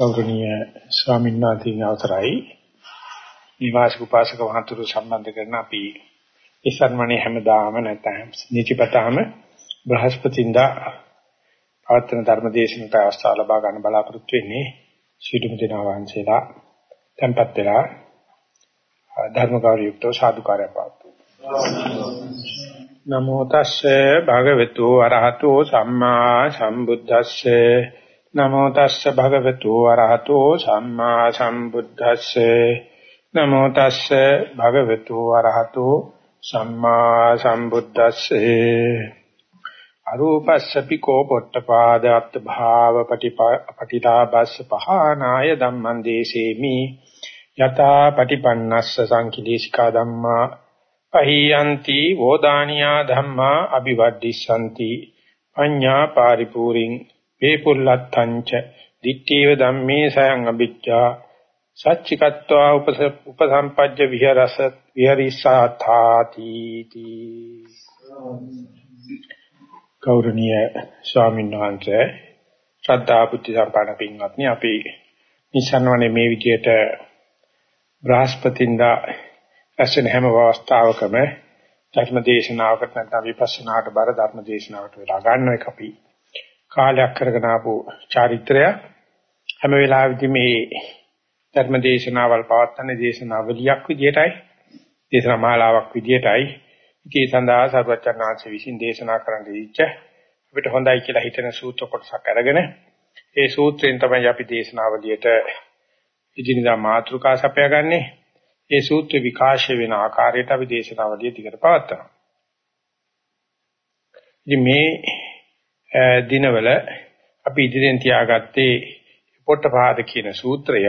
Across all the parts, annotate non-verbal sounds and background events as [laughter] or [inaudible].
ගෞරවනීය ස්වාමීන් වහන්සේගේ අවසරයි. නිවාසික උපාසක වහන්තුරු සම්බන්ධ කරන අපි ඉස්සන්වනේ හැමදාම නැත්නම් නිතිපතාම බ්‍රහස්පතින්දා පවත්වන ධර්මදේශනට අවස්ථාව ලබා ගන්න බලාපොරොත්තු වෙන්නේ සීතුම දිනා වහන්සේලා tempත් වෙලා ධර්ම කාර්යයුක්තව සාදුකාරය පාත්තු නමෝ තස්සේ භගවතු අරහතෝ සම්මා සම්බුද්දස්සේ නමෝ තස්ස භගවතු වරහතෝ සම්මා සම්බුද්දස්සේ. නමෝ තස්ස භගවතු වරහතෝ සම්මා සම්බුද්දස්සේ. අරූපස්සපි කෝ පොට්ටපාද අත් භාව පටිලාබස්ස පහනාය ධම්මං දේසේමි. යතා පටිපන්නස්ස සංකිලේශිකා ධම්මා අහියන්ති වෝදානියා ධම්මා අபிවද්දිස්සanti අඤ්ඤා පාරිපූරින් වේපුල්ලත්තංච දිත්තේව ධම්මේ සයං අ비ච්ඡා සච්චිකත්වා උපසම්පජ්ජ විහෙරස විහෙරිසාථාති තී. ගෞරවනීය ස්වාමීන් වහන්සේ ශ්‍රද්ධා බුද්ධ සම්පන්න පින්වත්නි අපි නිසන්වනේ මේ විදියට බ්‍රහස්පතින්දා ඇසෙන හැම අවස්ථාවකම ධර්ම දේශනාවකට නැත්නම් විපස්සනාට බර ධර්ම දේශනාවට වෙලා ගන්න එක අපි කාලයක් කරගෙන ආපු චාරිත්‍රය. හැම වෙලාවෙදී මේ ධර්ම දේශනාවල් පවත්වන්නේ දේශනාවලියක් විදියටයි දේශනා මාලාවක් විදියටයි. ඉතින් සඳහා සර්වචන්නාංශ විසින් දේශනා කරන්න දීච්ච අපිට හොඳයි කියලා හිතෙන සූත්‍ර කොටසක් අරගෙන ඒ සූත්‍රයෙන් තමයි අපි දේශනාවලියට ඉදිරියදා මාතෘකා සපයාගන්නේ ඒ සූත්‍ර විකාශය වෙන ආකාරයට අපි දේශනාවලිය දිගට පවත්වනවා. ඉතින් මේ දිනවල අපි ඉදිරියෙන් තියාගත්තේ පොට්ටපාද කියන සූත්‍රය.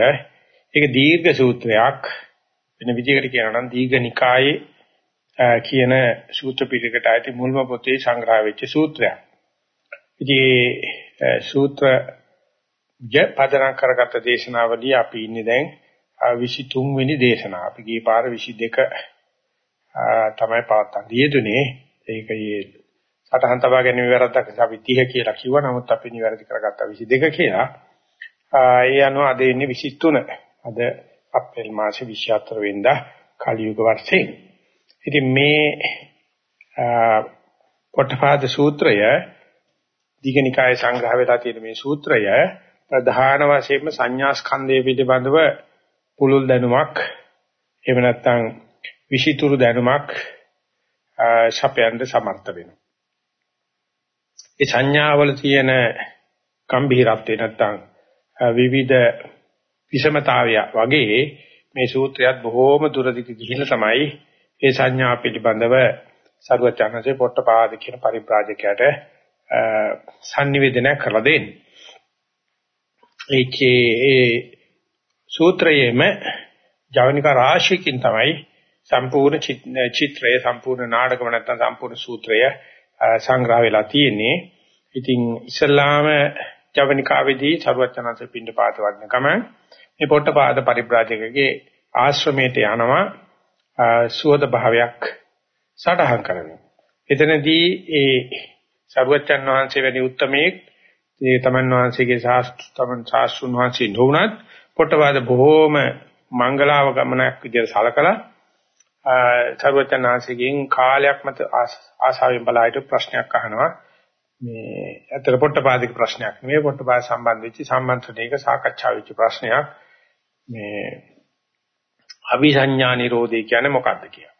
ඒක දීර්ඝ සූත්‍රයක්. වෙන විදිහකට කියනවා නම් දීඝනිකායේ කියන සූත්‍ර පිටකට ඇති මුල්ම පොතේ සංග්‍රහ වෙච්ච සූත්‍රයක්. ඉතින් සූත්‍ර ය පදනම් කරගත්ත දේශනාවලිය අපි ඉන්නේ දැන් 23 වෙනි දේශනාව. අපි ගිය පාර 22 තමයි පවත්තන් දීදුනේ. ඒක සටහන් තබා ගැනීම වැරද්දක් නිසා අපි 30 කියලා කිව්වා. නමුත් අපි නිවැරදි කරගත්තා 22 කියලා. ඒ අනුව අද ඉන්නේ 23. අද අප්‍රේල් මාසේ 24 වෙනිදා කලියුග වර්ෂේ. ඉතින් මේ පොට්ටපාද සූත්‍රය දීඝනිකායේ සංග්‍රහ වෙලා තියෙන මේ සූත්‍රය ප්‍රධාන වශයෙන්ම සංඥා ස්කන්ධය පිළිබඳව පුළුල් දැනුමක් එහෙම නැත්නම් විෂිතුරු දැනුමක් ශපයන්ද සමර්ථ වෙනවා. ඒ සංඥාවල තියෙන ගම්භීරත්වේ නැත්තම් විවිධ විෂමතාවය වගේ මේ සූත්‍රයත් බොහෝම දුරදිග ගිහිල්ලා තමයි ඒ සංඥා පිළිබඳව සර්වචනසේ පොට්ටපාද කියන පරිබ්‍රාජකයාට sannivedana කරලා දෙන්නේ. ඒකේ ඒ සූත්‍රයේම ජවනික රාශියකින් තමයි සම්පූර්ණ චිත්‍රය සම්පූර්ණ නාටකම නැත්නම් සම්පූර්ණ සූත්‍රය සංග්‍රහ වෙලා තියෙන්නේ. ඉතින් ඉස්ලාම ජවනිකාවේදී සර්වඥාන්සේ පිණ්ඩපාත වඩන ගමන් මේ පොට්ටපාද පරිබ්‍රාජකගේ ආශ්‍රමයට යනවා සුවද භාවයක් සටහන් කරනවා. එතනදී ඒ සර්වඥාන් වහන්සේ වැනි උත්තමයෙක් ඒ තමන් වහන්සේගේ සාස්තු තමන් සාස්තුන් වහන්සේ නොවුනත් පොට්ටපාද බොහෝම මංගලාව ගමනක් විදිහට සලකලා සර්වඥාන්සේගෙන් කාලයක් මත ආසාවෙන් බලාയിട്ട് ප්‍රශ්නයක් අහනවා මේ අතර පොට්ටපාදික ප්‍රශ්නයක් නෙමෙයි පොට්ටපාද සම්බන්ධ වෙච්ච සම්මන්ත්‍රණයක සාකච්ඡා වෙච්ච ප්‍රශ්නයක්. මේ අபிසඤ්ඤා නිරෝධය කියන්නේ මොකක්ද කියලා.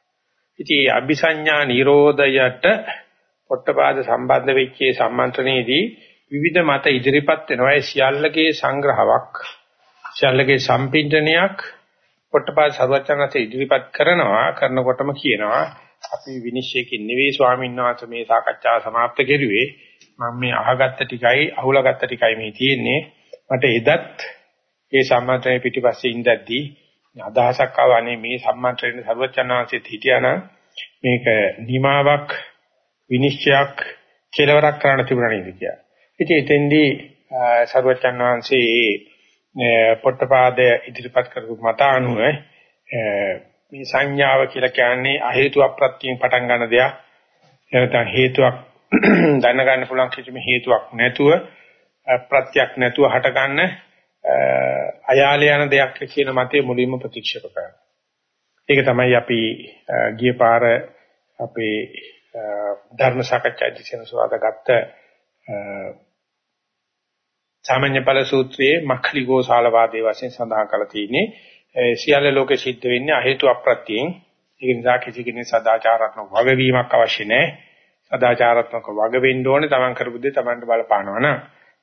ඉතින් මේ අபிසඤ්ඤා නිරෝධයට පොට්ටපාද සම්බන්ධ වෙච්ච සම්මන්ත්‍රණයේදී විවිධ මත ඉදිරිපත් වෙනවා. ඒ සියල්ලගේ සංග්‍රහයක් සියල්ලගේ සම්පින්ඩනයක් පොට්ටපාද සර්වචනත ඉදිරිපත් කරනවා කරනකොටම කියනවා අපි විනිශ්චයකින් නෙවෙයි ස්වාමීන් වහන්සේ මේ සාකච්ඡාව સમાપ્ત කෙරුවේ. මම මේ අහගත්ත ටිකයි අහුලාගත්ත ටිකයි මේ තියෙන්නේ මට එදත් ඒ සම්මතයේ පිටිපස්සේ ඉඳද්දී අදහසක් ආවනේ මේ සම්මතයෙන් සර්වචනන්සෙත් හිටියානම් මේක නිමාවක් විනිශ්චයක් කෙලවරක් කරන්න තිබුණා නේද කියලා. ඉතින් එතෙන්දී සර්වචන් වහන්සේ පොට්ටපාද ඉදිරිපත් කරපු මත අනුව මේ සංඥාව කියලා කියන්නේ අ හේතු අප්‍රත්‍යයෙන් පටන් ගන්න දෙයක්. එනතන හේතුවක් [clears throat] දැනගන්න පුළුවන් කිසිම හේතුවක් නැතුව ප්‍රත්‍යක් නැතුව හටගන්න අයාලේ යන දෙයක් කියන මතය මුලින්ම ප්‍රතික්ෂේප කරනවා. ඒක තමයි අපි ගිය පාර අපේ ධර්ම සාකච්ඡාදී සෙනසුරාදා ගත්ත සාමාන්‍ය ඵල සූත්‍රයේ මක්ඛලි ගෝසාල වාදයේ වශයෙන් සඳහන් කරලා තියෙන්නේ සියල්ල ලෝකෙ සිද්ධ වෙන්නේ අහේතු අප්‍රත්‍යයෙන් ඒක නිසා කිසි කෙනෙක් සදාචාරාත්මක වගවීමක් අවශ්‍ය නැහැ සදාචාරාත්මක වග වෙන්න ඕනේ Taman කරපු දේ Tamanට බලපානවා නම්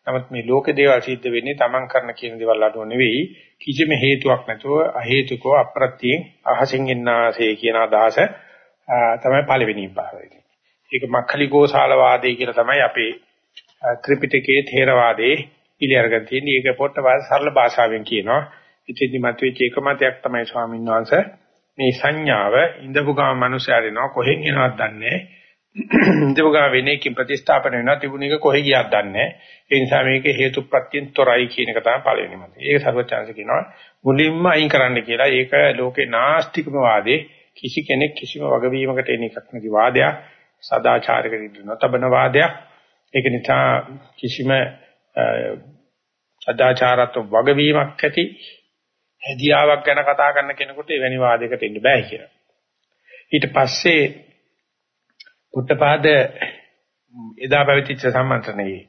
නමුත් මේ ලෝක දේවල් සිද්ධ වෙන්නේ Taman කරන කියන දේවල් අඩුව නෙවෙයි කිසිම හේතුවක් නැතුව අහේතුකව අප්‍රත්‍යයෙන් අහසින් එන්නාසේ කියන අදහස තමයි පළවෙනි පාරේ. ඒක මක්ඛලි ගෝසාල වාදය කියලා තමයි අපේ ත්‍රිපිටකයේ ථේරවාදයේ පිළිඅරගෙන තියෙන්නේ. ඒක පොට්ටපාද සරල භාෂාවෙන් කියනවා. ඉතින් මතුවෙච්ච එක මතයක් තමයි ස්වාමීන් වහන්සේ මේ සංඥාව ඉඳපු ගම මිනිස්යාරිනවා කොහෙන් එනවද දන්නේ ඉඳපු [clears throat] ගම වෙන එකකින් ප්‍රතිස්ථාපන වෙනවා තිබුණ එක කොහෙ ගියක්ද දන්නේ ඒ නිසා මේක හේතු ප්‍රත්‍යයෙන් තොරයි කියන එක තමයි පළවෙනි මතය. ඒක සර්වචාන්ස කියනවා මුලින්ම අයින් කරන්න කියලා. ඒක ලෝකේ නාස්තිකම වාදේ කිසි කෙනෙක් කිසිම වගවීමකට එන එකක් නැති වාදයක්. සදාචාරයක නොතබන වාදයක්. ඒක නිසා කිසිම සදාචාරත්ව වගවීමක් ඇති හැදියාවක් ගැන කතා කරන කෙනෙකුට එවැනි වාදයකට එන්න බෑ කියලා. ඊට පස්සේ පුත්තපාද එදා පැවතිච්ච සම්මන්ත්‍රණයේ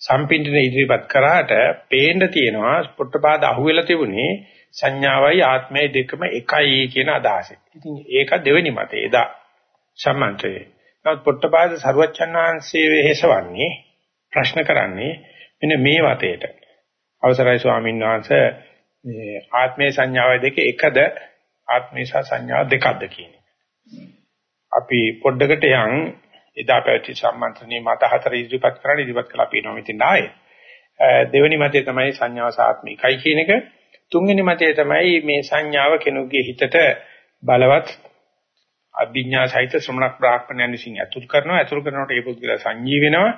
සම්පින්ඩන ඉදිරිපත් කරාට පේන්න තියෙනවා පුත්තපාද අහුවෙලා තිබුණේ සංඥාවයි ආත්මයයි දෙකම එකයි කියන අදහස. ඉතින් ඒක දෙවෙනි මතේ එදා සම්මන්ත්‍රයේ. නමුත් පුත්තපාද සරුවච්චන් වහන්සේ වෙහෙසවන්නේ ප්‍රශ්න කරන්නේ මෙන්න මේ වතේට. අවසරයි ස්වාමීන් වහන්සේ මේ ආත්මේ සංඥාවයි දෙක එකද ආත්මේ සහ සංඥා දෙකක්ද කියන අපි පොඩ්ඩකට යන් එදා පැවති සම්මන්ත්‍රණයේ මත හතර ඉදිරිපත් කරලා ඉදිරිපත් කළා අපි නෝ මෙතන ආයේ. දෙවෙනි මතය තමයි සංඥාව සාත්මිකයි කියන එක. තුන්වෙනි මතය තමයි මේ සංඥාව කෙනෙකුගේ හිතට බලවත් අභිඥා සහිත ශ්‍රමණක් බ්‍රාහ්මණයන් විසින් අතුල් කරනවා. අතුල් කරනකොට ඒ පුද්ගලයා සංජී වෙනවා.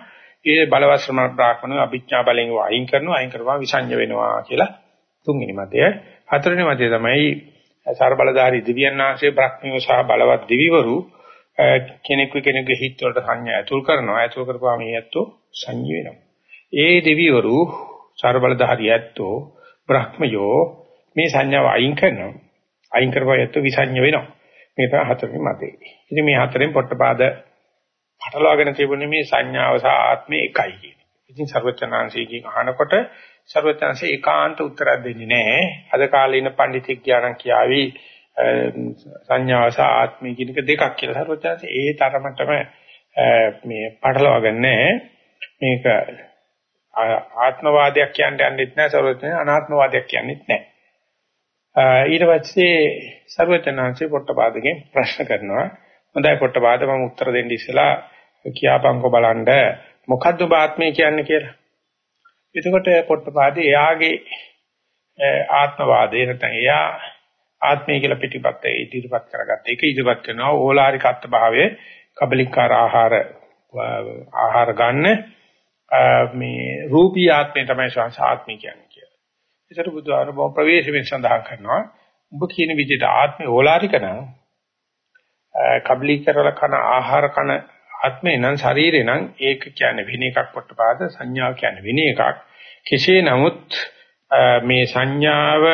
ඒ බලවත් ශ්‍රමණ බ්‍රාහ්මණය අභිඥා බලෙන් වයින් කරනවා. අයින් කරපුවා විසංජ වෙනවා කියලා තුන්වෙනි මතය. හතරවෙනි මතය තමයි සර්බලධාරී දිව්‍යන් ආශ්‍රේ බ්‍රහ්මියෝ සහ බලවත් දිවිවරු කෙනෙකු කෙනෙකුගේ හිත වලට සංඥා ඇතුල් කරනවා. ඇතුල් කරපුවාම ඒ ඇත්තෝ සංජී වෙනවා. ඒ දෙවිවරු සර්වබලධාරී ඇත්තෝ බ්‍රහ්මයෝ මේ සංඥාව අයින් කරනවා. අයින් කරපුවා ඇත්තෝ විසඤ්ඤ වෙනවා. මේ තමයි හතරේ මතේ. ඉතින් මේ හතරෙන් පොට්ටපාද පටලවාගෙන තිබුණේ මේ සංඥාව සහ ආත්මය එකයි කියන. ඉතින් ਸਰවචනාංශයෙන් අහනකොට ਸਰවචනාංශේ ඒකාන්ත උත්තරයක් දෙන්නේ නැහැ. අද කාලේ ඉන්න පඬිතික් ඥානන් කියාවේ සංඥාව සහ ආත්මය කියන එක දෙකක් කියලා. සර්වඥාන්සේ ඒ තරමටම මේ පටලවාගන්නේ මේක ආත්මවාදයක් කියන්න යන්නෙත් නැහැ සර්වඥා අනාත්මවාදයක් කියන්නෙත් නැහැ. ඊට පස්සේ සර්වඥාන්සේ පොට්ටපාදගෙන් ප්‍රශ්න කරනවා. හොඳයි පොට්ටපාද මම උත්තර දෙන්න ඉස්සලා කියාපන්කෝ බලන්න. මොකද්ද ආත්මය කියන්නේ කියලා? එතකොට පොට්ටපාද එයාගේ ආත්මවාදය නැත්නම් එයා ආත්මය කියලා පිටිපත්ත ඉදිරිපත් කරගත්ත එක ඉදිරිපත් කරනවා ඕලාරික අත්ත භාවයේ කබලිකාර ආහාර ආහාර ගන්න මේ රූපී ආත්මය තමයි ශාස්ත්‍ර ආත්මය කියන්නේ කියලා. ඒතර බුදුආර බව ප්‍රවේශයෙන් සඳහන් කරනවා ඔබ කියන විදිහට ආත්මය ඕලාරික නම් කබලී කරලා කන ආහාර කන ආත්මේ නම් ශරීරේ නම් ඒක කියන්නේ වෙන එකක් පොට්ටපාද සංඥාව කියන්නේ වෙන එකක් කෙසේ නමුත් මේ සංඥාව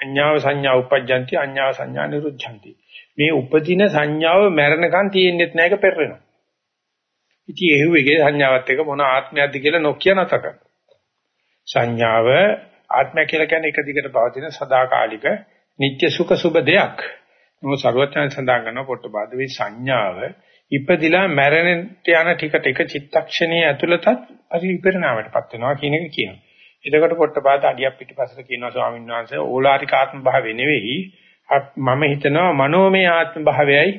අඤ්ඤාව සංඥා උපජ්ජಂತಿ අඤ්ඤාව සංඥා නිරුද්ධಂತಿ මේ උපදින සංඥාව මැරෙනකන් තියෙන්නෙත් නැහැ ඒක පෙරෙනවා ඉතින් එහෙව්වේගේ සංඥාවත් එක මොන ආත්මයක්ද කියලා නොකිය නැත කරනවා සංඥාව ආත්මය කියලා කියන්නේ එක දිගට පවතින සදාකාලික නිත්‍ය සුඛ සුබ දෙයක්. මොකද සරුවචන සඳහන් කරන පොට්ටපාද වේ සංඥාව ඉපදිලා මැරෙන යන ටික ටික චිත්තක්ෂණයේ ඇතුළතත් පරිවිපරණාවටපත් වෙනවා කියන එක කියනවා. එතකොට පොට්ටපාද අඩියක් පිටිපස්සට කියනවා ස්වාමීන් වහන්සේ ඕලාරික ආත්ම භාවය නෙවෙයි මම හිතනවා මනෝමය ආත්ම භාවයයි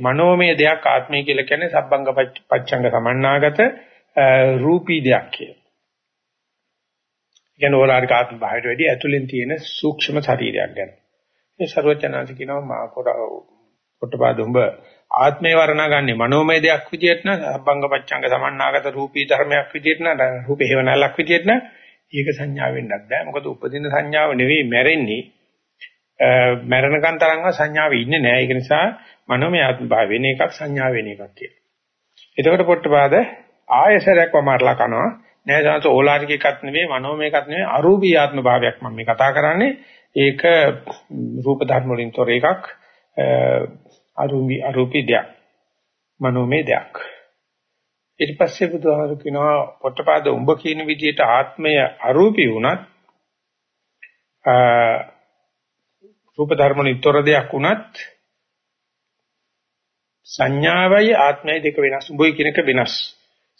මනෝමය දෙයක් ආත්මය කියලා කියන්නේ සබ්බංග පච්ඡංග සමන්නාගත රූපී දෙයක් කියලා. කියන්නේ ඕලාරික ආත්ම භාවයට වැඩි ඇතුලෙන් තියෙන සූක්ෂම ශරීරයක් ගැන. මේ ਸਰවඥාන්ති කියනවා මා කොටපාද උඹ ආත්මේ වර්ණා ගන්නෙ මනෝමය දෙයක් විදියට න අබ්බංග පච්චංග සමන්නාගත රූපී ධර්මයක් විදියට න රූපේ හේවණලක් විදියට න ඒක සංඥා වෙන්නත් බෑ. මොකද උපදින සංඥාව නෙවෙයි මැරෙන්නේ. මැරෙනකන් තරම්ව සංඥාවේ ඉන්නේ නෑ. ඒක නිසා මනෝමය ආත්ම භාව වෙන එකක් සංඥා වෙන එකක් කියලා. එතකොට පොට්ටපාද ආයසරයක් වමාරලා කනවා නෑ සාංශ ඕලාරික එකක් නෙවෙයි මනෝමය එකක් නෙවෙයි අරූපී ආත්ම භාවයක් මම මේ කතා කරන්නේ. ඒක රූප ධර්ම වලින් තොර එකක් අරූපී අරූපී දෙයක්. මනෝමය දෙයක්. ඊට පස්සේ බුදුහාරු කියනවා පොට්ටපාද උඹ කියන විදිහට ආත්මය අරූපී වුණත් රූප ධර්ම වලින් තොර දෙයක් වුණත් සංඥාවයි ආත්මයයි දෙක වෙනස්. උඹයි කියනක වෙනස්.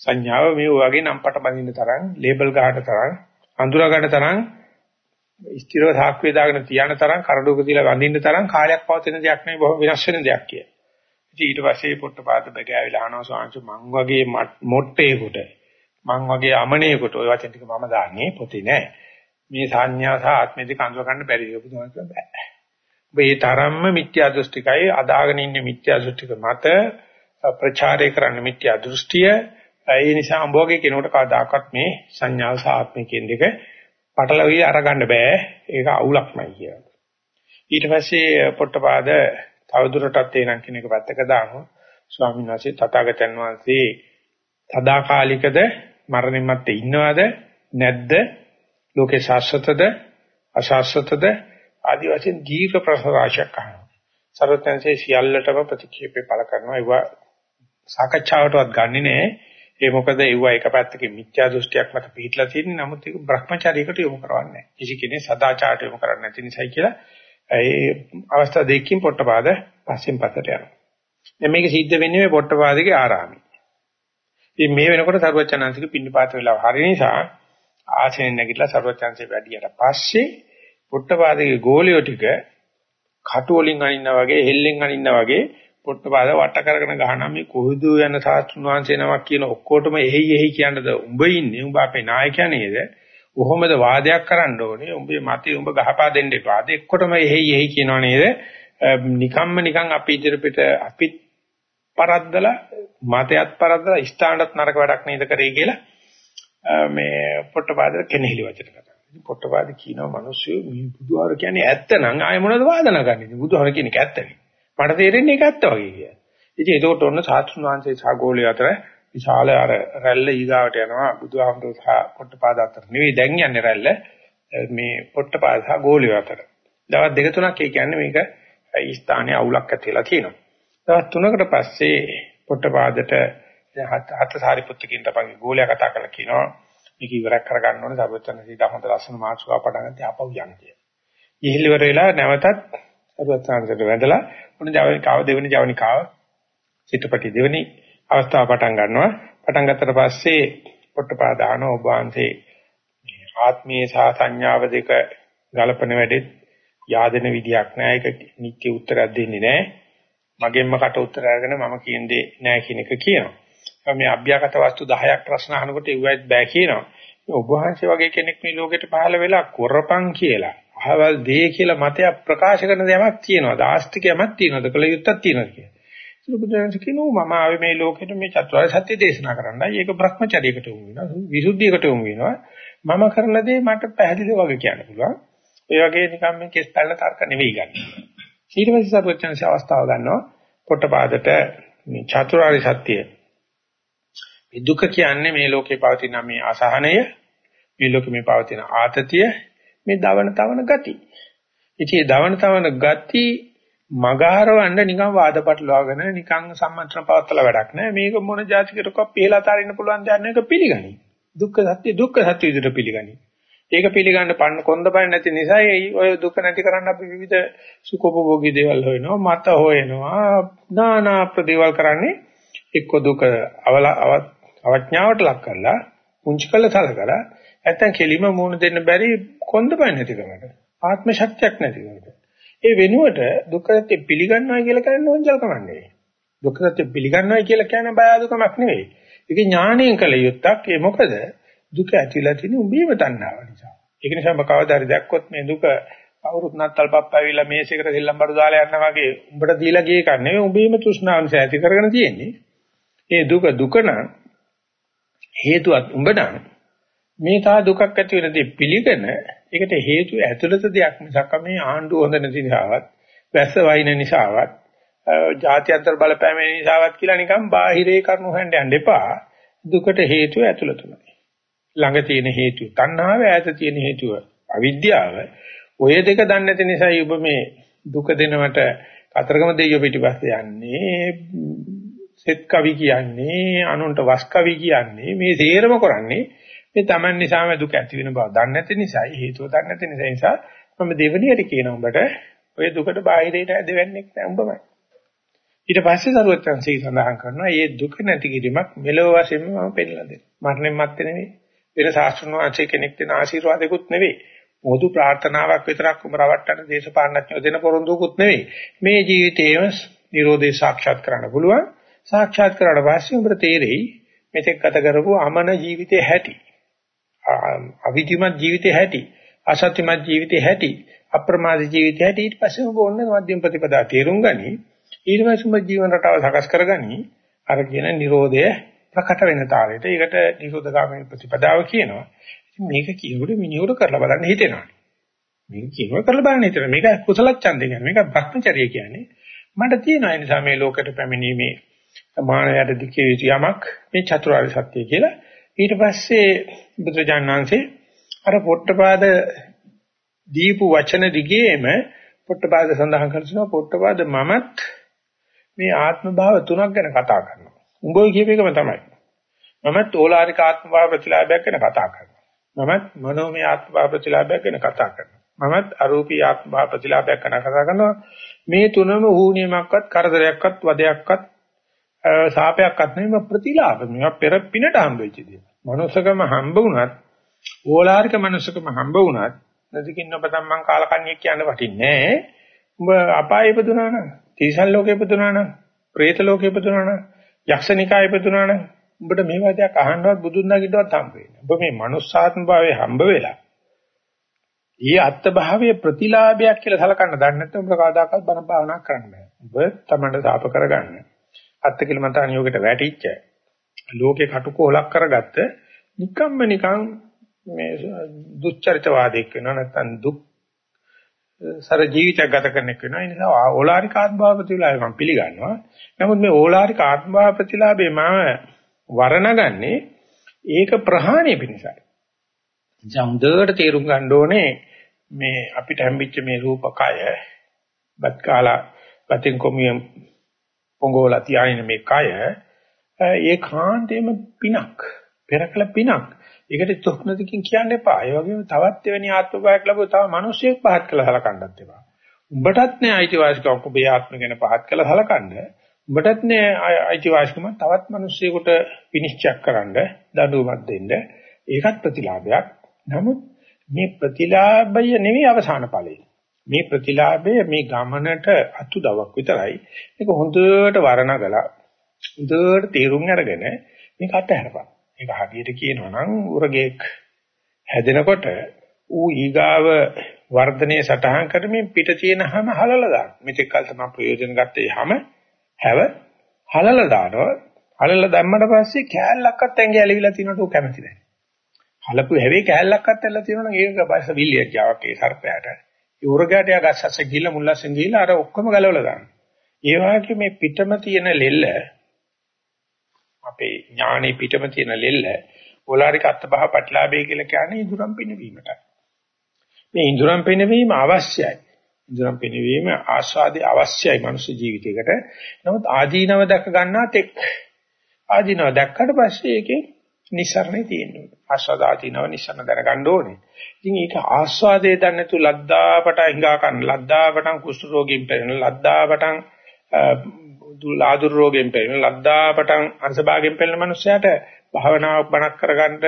සංඥාව මේ වගේ නම් පට බඳින්න තරම්, ලේබල් ගන්න තරම්, අඳුරා ගන්න තරම්, ස්ථිරව සාක්ෂි දාගෙන තියන තරම්, කරඩුවක තියලා වඳින්න තරම් කාලයක් පවතින දෙයක් නෙවෙයි බොහොම වෙනස් වෙන දෙයක් කිය. ඉතින් ඊට පස්සේ පොට්ටපාද බගෑවිලා අහනවා සාංශ මං වගේ මොට්ටේකට මං වගේ අමනේකට ওই වචන ටික මම දාන්නේ පොතේ නෑ. මේ සංඥා සහ ආත්මය දෙක අඳුර ගන්න බැරි කියලා බුදුහාම බෑ. මේ තරම්ම මිත්‍යා දෘෂ්ටිකයි අදාගෙන ඉන්නේ මිත්‍යා දෘෂ්ටික මත ප්‍රචාරය කරන්න මිත්‍යා දෘෂ්ටිය ඒ නිසා අඹෝගේ කෙනෙකුට කවදාකවත් මේ සංඥාව සහ ආත්මය කියන දෙක පටලවිලි අරගන්න බෑ ඒක අවුලක්මයි කියලා. ඊට පස්සේ පොට්ටපාද තවදුරටත් එනං කෙනෙක් පැත්තක දානවා ස්වාමීන් වහන්සේ තථාගතයන් වහන්සේ සදාකාලිකද මරණින් මත්තේ ඉන්නවද නැද්ද ලෝකේ ශාස්ත්‍රතද අශාස්ත්‍රතද ආදි වශයෙන් දීර්ඝ ප්‍රශ්න රාශියක් අහනවා. සර්වඥන්සේ සියල්ලටම ප්‍රතික්‍රියාපේ පළ කරනවා. ඒවා සාකච්ඡාවටවත් ගන්නෙ නෑ. ඒ මොකද ඒවා එක පැත්තකින් මිත්‍යා දෘෂ්ටියක් මත පිටලා තියෙන නමුත් ඒක භ්‍රමචාරීකට යොමු කරවන්නේ නැහැ. කිසි කෙනෙක් සදාචාරයට යොමු කරන්නේ නැති නිසායි කියලා ඒ අවස්ථා දෙකකින් පොට්ටපාද පස්සෙන් පස්සට යනවා. දැන් මේක සිද්ධ වෙන්නේ මේ පොට්ටපාදගේ ආරාමයේ. ඉතින් මේ වෙනකොට සර්වචනන්සික පින්නපාත වෙලා හරි නිසා ආසනෙන් නැගිටලා සර්වචන්සේ වැඩියට පස්සේ පොට්ටපාදගේ ගෝලියෝ ටික කටු වලින් අනින්නා වගේ හෙල්ලෙන් අනින්නා වගේ පොට්ටපාද වට කරගෙන ගහනවා මේ කොහොදු යන සාස්ත්‍රුන් වහන්සේ නමක් කියන ඔක්කොටම එහි එහි කියනද උඹ ඉන්නේ උඹ අපේ නායකයා නේද? කොහොමද වාදයක් කරන්න ඕනේ? උඹේ මතය උඹ ගහපා දෙන්න එපා. දෙක්කොටම එහි එහි කියනවා නේද? නිකම්ම නිකන් අපි ඉදිරියට අපි පරද්දලා මතයත් පරද්දලා ස්ථානත් නරක වැඩක් නේද කරේ කියලා මේ පොට්ටපාද කෙනෙහිලි වචන කතා. පොට්ටපාද කියනවා මිනිස්සු මේ බුදුහාර කියන්නේ ඇත්ත නම් ආයෙ මොනවද වාදනා ගන්නේ? බුදුහාර කියන එක ඇත්තනේ. මට තේරෙන්නේ ඒක ඇත්ත වගේ කියලා. ඉතින් ඒකට ඔන්න සාතුන් වහන්සේ සාගෝලිය අතර විශාල අර රැල්ල ඊගාවට යනවා බුදුහාමුදුරුවෝ සහ පොට්ටපාද අතර. නෙවෙයි දැන් යන්නේ රැල්ල මේ පොට්ටපාද සහ ගෝලිය අතර. දවස් දෙක තුනක් ඒ කියන්නේ මේක ස්ථානයේ අවුලක් ඇතිලා තියෙනවා. දවස් තුනකට පස්සේ පොට්ටපාදට හත සාරිපුත්තුකින් තමයි ගෝලිය කතා කරලා කියනවා මේක ඉවරක් කරගන්න ඕනේ සර්වඥාන්සේ දහමද ලස්සන මාසුකා පටන් ගන්න අපව යන්න කියලා. ඉහිලිවර වෙලා නැවතත් සර්වඥාන්සේට වැඳලා උන ජවනිකාව දෙවෙනි ජවනිකාව චිත්‍රපටි දෙවෙනි අවස්ථාව පටන් ගන්නවා. පටන් ගත්තට පස්සේ පොට්ටපාදාන ඔබ වහන්සේ ආත්මීය සහ සංඥාව දෙක ගලපන වැඩෙත් yaadena විදියක් නෑ ඒක නිත්‍ය උත්තරයක් දෙන්නේ නෑ මගෙන්ම කට උත්තර අරගෙන මම කියන්නේ නෑ කියන එක කියනවා මේ අභ්‍යාගත වස්තු 10ක් ප්‍රශ්න අහනකොට ඒවත් බෑ කියනවා. ඔබ වහන්සේ වගේ කෙනෙක් මේ ලෝකෙට පහළ වෙලා කරපන් කියලා, අහවල් දේ කියලා මතයක් ප්‍රකාශ කරන දෙයක් තියෙනවා. දාස්තිකයක් තියෙනවද? කල යුත්තක් තියෙනවද කියලා. ඒක බුදුරජාණන් කියනවා මම ආවේ මේ ලෝකෙට මේ චතුරාර්ය සත්‍ය දේශනා කරන්නයි. ඒක භ්‍රමචර්යයකට වුණ වෙනවා. විසුද්ධියකට වුණ වෙනවා. මම කරන දේ මට පැහැදිලිව වගේ කියන්න පුළුවන්. ඒ වගේ නිකන් මේ කෙස් පැල්ල තර්ක නෙවෙයි ගන්න. ඊට පස්සේ සර්වඥාන්සේ අවස්ථාව ගන්නවා. පොට්ටපාදට මේ චතුරාර්ය සත්‍යය මේ දුක කියන්නේ මේ ලෝකේ පවතින මේ අසහනය, මේ ලෝකේ මේ පවතින ආතතිය, මේ දවන තවන ගති. ඉතින් මේ දවන තවන ගති මගහරවන්න නිකන් වාදපටලවාගෙන නිකන් සම්මන්ත්‍රණ පවත්තලා වැඩක් නෑ. මේක මොන જાතිකටක පිළලා තරින්න පුළුවන් දෙයක් නේක පිළිගනි. දුක්ඛ සත්‍ය දුක්ඛ සත්‍ය විදිහට පිළිගනි. ඒක පිළිගන්න පන්න කොන්දපණ නැති නිසා ඔය දුක නැති කරන්න අපි විවිධ සුඛෝපභෝගී දේවල් හොයනවා මත හොයනවා නානා ප්‍රදේවල් කරන්නේ එක්ක දුක අවල අවඥාවට ලක් කරලා පුංචි කළ සලකලා නැත්තම් කෙලිම මූණ දෙන්න බැරි කොන්දපයි නැතිකමට ආත්ම ශක්තියක් නැතිකමට ඒ වෙනුවට දුක්ඛ සත්‍ය පිළිගන්නවා කියලා කියන්නේ ඕංජල්කමක් නෙවෙයි දුක්ඛ සත්‍ය පිළිගන්නවා කියලා කියන්නේ බය අදුකමක් නෙවෙයි. ඒක ඥාණයෙන් කළ යුත්තක්. ඒ මොකද? දුක ඇතිලා තියෙන උඹේම තණ්හාව නිසා. ඒක නිසා ඔබ කවදා හරි දැක්කොත් මේ දුක අවුරුත් නත්තල් පප්පවිලා මේසෙකට සෙල්ලම් බඩු දාලා යනවා වගේ උඹට දීලා ගිය එකක් නෙවෙයි. උඹේම තෘෂ්ණාව නිසා ඇති කරගෙන තියෙන්නේ. ඒ දුක දුක නම් හේතුවත් උඹ නම් මේ තා දුකක් ඇති වෙන දේ පිළිගෙන ඒකට හේතු ඇතුළත දෙයක් මිසක් මේ ආණ්ඩුව හොඳ නැති නිසාවත් වැස්ස වයින් නිසාවත් ජාත්‍යන්තර බලපෑම නිසාවත් කියලා නිකන් බාහිරේ කරුණු හොයන්න යන්න එපා. දුකට හේතුව ඇතුළතමයි ළඟ තියෙන හේතුව තණ්හාව ඈත තියෙන හේතුව අවිද්‍යාව ඔය දෙක දන්නේ නැති නිසායි ඔබ මේ දුක දෙනවට කතරගම දෙයියෝ පිටිපස්සේ යන්නේ සෙත් කවි කියන්නේ අනුන්ට වස් කවි කියන්නේ මේ තේරම කරන්නේ මේ Taman නිසාම දුක ඇති වෙන බව දන්නේ නැති නිසායි හේතුව දන්නේ නැති නිසා නිසා මම දෙවණියට කියන උඹට ඔය දුකට බාහිරයට දෙවන්නේ නැහැ උඹමයි. ඊට පස්සේ සරුවචන් සී සඳහන් කරනවා මේ දුක නැති කිරීමක් මෙලොව වශයෙන්ම මම පෙන්නලා දෙනවා. මරණයන් මත්තේ නෙවෙයි. වෙන ශාස්ත්‍රණ වාචේ කෙනෙක් දෙන ආශිර්වාදයක්වත් නෙවෙයි. මොහොතු ප්‍රාර්ථනාවක් විතරක් උඹ රවට්ටන දේශපාලනඥයෝ දෙන පොරොන්දුකුත් නෙවෙයි. මේ ජීවිතේම Nirodhe සාක්ෂාත් කරන්න පුළුවන්. සාක්ෂාත් කරලා පස්සේ උඹට තේරෙයි මෙතෙක් ගත කරපු අමන ජීවිතේ හැටි. අවිධිමත් ජීවිතේ හැටි අසත්‍යමත් ජීවිතේ හැටි අප්‍රමාද ජීවිතේ හැටි ඊට පස්සේ ඔබ ඔන්න මධ්‍යම ප්‍රතිපදා තේරුම් ගනි. ඊට පස්සේ ඔබ ජීවන රටාව සකස් කරගනි. අර කියන Nirodhe ප්‍රකට වෙන තාලෙට ඒකට නිරෝධගාමී ප්‍රතිපදාව කියනවා. ඉතින් මේක කියනකොට මිනිහුරු කරලා බලන්න හිතෙනවා. මේක කියනවා කරලා බලන්න හිතෙනවා. මේක කුසල ඡන්දය කියන්නේ. මේක භ්‍රමචර්ය කියන්නේ. මට තියෙනවා ඒ නිසා මේ ලෝකෙට පැමිණීමේ මානවයට දිකේ යමක්. මේ චතුරාර්ය සත්‍ය කියලා. ඊට පස්සේ බුදුජානනාංශේ අර පොට්ටපාද දීපු වචන දිගේම පොට්ටපාද සඳහන් කරනවා පොට්ටපාද මමත් මේ ආත්ම භාව තුනක් ගැන කතා කරනවා. උඹ කියප එකම තමයි. මමත් ඕලාරික ආත්ම භාව ප්‍රතිලාභයක් ගැන කතා කරනවා. මමත් මනෝමය ආත්ම භාව ප්‍රතිලාභයක් ගැන කතා කරනවා. මමත් අරූපී ආත්ම භාව ප්‍රතිලාභයක් ගැන කතා කරනවා. මේ තුනම ඌණියමක්වත් කරදරයක්වත් වදයක්වත් සාපයක්වත් නෙමෙයි ප්‍රතිලාභ. මේවා පෙර පිනට හම්බ වෙච්ච දේ. මනුස්සකම හම්බ වුණත් ඕලාරික මනුස්සකම හම්බ වුණත් නදිකින් ඔබතම් මං කාලකන්ණියක් කියන්න වටින්නේ නැහැ. උඹ අපායෙ ඉපදුනා නම්, තීසල් ලෝකෙ ඉපදුනා නම්, പ്രേත ලෝකෙ ඉපදුනා නම්, යක්ෂනිකායෙ ඉපදුනා නම් උඹට මේ වදයක් අහන්නවත් බුදුන් දකින්නවත් හම්බ වෙන්නේ. ඔබ මේ manussාත්ම භාවයේ හම්බ වෙලා ඊ අත්ත භාවයේ ප්‍රතිලාභයක් කියලා සලකන්න දන්නේ නැත්නම් ඔබ කවදාකවත් බණ භාවනා කරන්න බෑ. ඔබ තමන්ට සාප කරගන්න. අත්ති කිලමතාන යෝගයට වැටිච්ච ලෝකේ කටුකොලක් කරගත්ත නිකම්ම නිකං මේ දුස්චරිතවාදයක් වෙනවා නැත්නම් දුක් සර ජීවිතයක් ගත කරන එක වෙනවා. ඒ නිසා ඕලාරික ආත්මභාව ප්‍රතිලාභය මම පිළිගන්නවා. නමුත් මේ ඕලාරික ආත්මභාව ප්‍රතිලාභේ මම වර්ණගන්නේ ඒක ප්‍රහාණය පිණිසයි. ජම්දරට තේරුම් ගන්න ඕනේ මේ අපිට හම්බෙච්ච මේ රූපකය බත් කාලා බතින් කොමියම් පොඟෝලා තියාගෙන මේ කය ඒ කාන්තේම පිනක් පෙරකල පිනක්. ඒකට තොක්නදකින් කියන්න එපා. ඒ වගේම තවත් එවැනි ආත්මභාවයක් ලැබුවා තව මිනිස්සෙක් පහත් කළා හලකන්නත් එපා. උඹටත් නෑ අයිතිවාසිකමක් ඔබේ ආත්ම ගැන පහත් කළා හලකන්න උඹටත් නෑ අයිතිවාසිකම තවත් මිනිස්සෙකුට විනිශ්චය කරන්න දඬුවමක් දෙන්න. ඒකත් ප්‍රතිලාභයක්. නමුත් මේ ප්‍රතිලාභය නෙවෙයි අවසාන ඵලය. මේ ප්‍රතිලාභය මේ ගමනට අතුදවක් විතරයි. මේක හොඳට වර්ණගලා හොඳට තීරුම් අරගෙන මේක අතහැරපන් ඒක හරියට කියනවා නම් උරගෙක් හැදෙනකොට ඌ ඊගාව වර්ධනයේ සටහන් කරමින් පිට තියෙන හැම හලලා දාන. මෙතෙක් කල තමයි ප්‍රයෝජන ගත්තේ හැම හැව හලලා දානවා. හලලා දැම්මට පස්සේ කෑල්ලක්වත් ඇඟේ ඇලිවිලා තිනට ඌ කැමති නැහැ. හලපු හැවේ කෑල්ලක්වත් ඇල්ලලා තියෙනවා නම් ඒක බස විල්ලියක් ජාවක් ඒ සර්පයාට. ඒ උරගාට යා ගස්සස්ස ගිහිල්ලා මුල්ලස්සෙන් ගිහිල්ලා අර ඔක්කොම ගලවලා දානවා. ඒ වගේ මේ පිටම තියෙන ලෙල්ල අපේ ඥානෙ පිටම තියෙන ලෙල්ල ඕලාරික අත්බහ පටලාභය කියලා කියන්නේ ඉඳුරම් පිනවීමට. මේ ඉඳුරම් පිනවීම අවශ්‍යයි. ඉඳුරම් පිනවීම ආස්වාදේ අවශ්‍යයි මනුෂ්‍ය ජීවිතයකට. නමුත් ආදීනව දැක ගන්නා තෙක් ආදීනව දැක්කට පස්සේ ඒකේ නිසරණේ තියෙනවා. ආස්වාද ආදීනව නිසරණ දැනගන්න ඕනේ. ඉතින් ඒක ආස්වාදයේ දන්නේ නැතු ලද්දාපට හිඟා කන්න ලද්දාපටන් කුෂ්ඨ රෝගීන් පෙරෙන ලද්දාපටන් ලාදුර රෝගයෙන් පෙළෙන ලද්දාපටන් අංශභාගයෙන් පෙළෙන මනුස්සයාට භාවනාවක් බණක් කරගන්න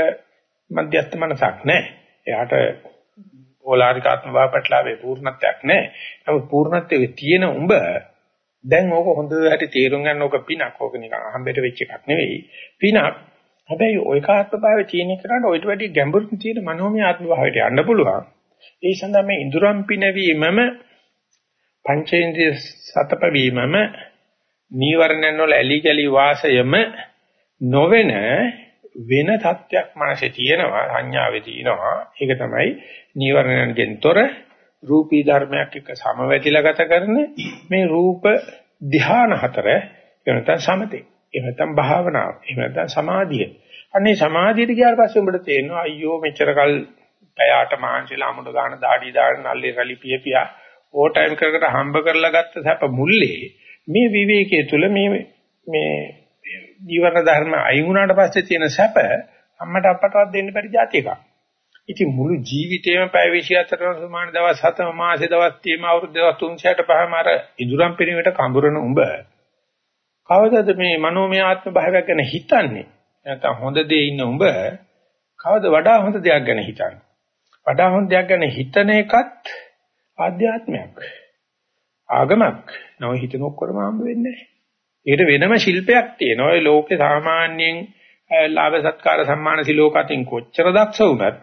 මධ්‍යස්ථ මනසක් නැහැ. එයාට ඕලාරිකාත්ම භාවපටලාවේ පූර්ණත්වයක් නැහැ. නමුත් පූර්ණත්වයේ තියෙන උඹ දැන් ඕක හොඳට තේරුම් ගන්න ඕක පිනක්. ඕක නිකන් අහම්බෙට වෙච්ච එකක් නෙවෙයි. පිනක්. හැබැයි ওই කාත්ම භාවය චීනි කරාට ඔයිට වැඩි ගැඹුරින් තියෙන මනෝමය ආත්ම භාවයට යන්න පුළුවන්. ඒ සඳහා මේ ඉඳුරම් පිනවීමම පංචේන්ද්‍රිය සතපවීමම නීවරණයන් වල ඇලි ගලි වාසයම නොවන වෙන තත්යක් මාසේ තියෙනවා සංඥාවේ තියෙනවා. ඒක තමයි නීවරණයන්ගෙන් තොර රූපී ධර්මයක් එක්ක සමවැදිලා ගත කරන මේ රූප ධ්‍යාන හතර එහෙම නැත්නම් සමතේ එහෙම නැත්නම් භාවනාව එහෙම නැත්නම් සමාධිය. අනේ සමාධියට ගියාට පස්සේ උඹට තේරෙනවා අයියෝ මෙච්චර කල් පැයට මාංශලා අමුඩ ගන්න දාඩි දාන නල්ලේ රලි පිය පියා ඕ ටයිම් කරකට හම්බ කරලා ගත්ත සැප මුල්ලේ මේ විවේකයේ තුල මේ මේ ජීවන ධර්ම අයින් වුණාට පස්සේ තියෙන සැප අම්මට අප්පටවත් දෙන්න බැරි જાති එකක්. ඉතින් මුළු ජීවිතේම පැය 24 සමාන දවස් 7 මාසේ දවස් 30 අවුරුදු දවස් 365ම අර ඉදුරම් පිරිමිට කඹරන උඹ. කවදද මේ මනෝමය ආත්ම භාවයක් ගැන හිතන්නේ? නැත්නම් හොඳ දේ ඉන්න උඹ කවද වඩා හොඳ දෙයක් ගැන හිතන්නේ? වඩා හොඳ දෙයක් ගැන හිතන එකත් ආධ්‍යාත්මයක්. ආගමක් නෝ හිතන ඔක්කොම හම්බ වෙන්නේ නැහැ ඒකට වෙනම ශිල්පයක් තියෙනවා ඒ ලෝකේ සාමාන්‍යයෙන් ලාභ සත්කාර සම්මාන සිලෝකටින් කොච්චර දක්ෂ වුණත්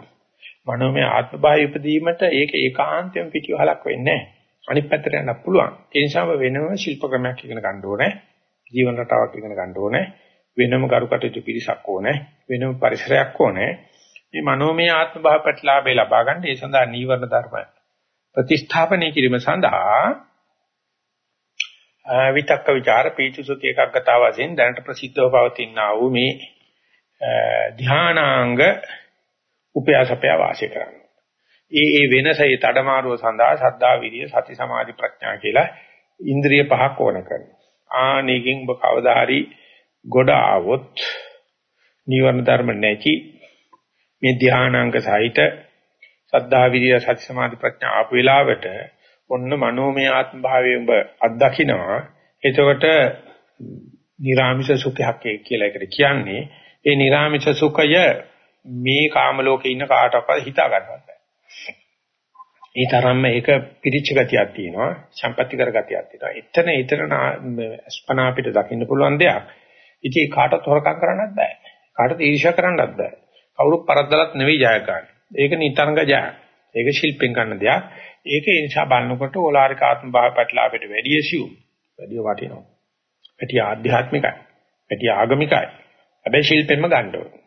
මනෝමය ආත්ම භාවය ඉදීමට ඒක ඒකාන්තයෙන් පිටිවහලක් වෙන්නේ නැහැ. අනිත් පැත්තට යන්න පුළුවන්. ඒ නිසාම වෙනම ශිල්ප ක්‍රමයක් ඉගෙන ගන්න ඕනේ. ජීවන රටාවක් ඉගෙන ගන්න ඕනේ. වෙනම කරුකටයුතු පිරිසක් ඕනේ. වෙනම පරිසරයක් ඕනේ. මේ මනෝමය ආත්ම භාව ප්‍රතිලාභය ලබා ගන්න ඒ සඳහා නීවරණ ධර්ම ප්‍රතිස්ථාපනය කිරීම සඳහා විතක්ක ਵਿਚාර පීචුසුති එකග්ගතාව වශයෙන් දැනට ප්‍රසිද්ධව පවතිනා වූ මේ ධානාංග උපයාසපය වාසය කරනවා. ඒ ඒ වෙනසේ තඩමාරුව සඳහා සද්ධා විරිය සති සමාධි ප්‍රඥා කියලා ඉන්ද්‍රිය පහක් ඕන කරනවා. ආනෙකින් ඔබ කවදා හරි ගොඩ ආවොත් නිවර්ණ ධර්ම නැති මේ ධානාංග සහිත සද්ධා විරිය සති සමාධි ප්‍රඥා ආපු වෙලාවට ඔන්න මනෝමය ආත්ම භාවයේ ඔබ අත්දකින්නවා. එතකොට නිරාමිෂ සුඛයක් කියලා එකට කියන්නේ ඒ නිරාමිෂ සුඛය මේ කාම ලෝකේ ඉන්න කාටවත් හිතා ගන්නවත් බෑ. ඒ තරම්ම ඒක පිරිච්ච ගතියක් තියෙනවා, සම්පත්‍ති කර ගතියක් තියෙනවා. එතන ඊතර අස්පනා අපිට දකින්න පුළුවන් දෙයක්. ඉතින් කාටවත් හොරකම් කරන්නත් බෑ. කාටවත් ඊර්ෂ්‍යා කරන්නත් බෑ. කවුරුත් පරද්දලත් නෙවෙයි ජය ගන්න. ඒක නිතරංග ජය. ඒක ශිල්පෙන් ගන්න දෙයක්. ඒක ඒ නිසා බලනකොට ඕලාරික ආත්ම භාව පැටලාවට වැඩි සියුම්. වැඩි වටිනවා. වැඩි ආධ්‍යාත්මිකයි. වැඩි ආගමිකයි. හැබැයි ශිල්පෙන්ම ගන්න ඕනේ.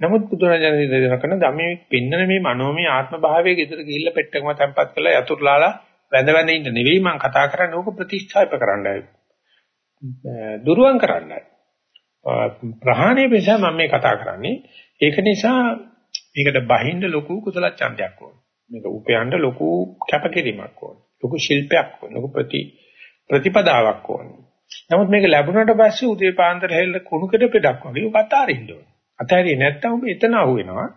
නමුත් බුදුරජාණන් දේශනා කරන ධම්මයේ පින්නන මේ මනෝමය ආත්ම භාවයේ ගෙදර ගිහිල්ලා පෙට්ටකම තැම්පත් කරලා යතුරුලාලා වැඳ වැඳ ඉන්න නෙවෙයි මම කතා කරන්නේ ඕක ප්‍රතිස්ථාප කරන්නයි. දුරුවන් කරන්නයි. ප්‍රහාණය නිසා මම මේ කතා කරන්නේ. ඒක නිසා මේකට බහින්න ලොකු කුසල ඡන්දයක් ඕන. මේක උපයන්න ලොකු කැපකිරීමක් ඕන. ලොකු ශිල්පයක් ඕන. ලොකු ප්‍රති ප්‍රතිපදාවක් ඕන. නමුත් මේක ලැබුණට පස්සේ උදේ පාන්දර හැල්ල කුණුකඩ පෙඩක් වගේ උකට අරින්න ඕන. අතහැරියේ නැත්තම් ඔබ එතන අහුවෙනවා.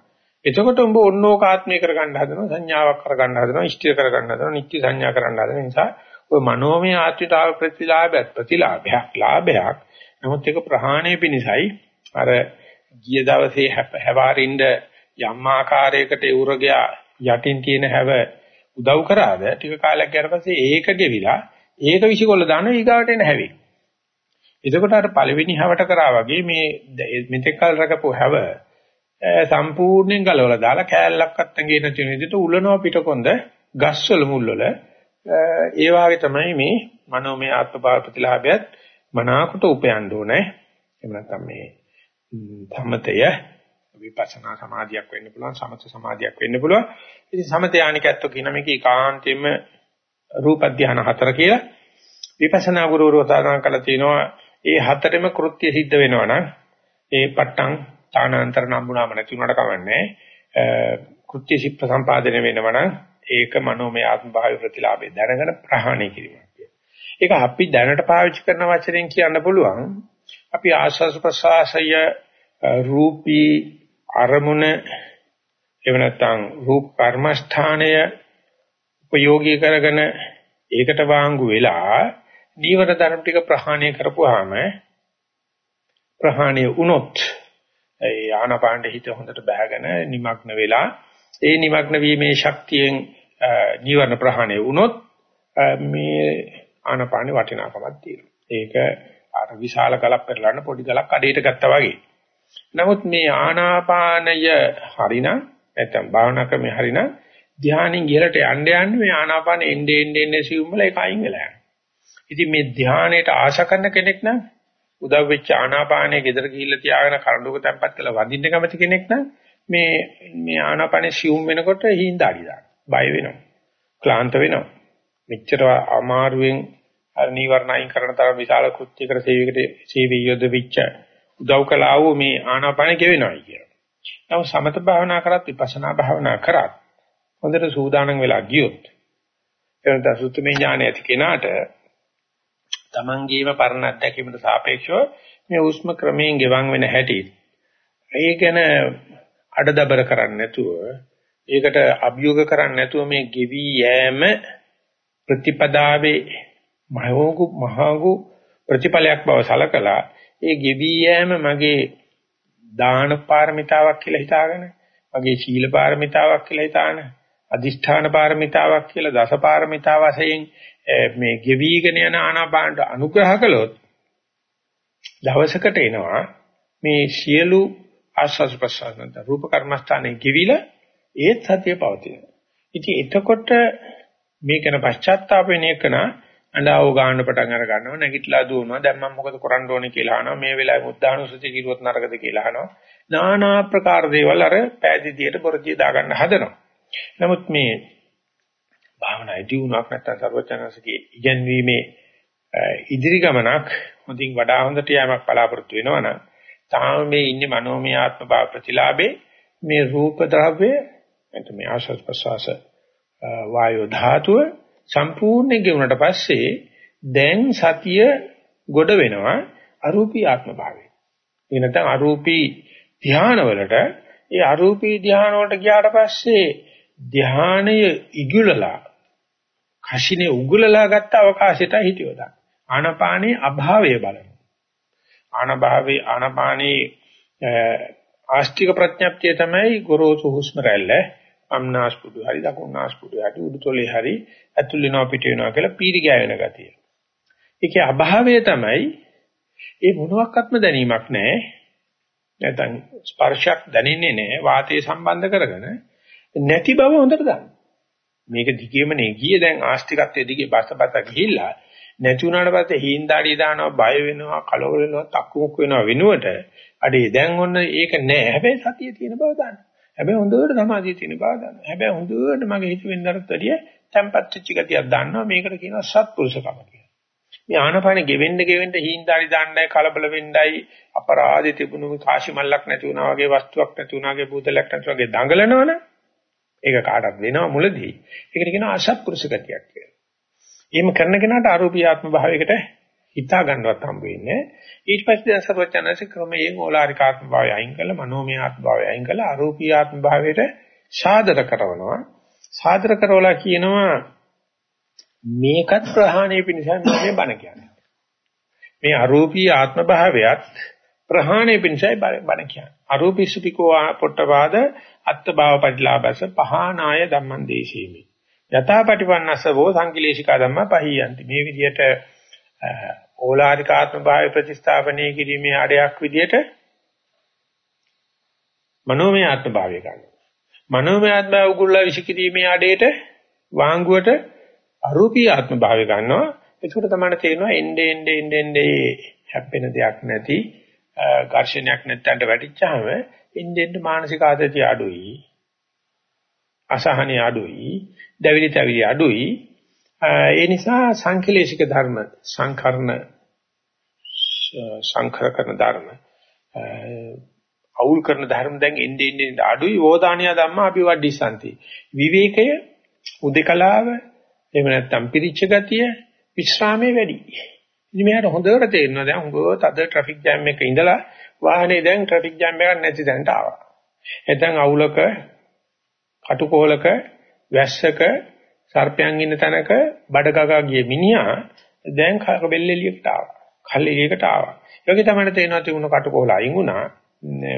එතකොට උඹ ඕනෝක ආත්මය කරගන්න හදනවා සංඥාවක් කරගන්න හදනවා ඉෂ්ටි කරගන්න හදනවා නිත්‍ය සංඥා කරන්න හදන නිසා ඔය මනෝමය ආත්මිතාව ප්‍රතිලාභයක් ප්‍රතිලාභයක් ලාභයක් නමුත් ඒක ප්‍රහාණය පිණිසයි අර ගිය දවසේ හැවාරින්ද යම් ආකාරයකට උරගයා යටින් තියෙන හැව උදව් කරාද? ටික කාලයක් ගියාට පස්සේ ඒක ගෙවිලා ඒක විසිකොල්ල දාන ඊගාවට එන හැවේ. එතකොට අර පළවෙනි හැවට කරා වගේ මේ මෙතෙක් කල රකපු හැව සම්පූර්ණයෙන් ගලවලා දාලා කෑල්ලක් අත්තංගේ නැති වෙන විදිහට උලනවා පිටකොන්ද ගස්වල මුල්වල ඒ වාගේ තමයි මේ මනෝමය ආත්මභාව ප්‍රතිලාභයත් මනාකොට උපයන්න ඕනේ. එහෙම නැත්නම් මේ ධම්මතය විපස්සනා සමාධියක් වෙන්න පුළුවන් සමථ සමාධියක් වෙන්න පුළුවන්. ඉතින් සමථ යානිකත්ව කියන මේක ඒකාන්තයෙන්ම රූප ධානය හතර කියලා විපස්සනා ගුරුවරයා උදාහරණ කළා තියෙනවා. ඒ හතරෙම කෘත්‍ය සිද්ධ වෙනවා නම් ඒ පට්ටම් තානාන්තර නම්බුනාම නැති උනට කවන්නේ කෘත්‍ය සිප්ප සම්පාදනය වෙනවා නම් ඒක මනෝමය ආත්ම භාවය ප්‍රතිලාභය දැනගෙන ප්‍රහාණය කිරීමක් ඒක අපි දැනට පාවිච්චි කරන වචනෙන් කියන්න පුළුවන්. අපි ආස්වාස ප්‍රසආසය රූපී අරමුණ එව නැත්නම් රූප කර්මස්ථානය උපයෝගී කරගෙන ඒකට වාංගු වෙලා නීවර ධර්ම ටික ප්‍රහාණය කරපුවාම ප්‍රහාණය වුණොත් ඒ ආනාපානෙ හිත හොඳට බහගෙන নিমগ্ন වෙලා ඒ নিমগ্ন වීමේ ශක්තියෙන් නීවරණ ප්‍රහාණය වුණොත් මේ ආනාපානෙ වටිනාකමක් තියෙනවා. ඒක අර විශාල ගලක් පෙරලන්න පොඩි ගලක් අඩේට ගත්තා වගේ. නමුත් මේ ආනාපානය හරිනම් නැත්නම් භාවනා ක්‍රමේ හරිනම් ධානයෙන් ඉහළට යන්න යන්න මේ ආනාපානෙ එන්නේ එන්නේ සිවුම් වල ඒක අයින් වෙලා යනවා. ඉතින් මේ ධානයට ආශා කරන කෙනෙක් නම් උදව් වෙච්ච ආනාපානයේ gedara ගිහිල්ලා තියාගෙන කරඬුක තැම්පත් කරලා වඳින්න කැමති කෙනෙක් නම් මේ මේ ආනාපානේ සිවුම් වෙනකොට හිඳාඩි දාන. බය වෙනවා. ක්ලාන්ත වෙනවා. මෙච්චර අමාරුවෙන් අර නීවරණයින් කරන තරම් විශාල කෘත්‍යයකට සේවයකට සේවී යොද විච්ච උදව් කළා වූ මේ ආනාපාන ගෙවෙනවයි කියලා. නමුත් සමත භාවනා කරත් විපස්සනා භාවනා කරත් හොඳට සූදානම් වෙලා ගියොත් එනත සුත්තමේ ඥාන ඇති කෙනාට තමන්ගේම පරණ අත්දැකීමට සාපේක්ෂව මේ උස්ම ක්‍රමයෙන් ගෙවන් වෙන හැටි ඒ ගැන අඩදබර කරන්නේ නැතුව ඒකට අභියෝග කරන්නේ නැතුව මේ ගෙවි යෑම ප්‍රතිපදාවේ මහෝගු මහෝගු ප්‍රතිඵලයක් බව සලකලා ඒ ගෙවි යෑම මගේ දාන පාරමිතාවක් කියලා හිතාගෙන මගේ සීල පාරමිතාවක් කියලා හිතාන අදිෂ්ඨාන පාරමිතාවක් කියලා දස පාරමිතා වශයෙන් මේ ගෙවිගෙන යන ආනාපානට අනුග්‍රහ කළොත් දවසකට එනවා මේ සියලු ආස්වාද ප්‍රසආනන්ත රූප කර්මස්ථානයේ ගෙවිලා ඒත් සතිය පවතිනවා. ඉතින් එතකොට මේකන පශ්චාත්තාප වෙන එකන අඬාව ගන්න පටන් අර ගන්නවා. නැගිටලා දුවනවා. දැන් මම මොකද කරන්න ඕනේ කියලා අහනවා. මේ වෙලාවේ මුද්දානුසති කිරුවොත් නරකද කියලා අහනවා. নানা ආකාර දේවල් අර පෑදීදියට බොරදිය දාගන්න හදනවා. නමුත් මේ භාවනා දියුණුවක් නැත්නම් සර්වචනසකේ ඉගෙනීමේ ඉදිරි ගමනක් හොඳින් වඩා හොඳට යෑමක් බලාපොරොත්තු වෙනවනම් තාම මේ ඉන්නේ මනෝමය ආත්ම භාව ප්‍රතිලාභේ මේ රූප ද්‍රව්‍ය එතන මේ ආශස් ප්‍රසවාස වායෝ ධාතුව සම්පූර්ණයෙන් ගෙවුනට පස්සේ දැන් සතිය ගොඩ වෙනවා අරූපී ආත්ම භාවයේ. ඒ නැත්නම් අරූපී ධානය වලට ඒ අරූපී ධානය වලට ගියාට පස්සේ ධානය ඉගුලලා කෂිනේ උගුලලා ගත්ත අවකාශයට හිටියොදා. ආනපානී අභාවය බලන. ආනභාවේ ආනපානී ආස්තික ප්‍රඥප්තිය තමයි ගොරෝසු හුස්ම රැල්ල අම්නාස්පුඩු හරි දකුණාස්පුඩු හරි උඩුතොලේ හරි ඇතුල් වෙනවා පිට වෙනවා කියලා පීරි ගෑවෙන ගතිය. ඒකේ අභාවය තමයි ඒ මොනවාක්වත්ම දැනීමක් නැහැ. නැත්නම් ස්පර්ශයක් දැනෙන්නේ නැහැ වාතයේ සම්බන්ධ කරගෙන නැති බව හොඳට දන්න. මේක දිගේම නේ ගියේ දැන් ආස්තිකත්වයේ දිගේ බස්සපත ගිහිල්ලා නැති වුණාට පස්සේ හීන්දාඩිය දානවා බය වෙනවා කලවල වෙනවා තක්කුමුක් වෙනවා වෙනුවට අඩේ දැන් ඔන්න ඒක නෑ හැබැයි සතිය තියෙන බව දන්න. හැබැයි හොඳට සමාධිය තියෙන බව දන්න. හැබැයි හොඳට මගේ හිත වෙනදරත් වැඩිය tempat වෙච්ච ගතියක් දන්නවා මේකට කියනවා සත්පුරුෂකම කියලා. මේ ආනපාන ගෙවෙන්න ගෙවෙන්න හීන්දාඩි දාන්නයි කලබල වෙන්නයි අපරාධي තිබුණු කාශි මල්ලක් නැති වුණා වගේ වස්තුවක් නැති වුණා වගේ බුදලක් නැති වගේ දඟලනවනේ. ඒක කාටවත් වෙනව මුලදී. ඒකට කියනවා අසත්පුරුෂ ගතියක් කියලා. එහෙම කරන කෙනාට ආරෝපීයාත්ම භාවයකට හිතා ගන්නවත් හම්බ වෙන්නේ. ඊට පස්සේ දැන් සර්වඥාන්සේ ක්‍රමයෙන් ඕලාරිකාත්ම භාවය අයින් කළා මනෝමය ආත්ම භාවය අයින් කළා ආරෝපීයාත්ම භාවයට සාදර කරනවා. සාදර කරවලා කියනවා මේකත් ප්‍රහාණය පිණිස මේ බණ කියන්නේ. මේ අරූපී ආත්ම භාවයත් ප්‍රහාණය පිණිසයි බණ කියන්නේ. අරූපී සුපිකෝ පොට්ටපාද අත්ත භාව පරිලාභස පහානාය ධම්මං දේශේමි. යථාපටිපන්නස්සවෝ සංකිලේශිකා ධම්මා පහියන්ති. මේ විදිහට ඕලාරික ආත්ම භාවය ප්‍රතිස්ථාපනය කිරීමේ ආඩයක් විදිහට මනෝමය ආත්ම භාවය ගන්නවා. මනෝමය ආත්ම උගුල්ලා විසිකිරීමේ ආඩේට වාංගුවට අරූපී ආත්ම භාවය ගන්නවා. ඒකට තමයි තේරෙනවා එnde ende ende ende හැප්පෙන දෙයක් නැති ඝර්ෂණයක් නැත්තන්ට වැටිච්චාම එnde ende මානසික ආතතිය අඩුයි. අසහනිය අඩුයි. දැවිලි තැවිලි අඩුයි. ඒ නිසා සංකලේශික ධර්ම සංකරණ සංකර කරන ධර්ම අවුල් කරන ධර්ම දැන් එන්නේ එන්නේ අඩුයි වෝදානිය ධම්ම අපි වඩිසanti විවේකය උදකලාව එහෙම නැත්නම් පිරිච්ච ගතිය විශ්‍රාමයේ වැඩි. ඉතින් මෙයාට හොඳට තේරෙනවා දැන් හුඟව තද ට්‍රැෆික් ජෑම් එකක ඉඳලා වාහනේ දැන් ට්‍රැෆික් ජෑම් එකක් නැති තැනට ආවා. එතෙන් අවුලක කටුකොලක වැස්සක සර්පයන් ඉන්න තැනක බඩගගා ගිය මිනිහා දැන් බෙල්ල එළියට ආවා. කල් එළියට ආවා. ඒ වගේ තමයි තේනවා තිබුණ කටුකොහල අයින් වුණා.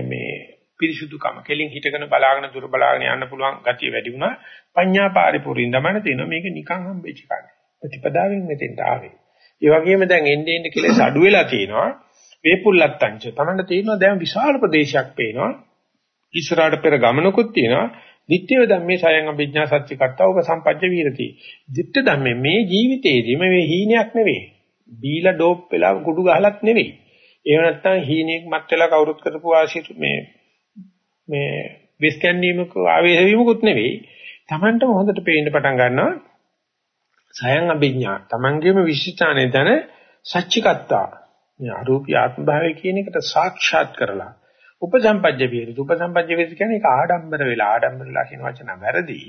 මේ පිරිසුදුකම කෙලින් හිටගෙන බලාගෙන දුර බලාගෙන යන්න පුළුවන් ගතිය වැඩි වුණා. පඤ්ඤා පරිපූර්ණ තමයි තේනවා මේක නිකන් හම්බෙච්ච එකක්. ප්‍රතිපදාවෙන් මෙතෙන්ට ආවේ. ඒ වගේම දැන් එන්නේ එන්නේ කියලා අඩු වෙලා තියෙනවා. වේපුල්ලත්තංච. තමන්න තියෙනවා දැන් විශාල ප්‍රදේශයක් පේනවා. ඉස්සරහට පෙර ගමනකුත් තියෙනවා. දිට්ඨිය ධම්මේ සයං අභිඥා සත්‍ය කර්තා ඔබ සම්පජ්ජ වීරති. දිට්ඨ ධම්මේ මේ ජීවිතේදී මේ හීනයක් නෙවෙයි. බීලා ඩෝප් වෙලා කුඩු ගහලත් නෙවෙයි. එහෙම නැත්නම් හීනෙක් මත් වෙලා කවුරුත් කරපු ආශිත මේ මේ විස්කැන්වීමක ආවේශ වීමකුත් නෙවෙයි. Tamanටම හොඳට පේන්න පටන් ගන්නවා. සයං අභිඥා. Tamanගේම විශිෂ්ටානේ දන සච්චිකත්තා. මේ අරූපී ආත්ම භාවය කියන එකට සාක්ෂාත් කරලා උපසම්පජ්ජ වේද උපසම්පජ්ජ වේද කියන්නේ ඒක ආඩම්බර වෙලා ආඩම්බර වෙලා කියන වචන වැරදි.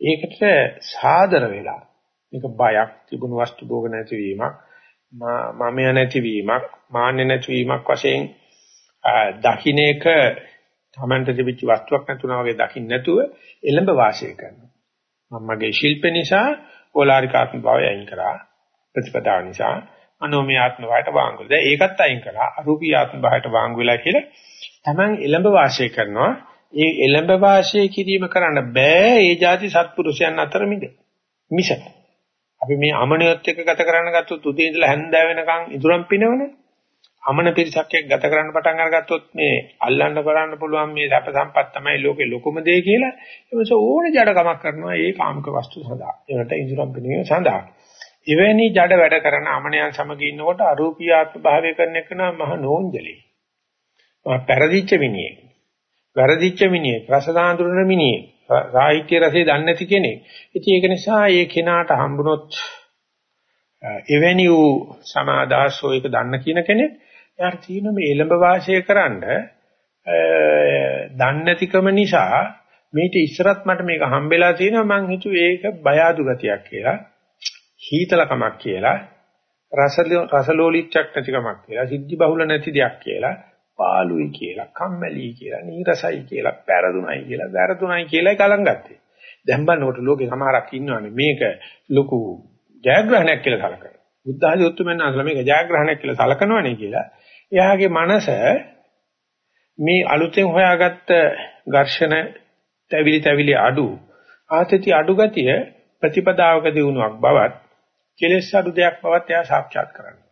ඒකට සාදර වෙලා. මේක බයක් තිබුණු වස්තු භෝග නැතිවීමක් මමය නැතිවීමක් මාන්නේ නැතිවීමක් වශයෙන් දකින්න එක තමන්ට තිබිච්ච වස්තුවක් නැතුණා වගේ දකින්න නැතුව එළඹ වාසය කරනවා. මම මගේ ශිල්ප නිසා ඕලාරිකාත්ම භාවය අයින් කරා ප්‍රතිපදාව නිසා අනෝමය ආත්ම භාවයට වාංගු. දැන් ඒකත් අයින් කරා අරූපී ආත්ම භාවයට වාංගු වෙලා කියලා Taman එළඹ වාසය කරනවා. ඒ එළඹ වාසය කිරීම කරන්න බෑ ඒ જાති සත්පුරුෂයන් අතර මිද. මිස. අපි මේ අමනියොත් එක්ක ගත කරන්න ගත්තොත් උදේ ඉඳලා හැන්දෑව වෙනකන් ඉදurang පිනවනේ. අමන පිරිසක් එක්ක ගත කරන්න පටන් අරගත්තොත් මේ අල්ලන්න කරන්න පුළුවන් මේ සැප සම්පත් තමයි ලෝකේ ලොකුම දේ කියලා එමස ඕන ජඩකමක් කරනවා ඒ කාමක වස්තු සඳහා. ඒකට ඉදurang පිනවීම සඳහා. එවැනි ජඩ වැඩ කරන අමනයන් සමග ඉන්නකොට අරූපී ආත්ම භාවය කරන එක නම් මහ නෝන්ජලී. මහ පෙරදිච්ච මිනිහෙක්. වැරදිච්ච මිනිහෙක්, රස දාඳුරන මිනිහෙක්, සාහිත්‍ය රසය දන්නේ නැති කෙනෙක්. ඉතින් ඒක නිසා ඒ කෙනාට හම්බුනොත් එවැනි වූ සමාදාසෝ එක දන්න කියන කෙනෙක් යාර තියෙන මේ එළඹ වාසය කරන්න දන්නේ නැතිකම නිසා මේක ඉස්සරත් මට මේක හම්බෙලා තියෙනවා මං හිතුවේ ඒක බය අඩු ගතියක් කියලා. හීතලකමක් කියලා රස රසලෝලිච්චක් නැතිකමක් කියලා සිද්ධි බහුල නැති දෙයක් කියලා පාළුයි කියලා කම්මැලි කියලා නීරසයි කියලා පෙරදුනයි කියලා වැරදුනයි කියලා කලං ගත්තේ දැන් බලනකොට ලෝකේ සමහරක් ඉන්නවනේ මේක ලොකු ජයග්‍රහණයක් කියලා සලකනවා බුද්ධ ආදී උතුම්යන් අසල මේක ජයග්‍රහණයක් කියලා සලකනවනේ කියලා එයාගේ මනස මේ අලුතෙන් හොයාගත්ත ඝර්ෂණ තැවිලි තැවිලි අඩු ආතති අඩු ගතිය ප්‍රතිපදාවක දිනුවක් බවත් කෙලෙස් අඩු දෙයක් බවත් එයා සාක්ෂාත් කරගන්නවා.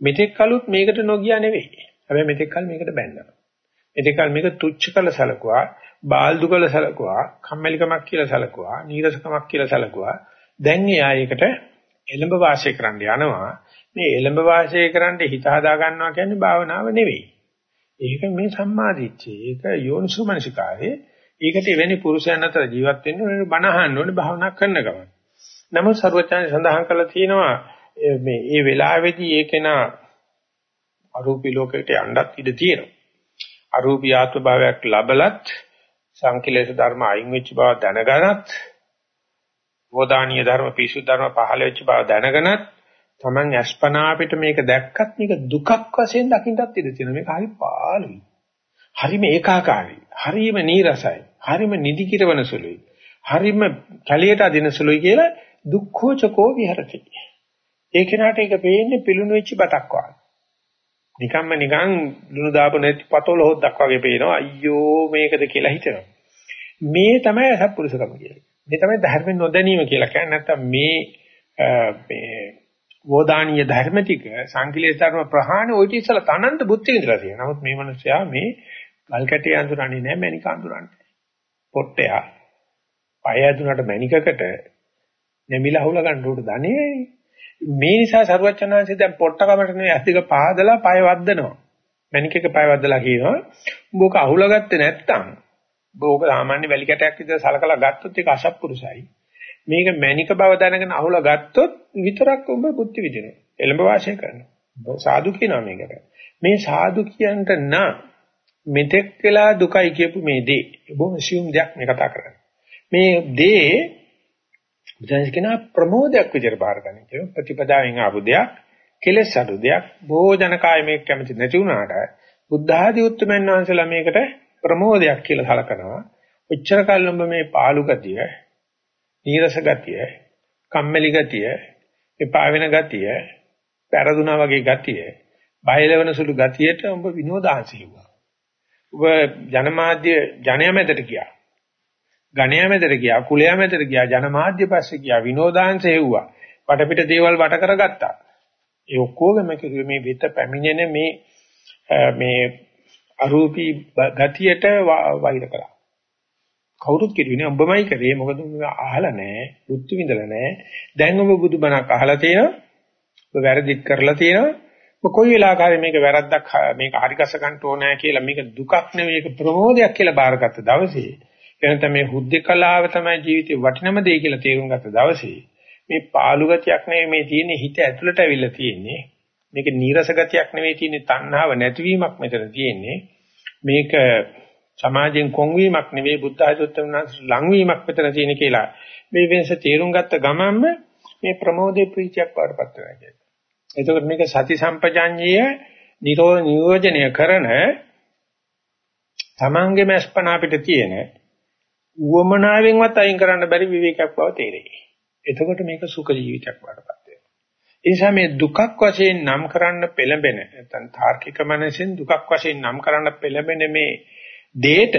මෙතෙක් කලුත් මේකට නොගියා නෙවෙයි. හැබැයි මෙතෙක් කල මේකට බැන්නා. මෙතෙක් කල මේක තුච්ච කළ සැලකුවා, බාල්දු කළ සැලකුවා, කම්මැලිකමක් කියලා සැලකුවා, නීරසකමක් කියලා සැලකුවා. දැන් එයා ඒකට එළඹ වාසය කරන්න යනවා. මේ එළඹ වාසය කරන්න හිත හදා ගන්නවා කියන්නේ භාවනාව නෙවෙයි. ඒක මේ සම්මාදිච්චේ. ඒක යෝනිසුමනසිකාරේ. ඒකට එවැනි පුරුෂයන් අතර ජීවත් වෙන්න ඕනේ බණ අහන්න ඕනේ භාවනා කරන ගමන්. නමුත් සර්වඥයන් සඳහන් කළා තියෙනවා මේ මේ වෙලාවේදී ඒකේන අරූපී ලෝකයට යන්නත් ඉඩ තියෙනවා. අරූපී ආත්ම භාවයක් ලැබලත් සංකලේශ ධර්ම අයින් වෙච්ච බව දැනගනත් වෝදානීය ධර්ම පිසු ධර්ම පහළ වෙච්ච බව දැනගනත් Taman අස්පනා අපිට මේක දැක්කත් මේක දුකක් වශයෙන් දකින්නත් ඉඩ තියෙනවා. මේක හරි පාළුයි. හරිම ඒකාකාරයි. හරිම නීරසයි. හරිම නිදි කිරවන සුළුයි. හරිම කැලියට අදින සුළුයි කියලා දුක්ඛෝචකෝ විහරති. ඒ කෙනාට ඒක පේන්නේ පිලුණු වෙච්ච බතක් වගේ. නිකම්ම නිකන් ලුණු දාපු නැති පතෝල හොද්දක් වගේ පේනවා. අයියෝ මේකද කියලා හිතෙනවා. මේ තමයි අසත්පුරුෂකම කියන්නේ. මේ තමයි ධර්ම නොදැනීම කියලා කියන්නේ. නැත්තම් මේ මේ වෝදානීය ධර්ම ටික සංකලේශ ධර්ම ප්‍රහාණය ওই ටිකසල තනන්ත බුද්ධි විඳලා තියෙනවා. නමුත් මේ මිනිස්සයා මේ ගල් කැටේ අඳුරන්නේ නැහැ මැණික අඳුරන්නේ. පොට්ටයා පය ඇදුනට මැණිකකට නැමිලා හුල ගන්න උඩ දන්නේ මේ නිසා සරුවචනාංශය දැන් පොට්ටකමට නෙවෙයි අස්තික පාදලා පය වද්දනවා. මැනිකක පය වද්දලා කියනවා. උඹ ඔක අහුලගත්තේ නැත්තම් උඹ ඔක සාමාන්‍ය වැලි කැටයක් විතර සලකලා ගත්තොත් ඒක අසත්පුරුසයි මේක මැනික බව දැනගෙන අහුලා ගත්තොත් විතරක් උඹ බුද්ධ විදිනවා එළඹ වාසය කරනවා. සාදු කියනවා මේකට. මේ සාදු කියන්න නම් මෙතෙක් වෙලා දුකයි කියපු මේ දේ. බොහොම සියුම් දෙයක් මේ කතා කරන්නේ. මේ දේ බුදුන්සේ කියන ප්‍රමෝදයක් විදිහට බාර ගන්න කියන ප්‍රතිපදාවෙන් ආපු දෙයක් කෙලෙස් අඩු දෙයක් භෝජන කාය මේක කැමති නැති වුණාට බුද්ධ ආදී උත්තරමයන් වහන්සේලා මේකට ප්‍රමෝදයක් කියලා සලකනවා. ඔච්චර කල්ලොඹ මේ පාළු ගතිය නීරස ගතිය කම්මැලි ගතිය එපා වෙන ගතිය පෙරදුනා වගේ ගතිය බයලවන සුළු ගතියට උඹ විනෝදාංශ හිව්වා. ඔබ ජනමාධ්‍ය ජනයා මැදට ගියා. ගණයා මැදට ගියා කුලයා මැදට ගියා ජනමාධ්‍ය පස්සේ ගියා විනෝදාංශ හෙව්වා වටපිට දේවල් වට කරගත්තා. ඒ ඔක්කොගම කිව්වේ මේ විත පැමිණෙන මේ මේ අරූපී ගතියට වෛර කරා කවුරුත් කිව්වේ උඹමයි කරේ මොකද උඹ අහලා නැහැ බුද්ධ විඳලා නැහැ දැන් ඔබ බුදුබණක් අහලා තියෙනවා ඔබ වැරදිත් කරලා තියෙනවා. කොයි වෙලාවකරි මේක වැරද්දක් මේක හරි ගස ගන්න ඕනෑ කියලා මේක දුකක් නෙවෙයි ඒක ප්‍රමෝදයක් කියලා බාරගත්ත දවසේ එනතම මේ හුද්දේ කලාව තමයි ජීවිතේ වටිනම දේ කියලා තේරුම් ගත්ත දවසේ මේ පාළු ගතියක් නෙවෙයි මේ තියෙන්නේ හිත ඇතුළට ඇවිල්ලා තියෙන්නේ මේක නීරස ගතියක් නෙවෙයි තියෙන්නේ තණ්හාව නැතිවීමක් මෙතන තියෙන්නේ. මේක සමාජයෙන් කොන්වීමක් නෙවෙයි බුද්ධ ආධුත්තමනස් ලංවීමක් මෙතන තියෙන කියලා. මේ වෙනස තේරුම් ගත්ත ගමන්ම මේ ප්‍රමෝදේ ප්‍රීතියක් වඩපත් වෙනවා කියන්නේ. එතකොට මේක සති සම්පජාඤ්ඤය නිරෝධ කරන තමන්ගේම අස්පනා අපිට තියෙන උවමනාවෙන්වත් අයින් කරන්න බැරි විවේකයක් බව තේරෙයි. එතකොට මේක සුඛ ජීවිතයක් වඩපත් වෙනවා. ඒ නිසා මේ දුකක් වශයෙන් නම් කරන්න පෙළඹෙන නැත්නම් තාර්කික මනසෙන් දුකක් වශයෙන් නම් කරන්න පෙළඹෙන මේ දෙයට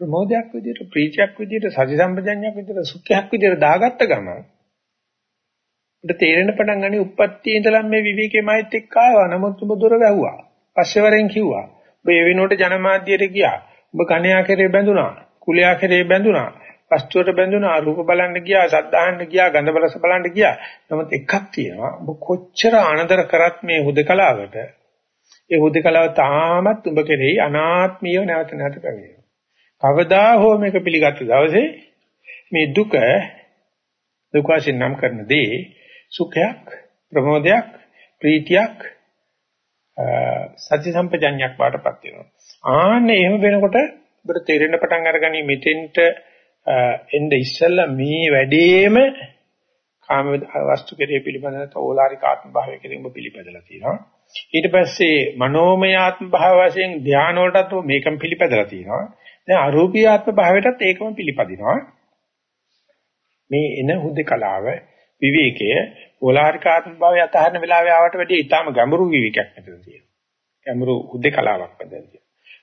ප්‍රමෝදයක් විදියට ප්‍රීතියක් විදියට සති සම්පජඤ්ඤයක් විදියට සුඛයක් විදියට දාගත්ත ගමන් උඩ තේරෙන පටන් ගන්නේ උප්පත්තියේ ඉඳලා මේ විවේකයේ මයිත් එක්ක ආවා. නමුත් ඔබ දොර වැහුවා. පස්සේ වරෙන් කිව්වා. ඔබ ඒ වෙනුවට ජනමාධ්‍යයට ගියා. ඔබ කණ්‍යා කෙරේ බැඳුනා. කුලයා කෙරේ බැඳුනා. වස්තුවට බැඳුනා. රූප බලන්න ගියා. සද්ධාහන්න ගියා. ගන්ධ බලස බලන්න ගියා. නමුත් එකක් තියෙනවා. ඔබ කොච්චර ආනන්දර කරත් මේ හුදකලාවට ඒ හුදකලාව තාමත් ඔබ කෙරෙහි අනාත්මීය නැවත නැවත පැමිණෙනවා. කවදා හෝ මේක පිළිගත්ත දවසේ මේ දුක දුක වශයෙන් නම් කරන දේ සුඛයක් ප්‍රමෝදයක් ප්‍රීතියක් සති සම්පජඤ්ඤයක් වාටපත් වෙනවා. ආන්නේ එහෙම වෙනකොට ඔබට තේරෙන්න පටන් අරගනි මෙතෙන්ට එnde ඉස්සෙල්ලා මේ වැඩේම කාම වස්තු කෙරේ පිළිබඳව ඕලාරික ආත්ම භාවය කෙරේ ඔබ පිළිපදලා තියෙනවා. ඊට පස්සේ මනෝමය ආත්ම භාව වශයෙන් ධාන වලටත් මේකම පිළිපදලා තියෙනවා. දැන් අරූපී ආත්ම භාවයටත් ඒකම පිළිපදිනවා. මේ එන හුදකලාව විවේකය ඕලාරිකාත්ම භාවය අතහරින වෙලාවේ ආවට වැඩිය ඊටාම ගැඹුරු විවේකයක් මෙතන තියෙනවා. ගැඹුරු උද්දකලාවක් මෙතන තියෙනවා.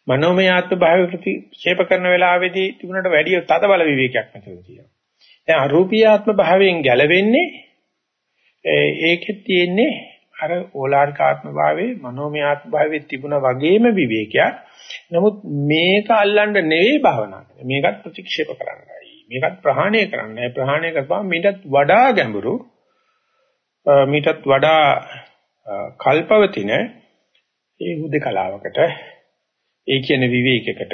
මනෝමය ආත්ම භාවය ප්‍රතික්ෂේප කරන වෙලාවේදී තිබුණට වැඩිය තද බල විවේකයක් මෙතන තියෙනවා. දැන් අරූපී ආත්ම භාවයෙන් ගැලවෙන්නේ ඒකෙත් තියෙන්නේ අර ඕලාරිකාත්ම භාවයේ මනෝමය ආත්ම භාවයේ තිබුණා වගේම විවේකයක්. නමුත් මේක අල්ලන්න නෙවෙයි භාවනා කරන්නේ. මේකත් ප්‍රතික්ෂේප කරන්නයි. මේකත් ප්‍රහාණය කරන්නයි. ප්‍රහාණය කරපුවම මීටත් වඩා ගැඹුරු මීටත් වඩා කල්පවතින ඒ හුදකලාවකට ඒ කියන විවේකයකට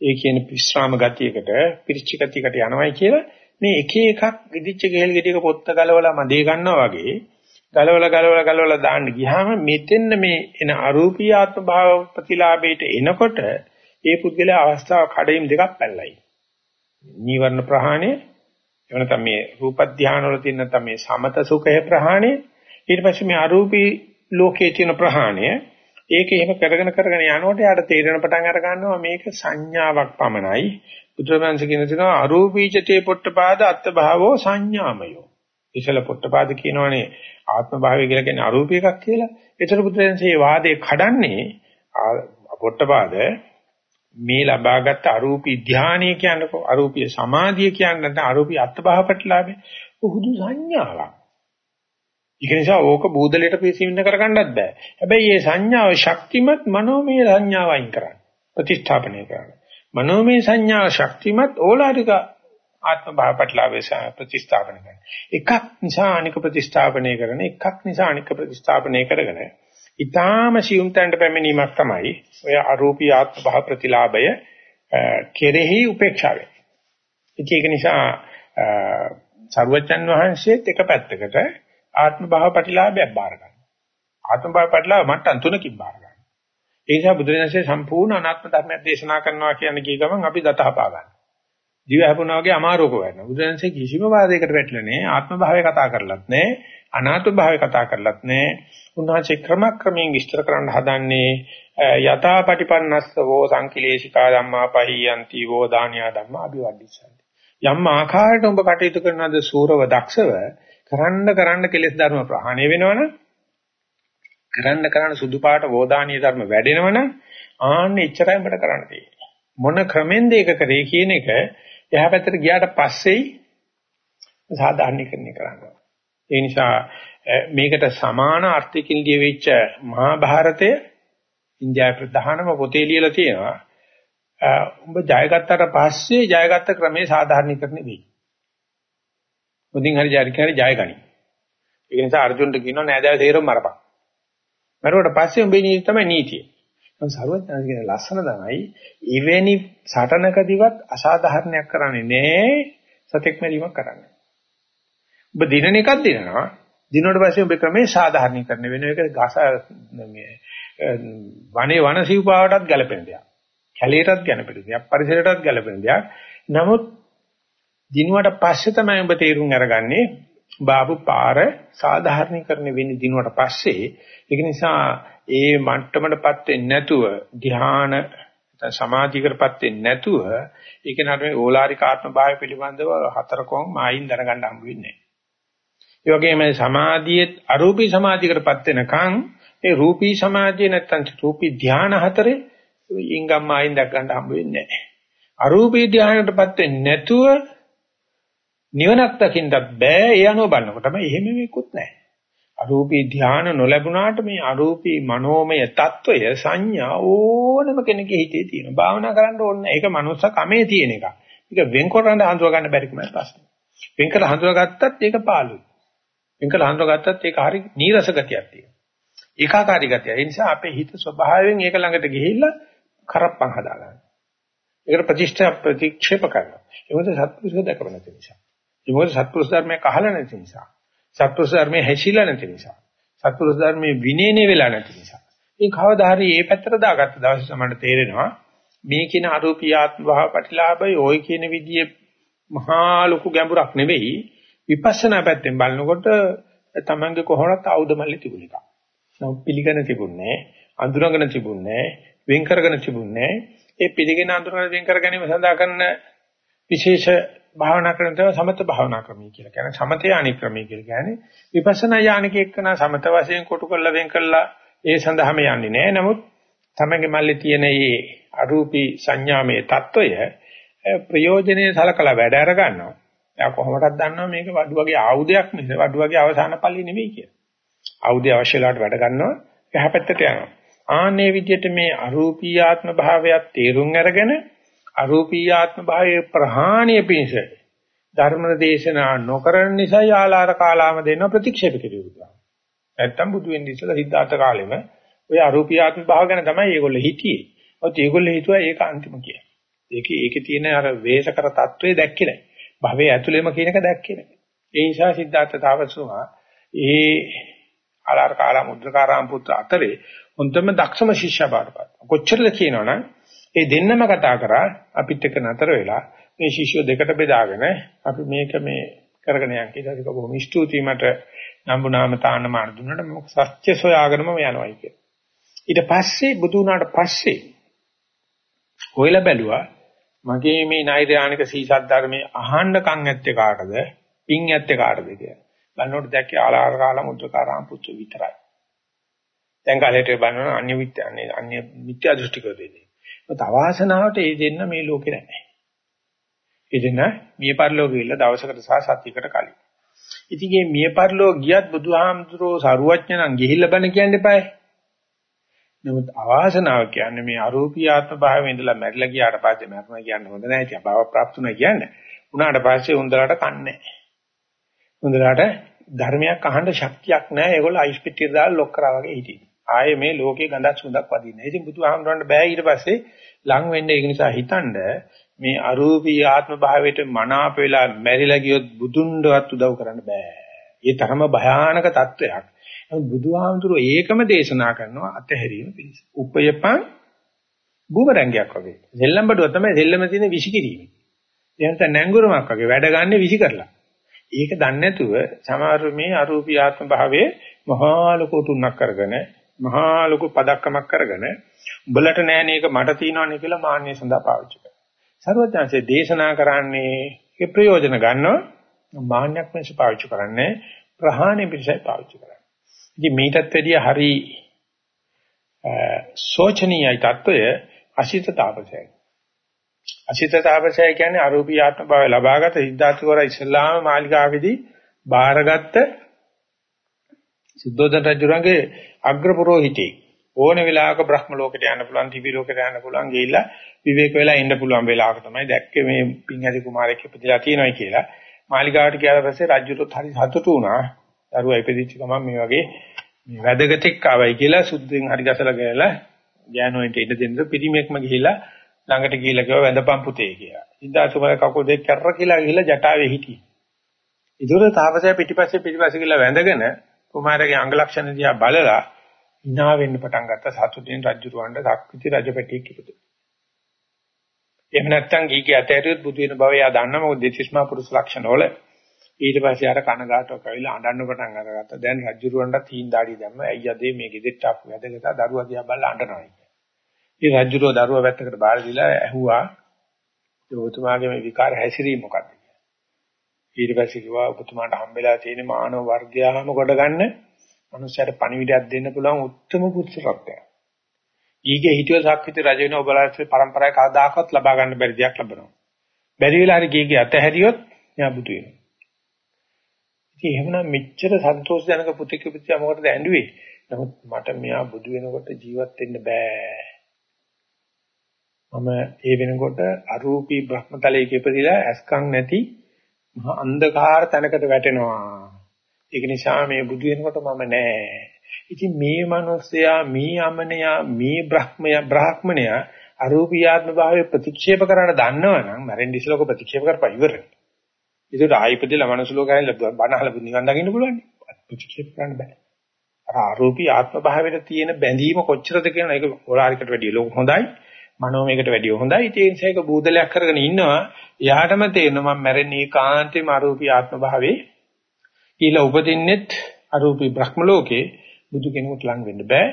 ඒ කියන විශ්‍රාම ගතියකට පිරිච්ච ගතියකට යනවයි කියලා මේ එක එකක් ඉදිච්ච ගෙල් ගෙඩියක පොත්ත ගලවලා මදේ ගන්නවා වගේ ගලවලා ගලවලා ගලවලා දාන්න ගියාම මෙතෙන්න මේ එන අරූපී ආත්ම භාව ප්‍රතිලාභයට එනකොට ඒ පුද්ගලයා අවස්ථාව කඩයිම් දෙකක් පැල්ලයි. නීවරණ ප්‍රහාණය එහෙම නැත්නම් මේ රූප ධානය වල තියෙන නැත්නම් මේ සමත සුඛය ප්‍රහාණය ඊට පස්සේ මේ අරූපී ලෝකයේ තියෙන ප්‍රහාණය ඒක එහෙම කරගෙන කරගෙන යනකොට යාට තේරෙන පටන් අර ගන්නවා මේක සංඥාවක් පමණයි. බුදුරජාණන් කියන දේනවා අරූපීචතේ පොට්ටපාද අත්භාවෝ සංඥාමයෝ. ඉසල පොට්ටපාද කියනවනේ ආත්ම භාවය කියලා කියන්නේ අරූපී එකක් කියලා. ඒතර බුදුරජාණන් මේ වාදේ කඩන්නේ පොට්ටපාද මේ ලබාගත් අරූපී ධානය කියන්නකො අරූපී සමාධිය කියන්නේ නැත්නම් අරූපී අත්භව ප්‍රතිලාභේ උහුදු සංඥාවක්. ඒක නිසා ඕක බූදලයට පිසින්න කරගන්නත් බෑ. හැබැයි මේ සංඥාව ශක්තිමත් මනෝමය සංඥාව අයින් කරන්න. ප්‍රතිස්ථාපනය කරන්න. මනෝමය සංඥාව ශක්තිමත් ඕලාරික ආත්ම භාව ප්‍රතිලාභේ ප්‍රතිස්ථාපනය කරන්න. එකක් නිසා අනික ප්‍රතිස්ථාපනය කරන එකක් නිසා අනික ප්‍රතිස්ථාපනය කරගෙන ඊටාම සියුම් තැනට පැමිණීමක් තමයි ඔය අරූපී ආත්ම භාව ප්‍රතිලාභය කෙරෙහි උපේක්ෂාව වෙන්නේ. ඒක නිසා සර්වචන් වහන්සේත් එක පැත්තකට ආත්ම භාව ප්‍රතිලාභයක් බාර ගන්නවා. ආත්ම භාව ප්‍රතිලාභ මට්ටම් තුනකින් බාර ගන්නවා. ඒ නිසා බුදුරජාණන්සේ සම්පූර්ණ අනාත්ම ධර්මයක් දේශනා කරනවා කියන කී ගමන් අපි දත හපා ගන්නවා. ජීව හැපුණා වගේ අමාරුක වෙනවා. බුදුරජාණන්සේ කිසිම වාදයකට වැටලා නැහැ. ආත්ම භාවය කතා කරලත් නැහැ. අනාත්ම භාවය කතා කරලත් නැහැ. උන්වහන්සේ ක්‍රමක්‍රමයෙන් විස්තර කරන්න හදන්නේ යථාපටිපන්නස්ස වෝ සංකිලේශිකා ධම්මා පහියන්ති වෝ දානියා ධම්මා අභිවද්දිසන්ති. යම් ආකාරයට ඔබ කටයුතු කරනද සූරව දක්ෂව කරන්න කරන්න කෙලෙස් ධර්ම ප්‍රහාණය වෙනවනම් කරන්න කරන්න සුදු පාට වෝදානීය ධර්ම වැඩෙනවනම් ආන්න එච්චරයි අපිට කරන්න තියෙන්නේ. මොන ක්‍රමෙන්ද ඒක කරේ කියන එක එහා පැත්තට ගියාට පස්සෙයි සාධාරණීකරණය කරන්න. ඒ නිසා මේකට සමාන අර්ථයකින් ලියවිච්ච මහා භාරතය ඉන්දියාවේ ප්‍රධානම පොතේ ලියලා තියෙනවා. උඹ ජයගත්තට පස්සේ ජයගත්ත ක්‍රමේ සාධාරණීකරණය වෙයි. මුදින් හරි ජාරික හරි ජයගනි. ඒක නිසා අර්ජුනට කියනවා නෑදෑය තේරෙම මරපන්. මරුවට පස්සේ උඹේ නීති තමයි නීතිය. නම් සර්වඥාන්සේ කියන ලස්සන තමයි ඉවෙනි සටනකදීවත් අසාධාරණයක් කරන්නේ නෑ සතෙක් මරීමක් කරන්නේ. ඔබ දිනන එකක් දිනනවා දිනුවට පස්සේ ඔබ ක්‍රමේ සාධාරණීකරණය වෙන එක ගස මේ වනේ වන සිව්පාවටත් ගැලපෙන දෙයක්. කැලේටත් ගැලපෙන දෙයක්. පරිසරයටත් ගැලපෙන දෙයක්. නමුත් දිනුවට පස්සේ තමයි ඔබ තේරුම් අරගන්නේ බාබු පාර සාධාරණීකරණය වෙන්නේ දිනුවට පස්සේ. ඒක නිසා ඒ මට්ටමටපත් වෙන්නේ නැතුව ධ්‍යාන සමාධියකටපත් වෙන්නේ නැතුව ඒක නට මේ ඕලාරික ආත්ම භාවය පිළිබඳව හතරකොන් මායින් දැනගන්න හම්බ වෙන්නේ නැහැ. ඒ වගේම සමාධියේ අරූපී සමාධියකටපත් වෙනකන් ඒ රූපී සමාධිය නැත්තම් රූපී ධානය හතරේ ඉංගම් මායින් දැක ගන්න හම්බ වෙන්නේ නැහැ. අරූපී ධානයටපත් වෙන්නේ නැතුව නිවනක් දකින්නත් බෑ ඒ අනුව බලනකොටම එහෙම මේකුත් නැහැ. අරූපී ධාන නොලැබුණාට මේ අරූපී මනෝමය తত্ত্বය සංඥා ඕනම කෙනෙකුගේ හිතේ තියෙනවා. භාවනා කරන්න ඕනේ. ඒක මනුස්ස කමේ තියෙන එකක්. ඒක වෙන්කරන හඳුව ගන්න බැරි කම ප්‍රශ්නේ. වෙන්කර හඳුනාගත්තත් ඒක පාළුයි. වෙන්කර හඳුනාගත්තත් ඒක හරි නීරස ගතියක් තියෙනවා. ඒකාකාරී ගතිය. ඒ නිසා අපේ හිත ස්වභාවයෙන් ඒක ළඟට ගිහිල්ලා කරප්පන් හදාගන්නවා. ඒකට ප්‍රතිෂ්ඨ ප්‍රතික්ෂේප කරනවා. ඒ මොකද සත්පුරුෂය දැකපු නැති නිසා. ඒ මොකද සත්පුරුෂ ධර්මයක් අහලා නැති නිසා. සත්පුරුෂ ධර්මයේ හැසිරලා නැති නිසා. සත්පුරුෂ ධර්මයේ විනේනේ වෙලා නැති නිසා. මේ කවදා හරි මේ පැත්තට දාගත්ත දවසේ තමයි තේරෙනවා මේ කියන අරූපීයාත්ම භාව ප්‍රතිලාභය ওই කියන විදිහේ මහා ලොකු ගැඹුරක් නෙවෙයි විපස්සනා පැත්තෙන් බලනකොට තමන්ගේ කොහොමවත් ආයුධ මල්ලේ තිබුණ එක. නමුත් පිළිගන්න තිබුණේ අඳුරගෙන තිබුණේ වෙන් කරගෙන තිබුණේ ඒ පිළිගෙන අඳුරගෙන වෙන් කර ගැනීම සඳහා කරන විශේෂ භාවනා කරන තව සමත භාවනා ක්‍රමී කියලා කියන්නේ සමත යානි ක්‍රමී කියලා කියන්නේ විපස්සනා යානික එක්කන සමත වශයෙන් කොටු කරලා වෙන් කරලා ඒ සඳහාම යන්නේ නැහැ නමුත් තමගේ මල්ලේ තියෙන මේ අරූපී සංඥාමේ తত্ত্বය ප්‍රයෝජනේ සලකලා වැඩ අර ගන්නවා එයා කොහොමදක් දන්නවා මේක වඩු වගේ ආයුධයක් නෙවෙයි වඩු වගේ අවසාන පල්ලි නෙවෙයි කියලා. ආයුධය අවශ්‍ය වෙලාවට වැඩ ගන්නවා එහා පැත්තට යනවා. ආන්නේ විදිහට මේ අරූපී ආත්ම භාවයත් තේරුම් අරගෙන අරූපී ආත්ම භාවයේ ප්‍රහාණය පිණිස ධර්ම දේශනා නොකරන නිසා යාලාර කාලාම දෙන ප්‍රතික්ෂේප කෙරෙවුවා. නැත්තම් බුදු වෙන්නේ ඉස්සලා සිද්ධාර්ථ කාලෙම ඔය අරූපී ආත්ම භාව ගැන තමයි ඒගොල්ලෝ හිතියේ. ඔත් ඒගොල්ලෝ හිතුවා ඒක අන්තිම කියලා. ඒකේ ඒකේ තියෙන අර වේශකර తත්වයේ දැක්කේ නැහැ. භවයේ ඇතුළෙම කියන එක දැක්කේ නැහැ. ඒ නිසා සිද්ධාර්ථ තාපසතුමා ඒ ආලාර කාලා මුද්‍රකාරාම් පුත්‍ර අතරේ හොඳම දක්ෂම ශිෂ්‍යයා බාටපත්. කොච්චරද කියනවනම් ඒ දෙන්නම කතා කරා අපිත් එක්ක නතර වෙලා මේ ශිෂ්‍යෝ දෙකට බෙදාගෙන අපි මේක මේ කරගෙන යන් කියලා ඒක බොහොම ස්තුතියි මට නම්බුනාම තාන්න මාන දුන්නට මම සත්‍ය සොයාගෙනම යනවායි කියලා. ඊට පස්සේ බුදු වුණාට පස්සේ හොයලා බැලුවා මගේ මේ නෛර්යානික සීසත් ධර්මයේ අහන්න කන් ඇත්තේ කාටද? පින් ඇත්තේ කාටද කියලා. බලනකොට දැක්කේ ආලාර කාලා මුද්දකාරාම පුත්‍ර විතරයි. දැන් කාලේට බලනවා අන්‍ය විත්‍ය අන්‍ය මිත්‍යා දෘෂ්ටිකෝ දෙන්නේ. ඒත් අවාසනාවට ඒ දෙන්න මේ ලෝකේ නැහැ. ඒ දෙන්න මිය පරලෝකෙ ඉන්න දවසකට සහ සතියකට කලින්. ඉතින් මේ මිය පරලෝක ගියත් බුදුහාමුදුරෝ සරුවඥ නම් ගිහිල්ලා බණ කියන්න එපායි. නමුත් අවාසනාව කියන්නේ මේ අරූපී ආත්ම භාවයේ ඉඳලා මැරිලා ගියාට පස්සේ මරණ කියන්න හොඳ නැහැ. ඉතින් භව ප්‍රාප්තුනා කියන්නේ. උනාට පස්සේ උන්දලට කන්නේ නැහැ. උන්දලට ධර්මයක් අහන්න ශක්තියක් නැහැ. ඒගොල්ලෝ අයිස් පිටිය දාලා ලොක් කරා වගේ හිටියේ. ආයේ මේ ලෝකේ ගඳක් සුවඳක් වදින්නේ. ඉතින් බුදුහාමුදුරන්ට බෑ ඊට පස්සේ ලං වෙන්නේ ඒක නිසා හිතනද මේ අරූපී ආත්ම භාවයට මනාප වෙලා මැරිලා ගියොත් බුදුන්වත් උදව් කරන්න බෑ. ඒ තරම භයානක තත්වයක්. බුදුහාමුදුරුවෝ ඒකම දේශනා කරනවා අතහැරීම පිණිස. උපයපං බුමරංගයක් වගේ. සෙල්ලම් බඩුව තමයි සෙල්ලම තියෙන විසිකිරීම. එහෙනම් නැංගුරමක් වගේ වැඩ ගන්න විසි කරලා. ඒක දන්නේ නැතුව සමහර මේ අරූපී ආත්ම භාවයේ මහා ලොකු තුනක් කරගෙන මහා ලොකු පදක්කමක් කරගෙන උඹලට නෑනේ ඒක මට තියෙනවනේ කියලා මාන්නේ සඳහා පාවිච්චි කරනවා. සර්වඥාන්සේ දේශනා කරන්නේ ඒ ප්‍රයෝජන ගන්නවා මාන්නයක් මිස පාවිච්චි කරන්නේ ප්‍රහාණය පිටසයි පාවිච්චි කරන්නේ. ඉතින් මේකටත් වැඩිය හරි සෝචනීයයි தত্ত্বය අසිත තාපසයයි. අසිත තාපසය කියන්නේ අරූපී ආත්ම භාවය ලබාගත සිද්ධාර්ථ කෝර ඉස්ලාම මාලිකාවේදී බාරගත්තු සුද්ධෝදන රජුරන්ගේ අග්‍ර පුරোহিතේ ඕන වෙලාවක බ්‍රහ්ම ලෝකයට යන්න පුළුවන් දිවි ලෝකයට යන්න පුළුවන් ගිහිල්ලා විවේක වෙලා ඉන්න පුළුවන් වෙලාවක තමයි දැක්කේ මේ පින්හදි කුමාරයෙක් ඉපදලා තියෙනවායි කියලා මාලිගාවට ගියාට පස්සේ රජුටත් හරි සතුටු වුණා දරුවා ඉපදිච්ච ගමන් මේ වගේ මේ වැදගත්ෙක් ආවයි කියලා සුද්ධෙන් හරි ගසලා ගෑලා ගෑනුවෙන්ට ඉඳ දෙන්න පිරිමෙක්ම ගිහිල්ලා ළඟට ගිහිල්ලා කිව්වා වැඳපම් පුතේ කියලා. ඉඳාසුමල කකුල් දෙක කැරර කියලා ගිහිල්ලා ජටාවේ හිටියේ. ඉදොර තාපසය පිටිපස්සේ පිටිපස්සේ කියලා වැඳගෙන කුමාරගේ අංග ලක්ෂණ දිහා බලලා hina වෙන්න පටන් ගත්ත සතුටින් රජුරවණ්ඩ සක්විති රජපැටියෙක් ඉපදුනා. එහෙම නැත්නම් ගීගේ ඇතෑරියොත් බුදු වෙන බව එයා දන්නා මොකද දෙතිස්මා පුරුෂ ලක්ෂණ වල ඊට පස්සේ අර කනගාටුවක් ඇවිල්ලා අඬන්න පටන් අරගත්තා. දැන් රජුරවණ්ඩ තීන් දාඩි දැම්ම. අයියා දෙේ මේ ගෙදෙට්ට ආපු වැදගත් දරුවා දිහා බලලා අඬනවා. ඉතින් රජුරෝ දරුවා වැත්තකට බාර දීලා ඇහුවා ඔබතුමාගේ මේ විකාර හැසිරීම මොකක්ද ඊට පස්සේ කිව්වා ඔබතුමාට හම්බෙලා තියෙන මානව වර්ගයාම කොට ගන්න මනුස්සයට පණිවිඩයක් දෙන්න පුළුවන් උත්තරම පුත්‍රත්වය. ඊගේ හිටිය සක්විති රජ වෙන ඔබලාගේ પરම්පරාවේ කවදාකවත් ලබා ගන්න බැරි දෙයක් ලැබෙනවා. බැරි වෙලා හරි ගීගේ අතහැරියොත් එයා බුදු වෙනවා. ඉතින් එහෙමනම් මෙච්චර සන්තෝෂජනක පුතික පුතියා මොකටද ඇඬුවේ? නමුත් මට මෙයා බුදු වෙනකොට ජීවත් වෙන්න බෑ. මම ඒ වෙනකොට අරූපී බ්‍රහ්මතලයක ඉපදිලා ඇස්කම් නැති මහා අන්ධකාර තැනකට වැටෙනවා. ඒක නිසා මේ බුදු වෙනකොට මම නෑ. ඉතින් මේ මිනිස්සයා මේ අමනයා මේ බ්‍රහ්මය බ්‍රාහ්මණයා අරූපී ආත්ම භාවය ප්‍රතික්ෂේප කරන්න දන්නවනම් මරෙන් ඉස්සලක ප්‍රතික්ෂේප කරපා ඉවරයි. ඒකට ආයිපදෙලා මනස ලෝකයෙන් ලැබුවා බණහල නිවන් දකින්න පුළුවන්. ප්‍රතික්ෂේප කරන්න බෑ. අර ආරූපී ආත්ම භාවයට තියෙන බැඳීම කොච්චරද කියන එක ඕලාරිකට වැඩිය ලොකු හොඳයි. මනෝමයකට වැඩිය හොඳයි. ඒ නිසා ඒක බූදලයක් කරගෙන ඉන්නවා. එයාටම තේරෙනවා මම මැරෙන්නේ කාන්තේම අරූපී ආත්ම භාවයේ. ඊළ උපදින්නෙත් අරූපී බ්‍රහ්ම ලෝකේ බුදු කෙනෙකුට ලං වෙන්න බෑ.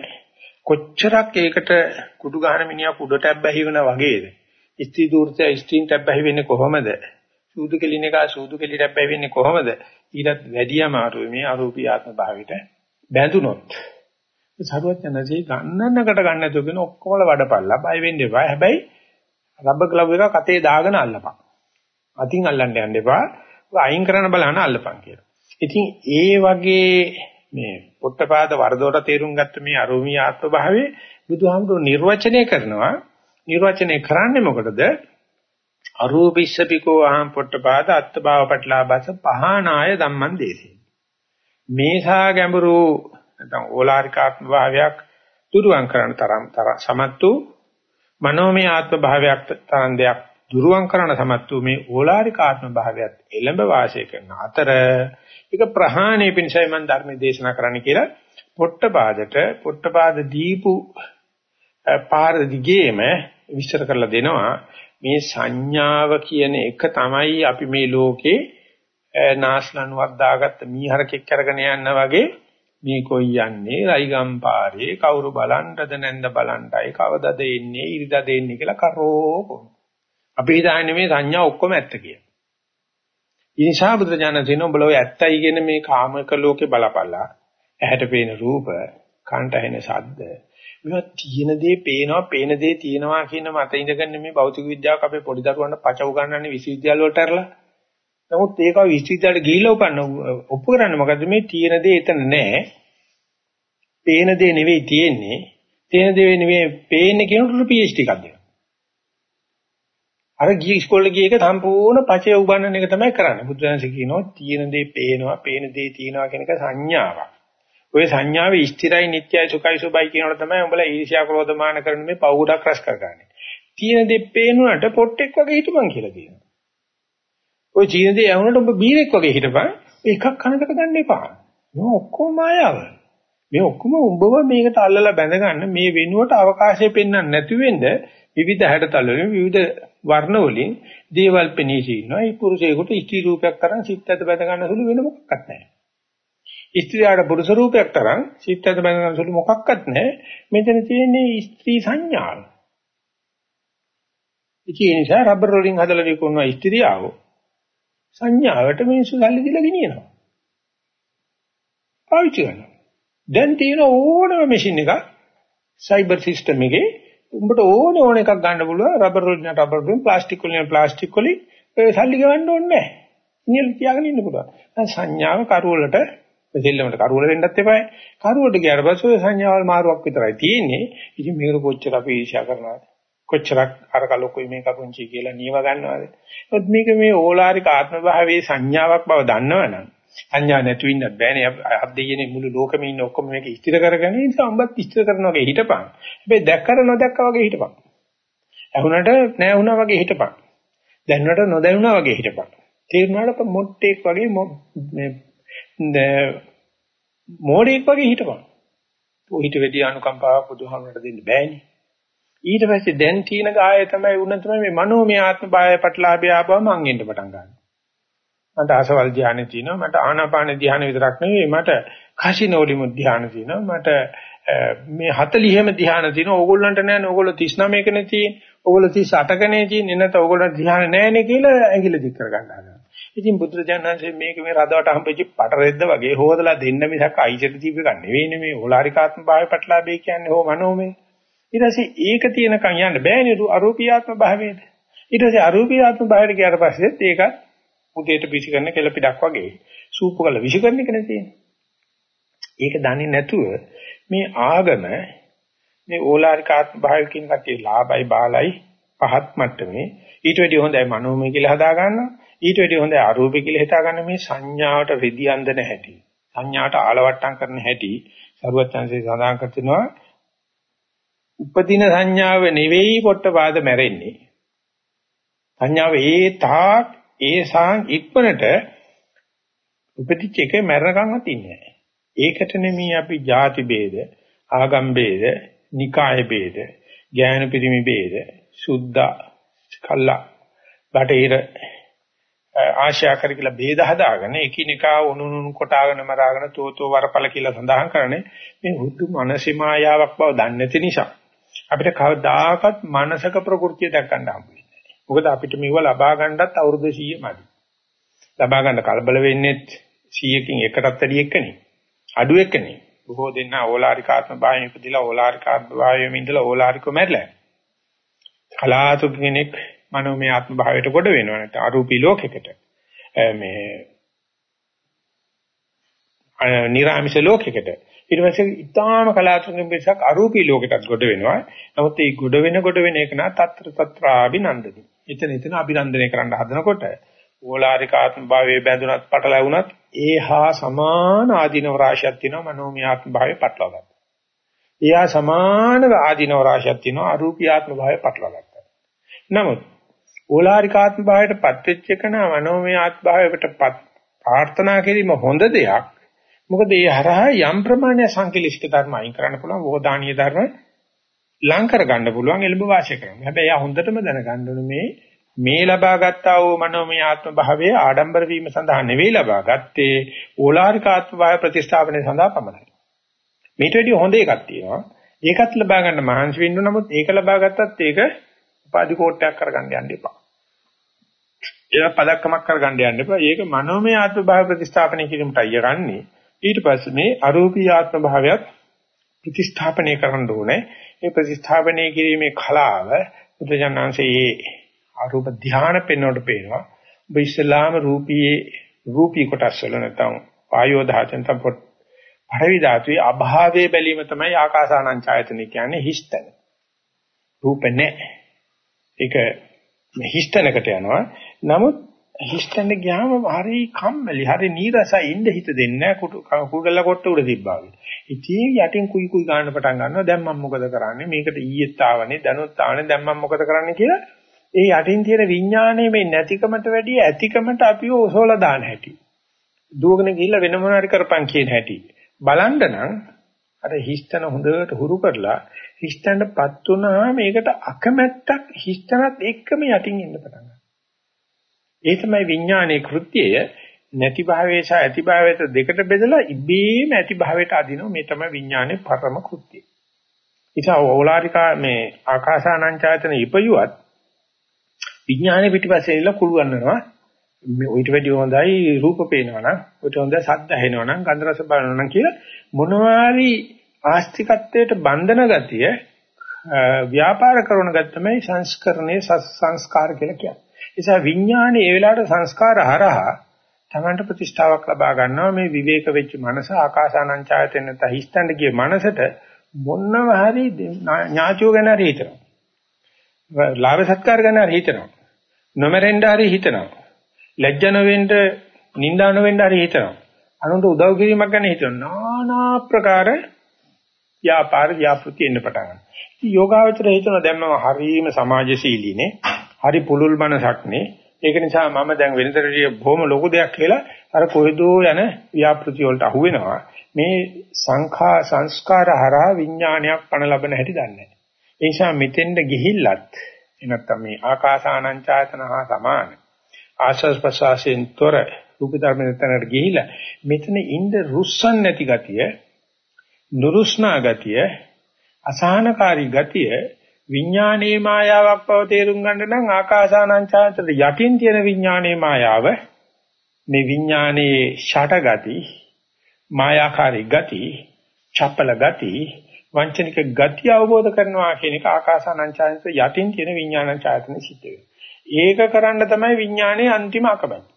කොච්චරක් ඒකට කුඩු ගහන මිනිහා කුඩට ඇබ්බැහි වෙනා වගේද? ස්ත්‍රී දූර්තය ස්ත්‍රීන්ට ඇබ්බැහි වෙන්නේ කොහොමද? සූදු කෙලින එක සූදු කෙලිට ඇබ්බැහි වෙන්නේ කොහොමද? ඊටත් වැඩි අමාරුයි මේ අරූපී ආත්ම භාවයට බැඳුනොත්. සරුවචනසේ ගන්නන්නකට ගන්න නැතුව කියන ඔක්කොම වඩපල්ලා බය වෙන්න එපා. හැබැයි රබර් ග්ලව් එක කතේ දාගෙන අල්ලපන්. අතින් අල්ලන්න යන්න එපා. අයින් කරන්න බලන්න අල්ලපන් කියලා. ඉතින් ඒ වගේ මේ පොට්ටපාද වරදොට තේරුම් ගත්ත මේ අරෝමී ආත්ම භාවයේ බුදුහාමුදුරු නිර්වචනය කරනවා. නිර්වචනය කරන්නේ මොකටද? අරූපිස්සපිකෝ අහං පොට්ටපාද අත්ථභාව පටලාබස පහනාය ධම්මං දේශේ. මේසා ගැඹුරු නැත්නම් ඕලාරිකාත්ම භාවයක් දුරුවන් කරන තරම් සමත් වූ මනෝමය ආත්ම භාවයක් තරම් දෙයක් දුරුවන් කරන සමත් වූ මේ ඕලාරිකාත්ම භාවයත් එළඹ වාසය කරන අතර ඒක ප්‍රහාණය පිණිසයි මම ධර්ම දේශනා කරන්න කියලා පොට්ටපාදට පොට්ටපාද දීපු පාර දිගේම විස්තර කරලා දෙනවා. මේ සංඥාව කියන එක තමයි අපි මේ ලෝකේ නාස්ලනුවක් දාගත්ත මීහරකෙක් අරගෙන යනවා වගේ මේ කොයි යන්නේ? රයිගම් පාරේ කවුරු බලන්නද නැන්ද බලන්නයි කවදද එන්නේ ඉරිදද එන්නේ කියලා කරෝ අපි හිතන්නේ මේ සංඥා ඔක්කොම ඇත්ත කියලා. ඒ නිසා බුදුරජාණන් කියනවා උඹලා ඔය ඇත්තයි කියන මේ කාමක ලෝකේ බලපල්ලා ඇහැට පේන රූප කන්ට ඇහෙන ශබ්ද මේවා තියෙන දේ පේනවා පේන දේ තියෙනවා කියන මත ඉඳගෙන මේ භෞතික විද්‍යාවක් අපේ පොඩි දරුවන්ට පචව ගන්නන්නේ විශ්වවිද්‍යාල වලට අරලා නමුත් ඒක විශ්වවිද්‍යාලයට ගිහිල්ලා උපන්න ඔප්පු කරන්නේ මොකද්ද මේ තියෙන දේ එතන නැහැ. පේන දේ නෙවෙයි තියෙන්නේ. තියෙන දේ නෙවෙයි පේන්නේ කියනකොට PhD එකක් දෙනවා. අර ගිය ඉස්කෝලේ ගිය එක සම්පූර්ණ පචය උගන්නන එක තමයි කරන්නේ. බුදුරජාණන් කියනවා තියෙන දේ පේනවා, පේන දේ තියෙනවා කියන එක සංඥාවක්. ඔය සංඥාවේ ස්ථිරයි, නිට්ටයයි, සුඛයි, සුබයි කියනකොට තමයි උඹලා ඊර්ෂ්‍යා ක්‍රෝධමාන කරන මේ පවුඩක් රස කරගන්නේ. තියෙන දේ පේනුනට පොට්ටෙක් වගේ හිටපන් කියලා කියනවා. ඔය චීන දේ ඇහුනට ඔබ බීරෙක් වගේ හිටපන්. එකක් කනකට ගන්න එපා. මේ ඔක්කොම මායාව. මේ ඔක්කොම උඹව මේකට අල්ලලා බැඳගන්න මේ වෙනුවට අවකාශය පෙන්වන්න නැති වෙන්න විවිධ හැඩතල වලින් විවිධ වර්ණ වලින් දේවල් පෙනී සිටිනවා. ඒ පුරුෂයෙකුට ස්ත්‍රී රූපයක් තරම් සිත් ඇත බැඳ ගන්න සුළු වෙන මොකක්වත් නැහැ. ස්ත්‍රියට පුරුෂ රූපයක් තරම් සිත් ඇත බැඳ ගන්න සුළු මොකක්වත් නැහැ. මෙතන තියෙන්නේ ස්ත්‍රී සංඥාව. ඒ නිසා රබර් වලින් හදලා විකුණන ස්ත්‍රියාවෝ සංඥාවට මිනිස්සු සල්ලි දීලා ගෙනියනවා. පාවිච්චි කරනවා. දැන් තියෙන ඕනම මැෂින් එකක් සයිබර් සිස්ටම් එකේ උඹට ඕන ඕන එකක් ගන්න පුළුවන් රබර් වලින් රබර් වලින් ප්ලාස්ටික් වලින් ප්ලාස්ටික් වලින් ඒ සල්ලි ගවන්න ඕනේ නැහැ. නියල් තියාගෙන ඉන්න පුළුවන්. සංඥාව කරුවලට දෙල්ලමට කරුවල වෙන්නත් එපායි. කරුවලට ගියාට පස්සේ සංඥාවල් මාරුවක් විතරයි තියෙන්නේ. ඉතින් මේකට කොච්චර අපි ඊර්ෂ්‍යා කරනවද? කොච්චරක් අර කලොකුයි මේක පුංචි කියලා නියම ගන්නවද? ඒත් මේක මේ ඕලාරික ආත්ම භාවයේ සංඥාවක් බව දන්නවනම් සංඥා නැතු වෙන්නත් බෑනේ අත් දෙයනේ මුළු ලෝකෙම ඉන්න ඔක්කොම මේක ස්ථිර කරගෙන ඉතින් අම්බත් ස්ථිර කරනවා වගේ හිටපන්. හැබැයි දැක්කර නොදැක්කා වගේ හිටපන්. ඇහුණට නැහැ වුණා වගේ හිටපන්. දැනුණට නොදැනුණා වගේ හිටපන්. තේරුණාට මොට්ටෙක් වගේ මේ මෝඩෙක් වගේ හිටපන්. ඔය හිට වෙදී අනුකම්පාව බුදුහාමරට දෙන්න බෑනේ. ඊට පස්සේ දැන් තියෙන ගාය තමයි උන තමයි මේ මනෝමය ආත්ම බාය පටලාභය ආපුවම මං එන්න පටන් ගන්නවා. මට ආසවල් ධානය තියෙනවා මට ආනාපාන ධානය විතරක් නෙවෙයි මට කසිනෝලිමු ධානය තියෙනවා මට මේ 40ෙම ධානය තියෙනවා. ඕගොල්ලන්ට නෑ නේ ඕගොල්ලෝ 39කනේ තියෙන්නේ ඕගොල්ලෝ 38කනේ තියෙන්නේ නැත්නම් ඕගොල්ලන්ට ධානය නෑනේ කියලා ඇඟිලි දික් කර ගන්න හදනවා. ඉතින් බුදුරජාණන්සේ මේක මේ රදවට හම්බෙච්ච පටරෙද්ද වගේ හොදලා දෙන්න මිසක් අයිසට දීප එක නෙවෙයිනේ මේ ඕලාරිකාත්ම භාවය පටලාභය කියන්නේ හෝ මනෝමය. ඊට පස්සේ ඒක තියෙනකන් යන්න බෑනේ අරූපීයාත්ම භාවයට ඊට පස්සේ අරූපීයාත්ම භාවයට ගියාට පස්සෙත් ඒක උදේට පිසි කරන කෙලපිඩක් වගේ සූපු කළ විසි කරන එකනේ තියෙන්නේ. ඒක දන්නේ නැතුව මේ ආගම මේ ඕලාරිකාත්ම භාවයකින් කටේ ලාභයි බාලයි පහත් මට්ටමේ ඊට වැඩිය හොඳයි මනෝමය කියලා හදා ගන්නවා. ඊට වැඩිය හොඳයි අරූපී කියලා හිතා ගන්න මේ සංඥාවට රෙදි අඳින හැටි. සංඥාවට ආලවට්ටම් කරන හැටි. සරුවචන්සේ සඳහන් කරනවා උපදින සංඥාව නෙවෙයි පොට්ටපාද මැරෙන්නේ. සංඥාව ඒ තාක් ඒ සාං ඉක්මනට උපදිච්ච එක මැරණකම් අතින්නේ නැහැ. ඒකට නෙමෙයි අපි ಜಾති ભેද, ආගම් ભેද, නිකාය ભેද, ඥාන පිරිමි ભેද, සුද්ධා, කල්ලා, බටහිර ආශා කර කියලා ભેද හදාගෙන එකිනෙකා උණුනුණු කොටාගෙන මරාගෙන තෝතෝ වරපල කියලා සඳහන් කරන්නේ මේ හුදු මනසි මායාවක් බව දන්නේ නැති නිසා අපිට කවදාකවත් මානසික ප්‍රകൃතිය දැක් ගන්න හම්බ වෙන්නේ නැහැ. මොකද අපිට මේව ලබා ගන්නත් අවුරුදු 100 මදි. ලබා ගන්න කලබල වෙන්නේත් 100කින් එකටත් වැඩි එකනේ. අඩු එකනේ. බොහෝ දෙනා ඕලාරිකාත්ම භාවයෙන් ඉපදිලා ඕලාරිකාත්ම භාවයෙන් ඉඳලා ඕලාරිකව මැරිලා. කලාතුරකින් කෙනෙක් මනෝමය ආත්ම භාවයට කොට වෙනවා නැත්නම් අරූපී ලෝකයකට. මේ නිර්ආමිෂ ලෝකයකට. ඊට පස්සේ ඊටාම කලාතුරකින් පිටසක් අරූපී ලෝකයටත් කොට වෙනවා. නමුත් මේ කොට වෙන කොට වෙන එක නා తත්‍ර తත්‍රාබිනන්දති. එතන එතන අභිනන්දනය කරන්න හදනකොට ඕලාරික ආත්ම භාවයේ බැඳුනත් පටලැවුනත් ඒහා සමාන ආධිනව රාශියක් තියෙනවා මනෝමය ආත්ම භාවයේ පටලවා ගන්න. ඒහා සමාන ආධිනව රාශියක් තියෙනවා අරූපී ආත්ම භාවයේ පටලවා ගන්න. නමුත් ඕලාරික ආත්ම භාවයට පත් වෙච්ච එක නා මනෝමය ආත්ම භාවයට ප්‍රාර්ථනා කිරීම හොඳ දෙයක්. මොකද ඒ හරහා යම් ප්‍රමාණය සංකලිෂ්ඨ ධර්ම අයින් කරන්න පුළුවන් වෝදානීය ධර්ම ලං කර ගන්න පුළුවන් එළඹ වාසය කරන්න. හැබැයි ආ හොඳටම දැනගන්න ඕනේ මේ මේ ලබාගත්තා වූ මනෝමය ආත්ම භාවයේ ආඩම්බර වීම සඳහා නෙවෙයි ලබාගත්තේ ඕලාරික ආත්ම භාව ප්‍රතිස්ථාපනය සඳහා පමණයි. මේට වැඩිය හොඳ එකක් තියෙනවා. ඒකත් ලබා ගන්න මහන්සි වෙන්න නමුත් ඒක ලබා ගත්තත් ඒක උපාධි කෝට්ටයක් කරගන්න යන්න එපා. ඒක පදක්කමක් කරගන්න යන්න එපා. ඒක මනෝමය ආත්ම භාව ප්‍රතිස්ථාපනය කිරීමට අයගන්නේ. ඊට පස්සේ මේ අරූපී ආත්ම භාවයත් ප්‍රතිස්ථාපනය කරන්න ඕනේ. ඒ ප්‍රතිස්ථාපනය කිරීමේ කලාව බුදුජානන්සේ අරූප ධානය පෙන්වන්නට පේනවා. ඔබ ඉස්ලාම රූපී රූපී කොටස් වල නැත්නම් වායෝ ධාතෙන් තම පරවි ධාතුවේ අභාවයේ බැලීම තමයි ආකාසානං ඡායතන කියන්නේ හිස්තන. රූප නැහැ. ඒක හිස්තනකට යනවා. නමුත් හිස්තන ගියාම හරි කම්මැලි, හරි නීරසයි ඉන්න හිත දෙන්නේ නැහැ. කුඩල කොට උඩ තිබ්බා වගේ. ඉතින් යටින් කුයි කුයි ගන්න පටන් ගන්නවා. දැන් මම මොකද කරන්නේ? මේකට ඊයේත් ආවනේ, දැනුත් ආවනේ. දැන් මම මොකද කරන්නේ කියලා ඒ යටින් තියෙන විඥානයේ මේ නැතිකමට වැඩිය ඇතිකමට අපිව ඔසවලා දාන හැටි. දුවගෙන ගිහිල්ලා වෙන මොනාරි කරපන් කියන හැටි. බලන්න නම් අර හිස්තන හොඳට හුරු කරලා හිස්තනටපත් වුණා මේකට අකමැත්තක් හිස්තනත් එක්කම යටින් ඉන්න පටන් ඒ තමයි විඥානයේ කෘත්‍යය. නැති භාවයේ සහ ඇති භාවයට දෙකට බෙදලා ඉබේම ඇති භාවයට අදිනවා මේ තමයි විඥානයේ පරම කෘත්‍යය. ඉතින් ඕලාරිකා මේ ආකාසානංචායතන ඉපයුවත් විඥානයේ පිටිපස්සේ ඉන්න කුළුවන්නවා ඔයිට වැඩි හොඳයි රූප පේනවා නම් ඔයිට හොඳයි සද්ද ඇහෙනවා නම් ගන්ධ රස බලනවා නම් කියලා මොනවාරි ආස්තිකත්වයට බන්ධන ගතිය ව්‍යාපාර කරන ගත්තමයි සංස්කරණයේ සංස්කාර කියලා කියන්නේ. ඒ නිසා විඥානේ ඒ වෙලාවට සංස්කාර හරහා තමන්ට ප්‍රතිෂ්ඨාවක් ලබා ගන්නවා මේ විවේක වෙච්ච මනස ආකාසානං ඡායතෙන් නැත්නම් හිස්තන්ඩ ගිය මනසට මොනම හරි ඥාචෝ ගැන හරි හිතනවා. ලාභ සත්කාර ගැන හරි හිතනවා. නොමරෙන්න හරි හිතනවා. ලැජ්ජ නොවෙන්න, නිඳා නොවෙන්න හරි හිතනවා. අනුන්ට උදව් කිරීමක් ගැන හිතනවා. নানা ප්‍රකාර ව්‍යාපාර ව්‍යාපෘති එන්න පටන් ගන්නවා. ඉතින් යෝගාවචර හිතනවා දැන් මම හරීම සමාජශීලීනේ. හරි පුලුල් මනසක්නේ. ඒක නිසා මම දැන් වෙනතරදී බොහොම ලොකු දෙයක් කියලා අර කොහෙදෝ යන ව්‍යාපෘති වලට අහු වෙනවා. මේ සංඛා සංස්කාර හරහා විඥානයක් පණ ලබන හැටි දන්නේ නැහැ. ඒ නිසා මෙතෙන්ද ගිහිල්ලත් එනත්තම් මේ ආකාසානං ඡායතන හා සමාන ආශස් ප්‍රසවාසයෙන් තොර රූප ධර්මයන්ට ගිහිලා මෙතන ඉඳ රුස්සන් නැති ගතිය නුරුස්නා ගතිය අසහනකාරී ගතිය විඥානයේ මායාවක් බව තේරුම් ගන්න නම් ආකාසානං ඡායතන යටින් තියෙන විඥානයේ මායාව මේ විඥානයේ ෂට ගති මායාකාරී ගති චපල ගති වංචනික ගති අවබෝධ කරනවා කියන එක ආකාසානංචායත යටින් තියෙන විඥානං ඡායතන සිද්ධ වෙනවා. ඒක කරන්න තමයි විඥානයේ අන්තිම අකමැති.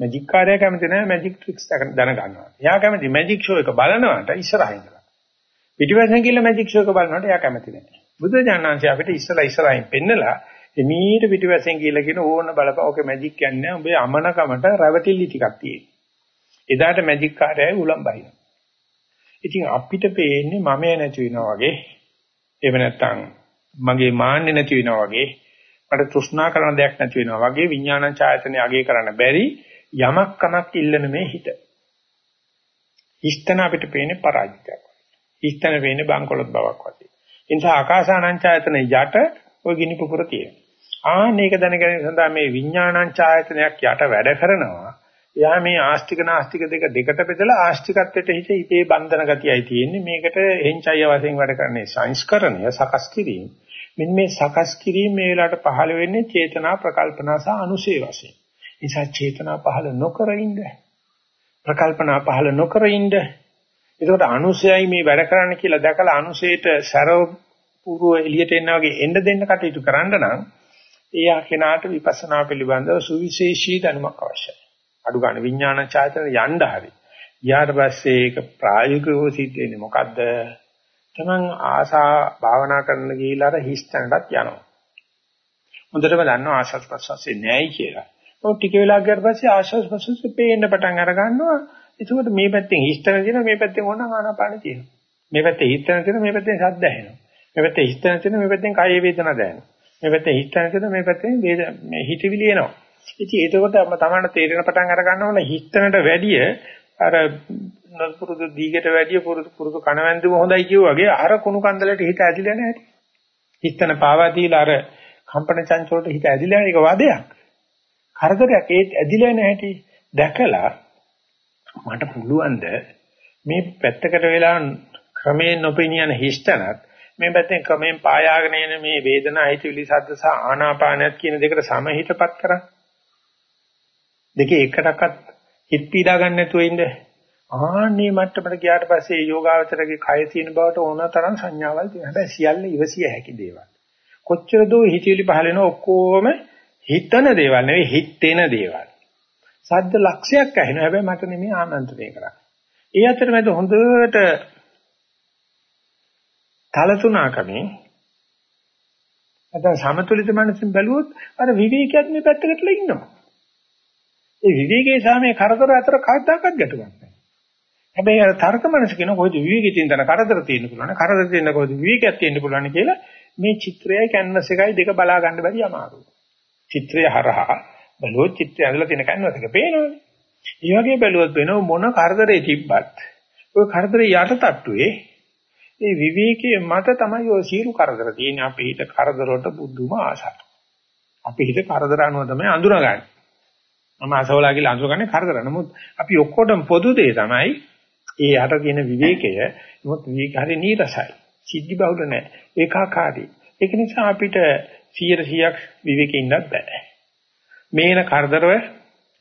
මැජික් කාර්යය කැමති නැහැ මැජික් ට්‍රික්ස් දැන ගන්නවා. එයා කැමති මැජික් ෂෝ එක බලනවට ඉස්සරහින් ඉඳලා. පිටිපස්සෙන් ගිහලා මැජික් ෂෝ එක බලනවට එයා කැමති නැහැ. බුදු දානංශය අපිට ඉස්සලා ඉස්සරහින් පෙන්නලා එමීට පිටිපස්සෙන් ගිහලා කියන ඕන බලපන් ඕකේ මැජික් කියන්නේ උඹේ අමනකමට රැවටිලි ටිකක් තියෙනවා. එදාට මැජික් කාර්යය උලම් බහිනවා. ඉතින් අපිට පේන්නේ මම නැති වෙනවා වගේ එහෙම නැත්නම් මගේ මාන්නේ නැති වෙනවා වගේ මට තෘෂ්ණා කරන දෙයක් නැති වෙනවා වගේ විඥාන ඡායතනෙ අගේ කරන්න බැරි යමක් කමක් ඉල්ලන මේ හිත. හිස්තන අපිට පේන්නේ පරාජිතයක්. හිස්තන පේන්නේ බංකොලොත් බවක් වගේ. ඒ නිසා ආකාසානං ඡායතන යට ওই ගිනි පුපුර තියෙනවා. ආන්න ඒක දැනගැනීම සඳහා මේ විඥානං ඡායතනයක් යට වැඩ කරනවා. එයා මේ ආස්තික නාස්තික දෙක දෙකට බෙදලා ආස්තිකත්වයට හිත හිතේ බන්ධන ගතියයි තියෙන්නේ මේකට එන්චය වශයෙන් වැඩ කරන්නේ සංස්කරණය සකස් කිරීම මෙන්න මේ සකස් කිරීම මේ වෙලාවට පහළ වෙන්නේ චේතනා ප්‍රකල්පනා සහ අනුසේ වශයෙන් නිසා චේතනා පහළ නොකර ඉන්න ප්‍රකල්පනා පහළ නොකර ඉන්න ඒකට අනුසයයි මේ වැඩ කරන්න කියලා දැකලා අනුසයට සරව පූර්ව එළියට එන්න වගේ එන්න දෙන්න කටයුතු කරන්න නම් එයා කෙනාට විපස්සනා පිළිබඳව සුවිශේෂී දැනුමක් අවශ්‍යයි අඩු ගන්න විඥාන චෛතන යන්න හරි. ඊට පස්සේ ඒක ප්‍රායෝගිකව සිද්ධ වෙන්නේ මොකද්ද? තමන් ආසා භාවනා කරන්න ගිහිල්ලා අර හිස්තැනටත් යනවා. හොඳටම දන්නවා ආශස් ප්‍රසස්සේ නෑයි කියලා. ඔය ටික වෙලා ගියාට පස්සේ ආශස් ප්‍රසස්සේ පේන්න පටන් අර ගන්නවා. ඒකෝට මේ පැත්තෙන් හිස්තැන තියෙනවා මේ පැත්තෙන් ඕන ආනාපාන තියෙනවා. මේ පැත්තේ හිස්තැන තියෙනවා මේ පැත්තෙන් ශබ්ද ඇහෙනවා. මේ පැත්තේ හිස්තැන තියෙනවා මේ පැත්තෙන් කාය වේදනා දැනෙනවා. මේ පැත්තේ හිස්තැන තියෙනවා මේ පැත්තෙන් වේද මේ හිතවිලි එනවා. ඉතින් ඒකකොට තමයි තේරෙන පටන් අර ගන්නවල හිතනට වැඩිය අර නොපුරුදු දීගට වැඩිය පුරුදු පුරුදු කණවැන්දුම හොඳයි කියුවාගේ අර කුණු කන්දලට හිත ඇදිලා නැහැ. හිතන පාවා දීලා අර කම්පන චංචලට හිත ඇදිලා ඒක වදයක්. කරදරයක් ඒත් ඇදිලා නැහැටි දැකලා මට පුළුවන්ද මේ පැත්තකට වෙලා ක්‍රමයෙන් නොපෙනියන හිස්තනත් මේ පැත්තෙන් ක්‍රමයෙන් පායාගෙන එන මේ වේදනා හිතවිලි සද්ද සහ ආනාපානයත් කියන දෙකට සමහිතපත් කරන්නේ දෙකේ එකටවත් හිත පීඩා ගන්න නැතුව ඉන්න. ආන්නේ මට්ටමට ගියාට පස්සේ යෝගාවචරගේ කය තියෙන බවට ඕන තරම් සංඥාවල් තියෙනවා. හැබැයි සියල්ල ඉවසිය හැකි දේවල්. කොච්චර දෝ හිතවිලි පහල වෙන ඔක්කොම හිතන දේවල් නෙවෙයි හිතෙන දේවල්. සද්ද ලක්ෂයක් ඇහෙනවා. හැබැයි මට නෙමෙයි ආමන්ත්‍රණය කරන්නේ. ඒ අතරමැද හොඳට තලතුණකමින් නැත්නම් සමතුලිත මනසින් බැලුවොත් අර විවේකයක් මේ පැත්තකටලා ඉන්නවා. ඒ විවේකයේ සහ මේ කරදර අතර කවදාකවත් ගැටුමක් නැහැ. හැබැයි අර තර්ක මනස කියන කොහොමද විවේකයේ තියෙන තන කරදර තියෙන්න පුළුවන්. කරදර තියෙන කොහොමද විවේකයක් තියෙන්න පුළුවන් කියලා මේ චිත්‍රයයි කැන්වස් එකයි දෙක බලා ගන්න බැරි අමාරුයි. චිත්‍රය හරහා බලුවොත් චිත්‍රය ඇඳලා තියෙන කැන්වස් එක පේනවනේ. ඒ වගේ බැලුවොත් වෙනව මොන කරදරේ තිබ්බත් ওই කරදරේ යට තට්ටුවේ ඒ විවේකයේ මත තමයි ඔය සීරු කරදර තියෙන්නේ. අපේ හිත කරදර වලට බුදුම ආසයි. අපේ හිත කරදර අනුව තමයි අඳුරගන්නේ. මම අසවලා කියලා අඳුරගන්නේ කරදර. නමුත් අපි ඔක්කොටම පොදු දේ තමයි ඒ යට තියෙන විවේකය. නමුත් විවේක හරි නීරසයි. සිද්ධි බහුල නැහැ. ඒකාකාරී. ඒක නිසා අපිට 100%ක් විවේකේ ඉන්නත් බෑ. මේන කරදරව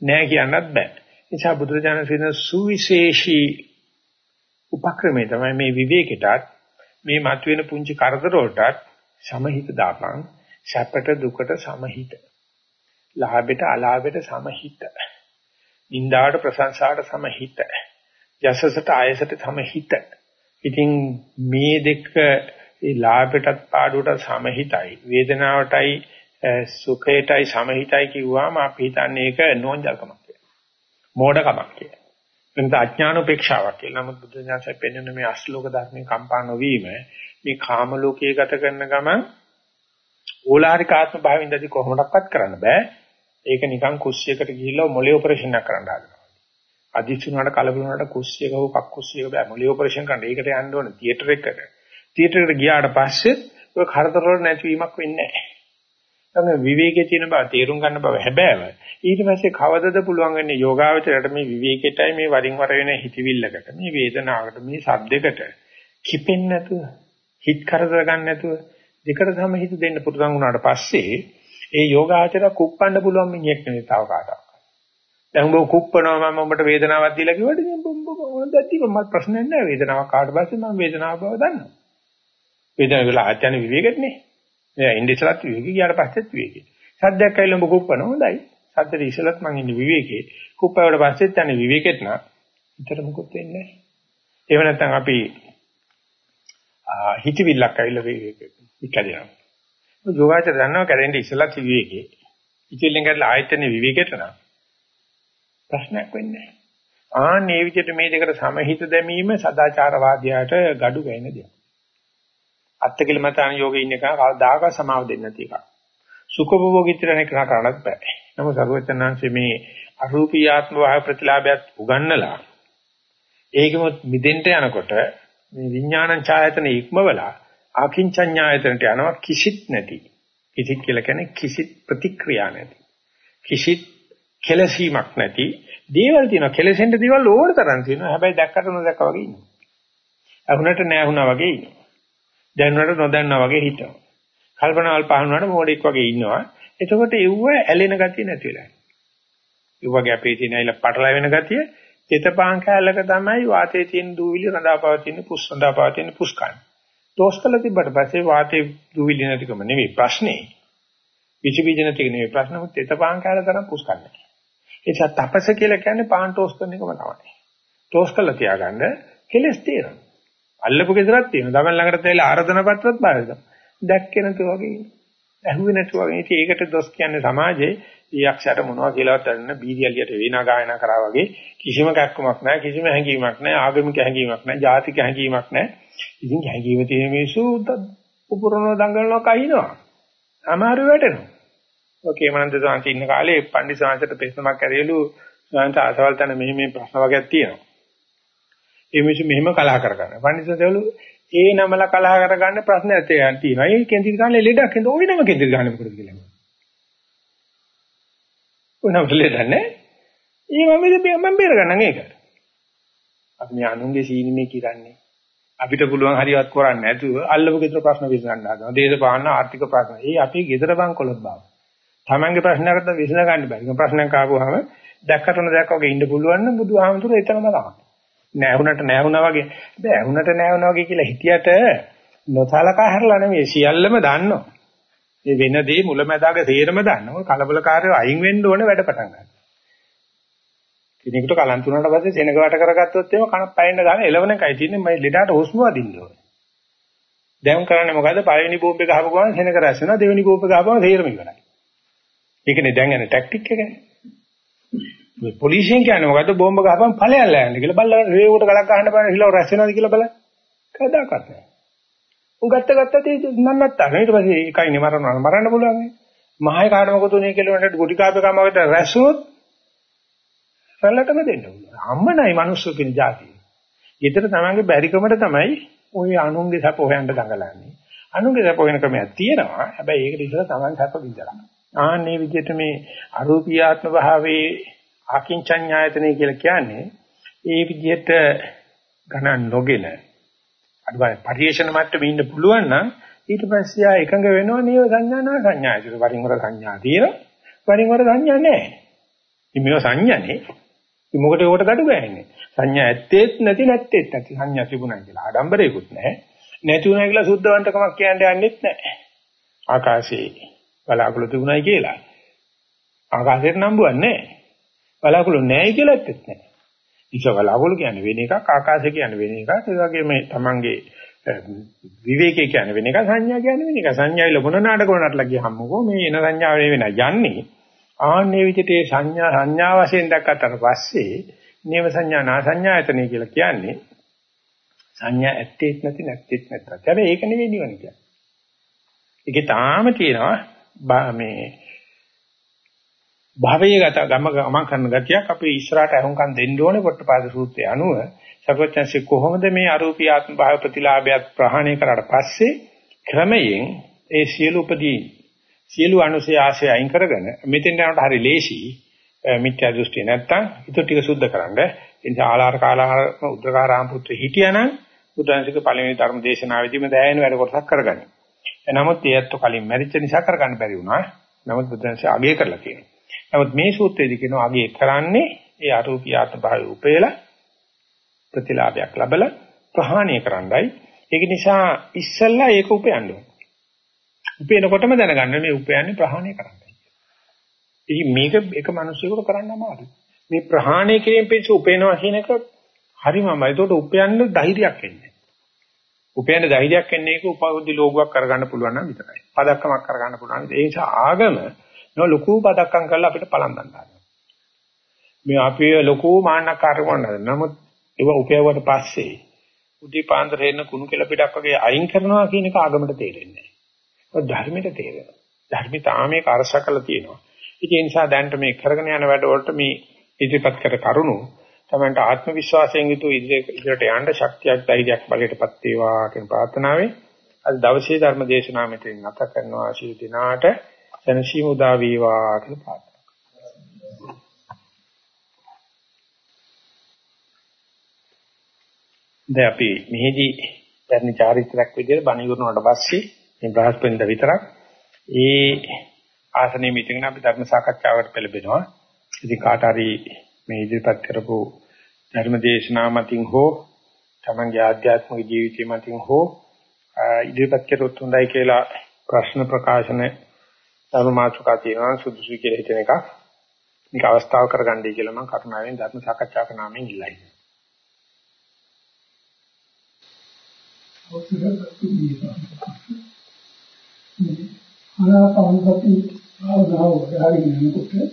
නෑ කියන්නත් බෑ. නිසා බුදුරජාණන් වහන්සේ සුවිශේෂී උපක්‍රමය තමයි මේ විවේකයටත් මේ මතුවෙන පුංචි කරදර වලටත් සමහිත දාපන්. සැපට දුකට සමහිත. ලාභයට අලාභයට සමහිත. නින්දාට ප්‍රශංසාට සමහිත. යසසට ආයසට සමහිත. ඉතින් මේ දෙක ඒ ලාභයටත් පාඩුවටත් සමහිතයි. වේදනාවටයි සුඛයටයි සමහිතයි කිව්වම අපි හිතන්නේ ඒක නෝන්ජල්කමක් කියලා. මෝඩකමක් කියලා. එතන අඥාන උපේක්ෂාවක් කියලා. නමුත් බුදු දහමේ පෙන්වන මේ අශ්ලෝක ධර්මයේ කම්පා නොවීම මේ කාම ලෝකයේ ගත කරන ගමන් ඕලාරික ආත්ම භාවයෙන්දදී කොහොමඩක්වත් කරන්න බෑ. ඒක නිකන් කුස්සියකට ගිහිල්ලා මොලේ ඔපරේෂන් එකක් කරන්න හදනවා. අදිස්සුනාට කලබලුනාට කුස්සියක හෝ පක්කුස්සියක බෑ මොලේ ඔපරේෂන් කරන්න. ඒකට යන්න ඕනේ තියටර් එකකට. තියටර් එකට ගියාට පස්සේ ඔය කරදර වල නැතිවීමක් වෙන්නේ නැහැ. තමයි විවේකයේ තියෙන බව තේරුම් ගන්න බව හැබෑව. ඊට පස්සේ කවදද පුළුවන් වෙන්නේ යෝගාවචරයට මේ විවේකයටයි මේ වරින් වර වෙන හිතවිල්ලකට මේ වේදනාවකට මේ සද්දයකට කිපෙන්නේ නැතුව හිත කරදර ගන්න නැතුව දෙකට සම හිත දෙන්න පුරුදු වුණාට පස්සේ ඒ යෝගාචර කුප්පන්න පුළුවන් මිනිහෙක් නෙවෙයි තව කාටවත්. දැන් උඹ කුප්පනවා මම උඹට වේදනාවක් දීලා කිව්වට උඹ හොඳ ඇති මම ප්‍රශ්නයක් නැහැ වේදනාවක් කාට පස්සේ මම වේදනාව බව දන්නවා. වේදනාව වල ආචාන විවේකෙන්නේ. එයා ඉන්දිසලත් විවේකී ගියාට පස්සෙත් විවේකී. සද්දයක් ඇවිල්ලා උඹ කුප්පනවා හොඳයි. සද්දේ ඉසලත් මං ඉන්නේ විවේකී. කුප්පවට පස්සෙත් යන්නේ විවේකෙත් නා. විතර මොකොත් වෙන්නේ නැහැ. ඒව නැත්නම් අපි හිතවිල්ලක් ඇවිල්ලා විවේකී. ඉකදිනවා. යෝගාචර දන්නවා කැරෙන්නේ ඉස්සලත් විවේකේ. ඉතින් කරලා ආයතන විවේකයට නම් ප්‍රශ්නයක් වෙන්නේ නැහැ. ආන්නේ විදිහට මේ දෙකට සමහිත දැමීම සදාචාරවාදියාට gadu වෙන දෙයක්. අත්කලමතාන යෝගේ ඉන්න එක කවදාක සමාව දෙන්නේ නැති එකක්. සුඛභෝගීත්‍රණ එක කරන්නත් බෑ. නමුත් සරුවචනාංශයේ මේ අරූපී ආත්ම වාහ ප්‍රතිලාභයත් උගන්නලා ඒකෙම මිදෙන්න යනකොට මේ විඥානං ඡායතන ඉක්මවලා ආකින්චඤ්ඤායතනට යනවා කිසිත් නැති. කිසිත් කියලා කියන්නේ කිසිත් ප්‍රතික්‍රියා නැති. කිසිත් කෙලසීමක් නැති. දේවල් තියෙනවා කෙලසෙන්න දේවල් ඕන තරම් තියෙනවා. හැබැයි දැක්කට නොදැක්කා වගේ ඉන්නවා. අහුනට නැහැ වගේ ඉන්නවා. දැනුණට නොදන්නා වගේ හිතනවා. කල්පනාවල් පහළුණාට මොඩෙක් වගේ ඉන්නවා. එතකොට එව්ව ඇලෙන ගතිය නැති වෙලා. ඒ වගේ අපේ තියෙන අයලා පටල වෙන ගතිය තෙතපාන් කැලලක තමයි වාතයේ තියෙන දූවිලි රඳාපවතින පුස් රඳාපවතින පුස්කන්නේ. ටෝස් කළ තිබ්බට පස්සේ වාතයේ දුවිලි නැතිකම නෙවෙයි ප්‍රශ්නේ. විච බීජ නැතික නෙවෙයි ප්‍රශ්න මුත් එතපාන් කාල තරම් පුස්කන්නේ. ඒ නිසා තපස කියලා කියන්නේ පාන් ටෝස් කරන එකම තමයි. ටෝස් කළා තියාගන්න කෙලස් තියෙනවා. අල්ලපු ගෙදරක් තියෙනවා. තමන් ළඟට තේලා ආරාධනා පත්‍රත් බාරද. දැක්කේ නැතු වගේ. ඇහුවේ නැතු වගේ. ඉතින් ඒකට දොස් කියන්නේ සමාජයේ ඊයක්ෂයට මොනවා කියලාවත් අන්න බීදියලියට වේනා ගායනා කරා වගේ කිසිම කැක්කමක් නැහැ කිසිම හැඟීමක් නැහැ ආගමික හැඟීමක් නැහැ ජාතික හැඟීමක් නැහැ ඉතින් හැඟීම තියෙන මිනිස්සු උපුරන දඟලනවා කහිනවා. අමාරු වැටෙනවා. ඔකේ මනන්ද සාන්ති ඉන්න කාලේ පණ්ඩිත සාන්තට පෙස්සමක් කරේලු සාන්ත ආසවල් තන මෙහි මේ ප්‍රශ්න වර්ගයක් තියෙනවා. ඒ මිනිස්සු මෙහෙම කලහ කරගන්න. පණ්ඩිත සාන්තවලු ඒ නමල කලහ කරගන්න ප්‍රශ්න ඇත්තේ තියෙනවා. ඒ කේන්ද්‍රික ගානේ ලෙඩක් නේද? ওই නම කේන්ද්‍රික ගානේ මොකද කියලා. ඔය නම ලෙඩ නැහැ. ඒ මම මම බේර ගන්නම් ඒක. අපි මේ අනුන්ගේ සීනිමේ කිරන්නේ. අපිට පුළුවන් හරියවත් කරන්නේ නැතුව අල්ලපු ගෙදර ප්‍රශ්න විසඳන්න හදනවා. දේශපාලන ආර්ථික ප්‍රශ්න. ඒ අපේ ගෙදර බංකොලොත් බව. Tamange ප්‍රශ්නයකට විසඳ ගන්න බැරි. ප්‍රශ්නයක් ආවම දැක්කට නොදැක්ක වගේ ඉන්න පුළුවන් නම් බුදුහාමුදුරුවෝ එතනම තමයි. නෑහුණට නෑහුණා වගේ. බෑ ඇහුණට නෑහුණා වගේ කියලා හිතියට නොසලකා හැරලා නෙමෙයි සියල්ලම දන්නවා. මේ වෙන දේ මුලැමැදාග තේරම දන්නවා. කලබලකාරයව අයින් වෙන්න ඕනේ වැඩ පටන් ගන්න. කෙනෙකුට කලන්ත උනාට පස්සේ සෙනග වට කරගත්තොත් එහෙම කන පැයෙන්න ගන්න එලවන එකයි තියෙන්නේ මම ලෙඩට හුස්ම වදින්න ඕනේ. දැන් කරන්නේ මොකද? පළවෙනි බෝම්බ එක ගහපු ගමන් සෙනග රැස් වෙනවා. දෙවෙනි බෝම්බ එක ගහපුවම තේරෙම ඉවරයි. ඒකනේ දැන් යන ටැක්ටික් එක. මේ පොලිසියෙන් කියන්නේ මොකද්ද? බෝම්බ ගහපන් ඵලයන් ලෑන්නේ කියලා. බලන්න රේවට ගලක් ගහන්න බෑ හිලව රැස් වෙනවද කියලා බලන්න කවදාකවත් නෑ උන් ගත්ත ගත්තත් නන්නත් අර ඊට පස්සේ එකයි නිමරනවා මරන්න පුළුවන් නේ. මහේ කාට මොකද උනේ කියලා උන්ට ගොටි කාපේ කමකට රැස්සොත් රැල්ලටම දෙන්න පුළුවන්. අම්මනයි මිනිස්සු කියන જાතිය. ඊතර තමන්ගේ බැරිකමට තමයි ওই අනුන්ගේ සැප හොයන්න දඟලන්නේ. අනුගේ සැප වෙන ක්‍රමයක් තියෙනවා. හැබැයි ඒකට ඉතල තමන් සැප විඳලා. ආන්නේ විදිහට මේ අරූපී ආත්ම භාවයේ ආකින්චඤ්ඤායතනෙ කියලා කියන්නේ ඒ විදිහට ගණන් නොගෙන අඩුවයි පරිේශන මට්ටමේ ඉන්න පුළුවන් නම් ඊට පස්සේ ආ එකඟ වෙනවා නේව සංඥා නා සංඥා. ඒක වරින් වර සංඥා තියෙනවා. වරින් වර සංඥා නැහැ. ඉතින් මේව සංඥානේ ඉතින් මොකටද ඒකට gadu ගෑන්නේ? සංඥා ඇත්තේත් නැති නැත්තේත් නැති. සංඥා තිබුණා කියලා ආඩම්බරේකුත් නැහැ. නැති වුණා කියලා සුද්ධවන්තකමක් කියන්න යන්නෙත් නැහැ. ආකාශේ බලාකුළු තිබුණයි කියලා. ආකාශයට නම්බුවක් නැහැ. බලාකුළු නැහැයි කියලාත් නැහැ. ඉතින් බලාකුළු කියන්නේ වෙන එකක් ආකාශය කියන්නේ වෙන එකක්. ඒ වගේම තමන්ගේ විවේකයේ කියන්නේ වෙන එකක් සංඥා කියන්නේ වෙන එකක්. සංඥායිල මොන නාටකම නටලා ගියහම්මකෝ මේ එන සංඥාව වෙන යන්නේ ආන්නේ විදිහට ඒ සංඥා සංඥා වශයෙන් දැක්කට පස්සේ නේව සංඥා නා සංඥායතනෙ කියලා කියන්නේ සංඥා ඇත්තේත් නැති නැත්තේත් නැත්තත්. හැබැයි ඒක නෙවෙයි නිවන කියන්නේ. ඒකේ තාම තියෙනවා මේ භවයේ ගත ගම ගමන් කරන ගතියක් අපි ඉස්සරහට අහුම්කම් දෙන්න ඕනේ පොට්ටපාද සූත්‍රය අනුව සර්වඥන්සේ කොහොමද මේ අරූපී ආත්ම භාව ප්‍රතිලාභයත් ප්‍රහාණය කරාට පස්සේ ක්‍රමයෙන් ඒ සියලු උපදී සියලු අනුසය ආශය අයින් කරගෙන මෙතෙන් යනකොට හරි ලේසි මිත්‍යා දෘෂ්ටි නැත්තම් ඊට ටික සුද්ධ කරන්න ඒ නිසා ආලාර කාලාර උද්දකාරාම පුත්‍ර හිටියානම් බුදුන්සේක පළවෙනි ධර්ම දේශනාවෙදිම දැයෙන වැඩ කොටසක් කරගන්න. නමුත් ඒත් කලින් මැරිච්ච නිසා කරගන්න බැරි වුණා. නමුත් බුදුන්සේ අගය කරලා තියෙනවා. නමුත් මේ සූත්‍රයේදී කියනවා අගය කරන්නේ ඒ අරූපී ආත්ම භාවය උපේලා ප්‍රතිලාභයක් ලැබලා ප්‍රහාණය කරන්නයි. ඒක නිසා ඉස්සල්ලා ඒක උපයන්න ඕනේ. උපේනකොටම දැනගන්න මේ උපයන්නේ ප්‍රහාණය කරන්නයි. ඉතින් මේක එක මිනිසෙකුට කරන්න අමාරුයි. මේ ප්‍රහාණය කිරීම පිණිස උපේනවා කියන එක හරිමමයි. ඒකට උපයන්න ධෛර්යයක් එන්නේ. උපයන්න ධෛර්යයක් එන්නේ ඒක උපවදි ලෝගුවක් කරගන්න පුළුවන් නම් විතරයි. පදක්කමක් කරගන්න පුළුවන්. ඒ නිසා ආගම නෝ ලොකු පදක්කම් කරලා අපිට පලන් ගන්නවා. මේ අපි ලොකු මාන්නකාරකම් නේද. නමුත් ඒක උපයවට පස්සේ උදේ පාන්දර එන්න කුණු කෙල පිටක් වගේ අයින් කරනවා කියන එක ආගමට තේරෙන්නේ නැහැ. ඒක ධර්මයට තේරෙනවා. ධර්මිතාමේ කාර්ශකල තියෙනවා. ඉතින් ඒ නිසා දැනට මේ කරගෙන යන වැඩ වලට මේ ඉදිරිපත් කර කරුණු තමන්ට ආත්ම විශ්වාසයෙන් යුතු ඉදිරියට යන්න ශක්තියක් ධෛර්යයක් බලයටපත් වේවා කියන ප්‍රාර්ථනාවෙන් අද දවසේ ධර්ම දේශනාව මෙතන නැත කරනවා ශීල දිනාට සනසීමු උදා වේවා කියලා ප්‍රාර්ථනා දැන් අපි මෙහිදී ධර්ම චාරිත්‍රාක් විදිහට බණ ඉවරනට පස්සේ මේ බ්‍රහස්පතින්ද විතරක් ඒ ආසනෙ මිටින් අපි ධර්ම සාකච්ඡාවට පෙළඹෙනවා. ඉතින් කාට හරි මේ ඉදිරිපත් කරපු ධර්ම දේශනා මතින් හෝ තමන්ගේ ආධ්‍යාත්මික ජීවිතය මතින් හෝ ඉදිරිපත් කරොත් හොඳයි කියලා ප්‍රශ්න ප්‍රකාශන ධර්ම මාතෘකා තියෙනවා සුදුසු කියලා හිතන එක. මේක අවස්ථාව කරගන්නයි කියලා මම කරුණාවෙන් ධර්ම සාකච්ඡාක නාමයෙන් ඉල්ලයි. ආනාපානසති භාවනාව ගාගෙන යනකොට නේද?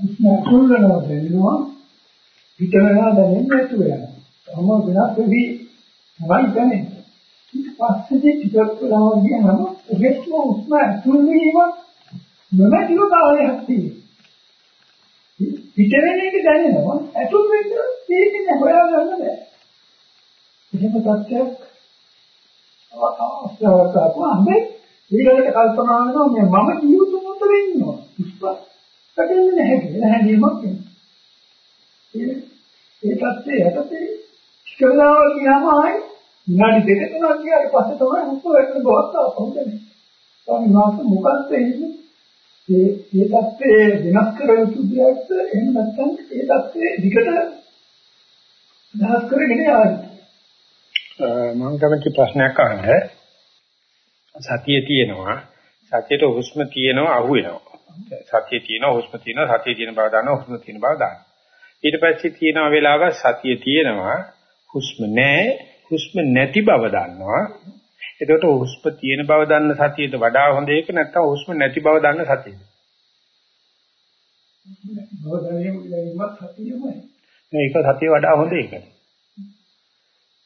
ඉස්නා කුල්ලනවා දැනෙනවා පිට වෙනවා දැනෙන්නේ නැතුව යනවා. තම වෙනස් වෙවි තමයි දැනෙන්නේ. ඊට පස්සේ ටිකක් වෙනවා කියනම ඔහෙත්ම උස්ම අතුල් වීම නොමැතිව කාලයක් තියෙනවා. පිට වෙන එක දැනෙනවා අතුල් වෙන්න තේරෙන්නේ හොයාගන්න බෑ. එහෙම තත්ත්වයක් අවස්ථාවක් ආපුවාම ඊළඟට කල්පනා වෙනවා මේ මම ජීවිත මොකද වෙන්නේ? ඉස්පස් කඩෙන්නේ නැහැ කියලා හැඟීමක් එනවා. ඒ ඒ තත්ත්වය යටතේ ඉස්කලාව කියම ආයි විනාඩි දෙක තුනක් ගියාට පස්සේ තමයි හුස්ම වැටෙන බවක් ආපහුදන්නේ. ස්වාමීන් වහන්සේ මොකක්ද එන්නේ? ඒ ඒ තත්ත්වයේ වෙනස් කර යුතු දෙයක්ද එහෙම නැත්නම් ඒ තත්ත්වයේ දිගට දහස් කරගෙන ආවද? මම කැමති ප්‍රශ්නයක් අහන්න. සතියේ තියෙනවා සතියට හුස්ම තියෙනවා අහු වෙනවා. සතිය තියෙනවා හුස්ම තියෙනවා සතිය තියෙන බව දන්නවා හුස්ම තියෙන බව දන්නවා ඊට පස්සේ තියෙන වෙලාව සතිය තියෙනවා හුස්ම නැහැ හුස්ම නැති බව දන්නවා. එතකොට හුස්ම තියෙන බව දන්න සතියට වඩා හොඳ එක නැත්නම් හුස්ම නැති බව දන්න සතියද? මේක සතිය වඩා හොඳ එකද?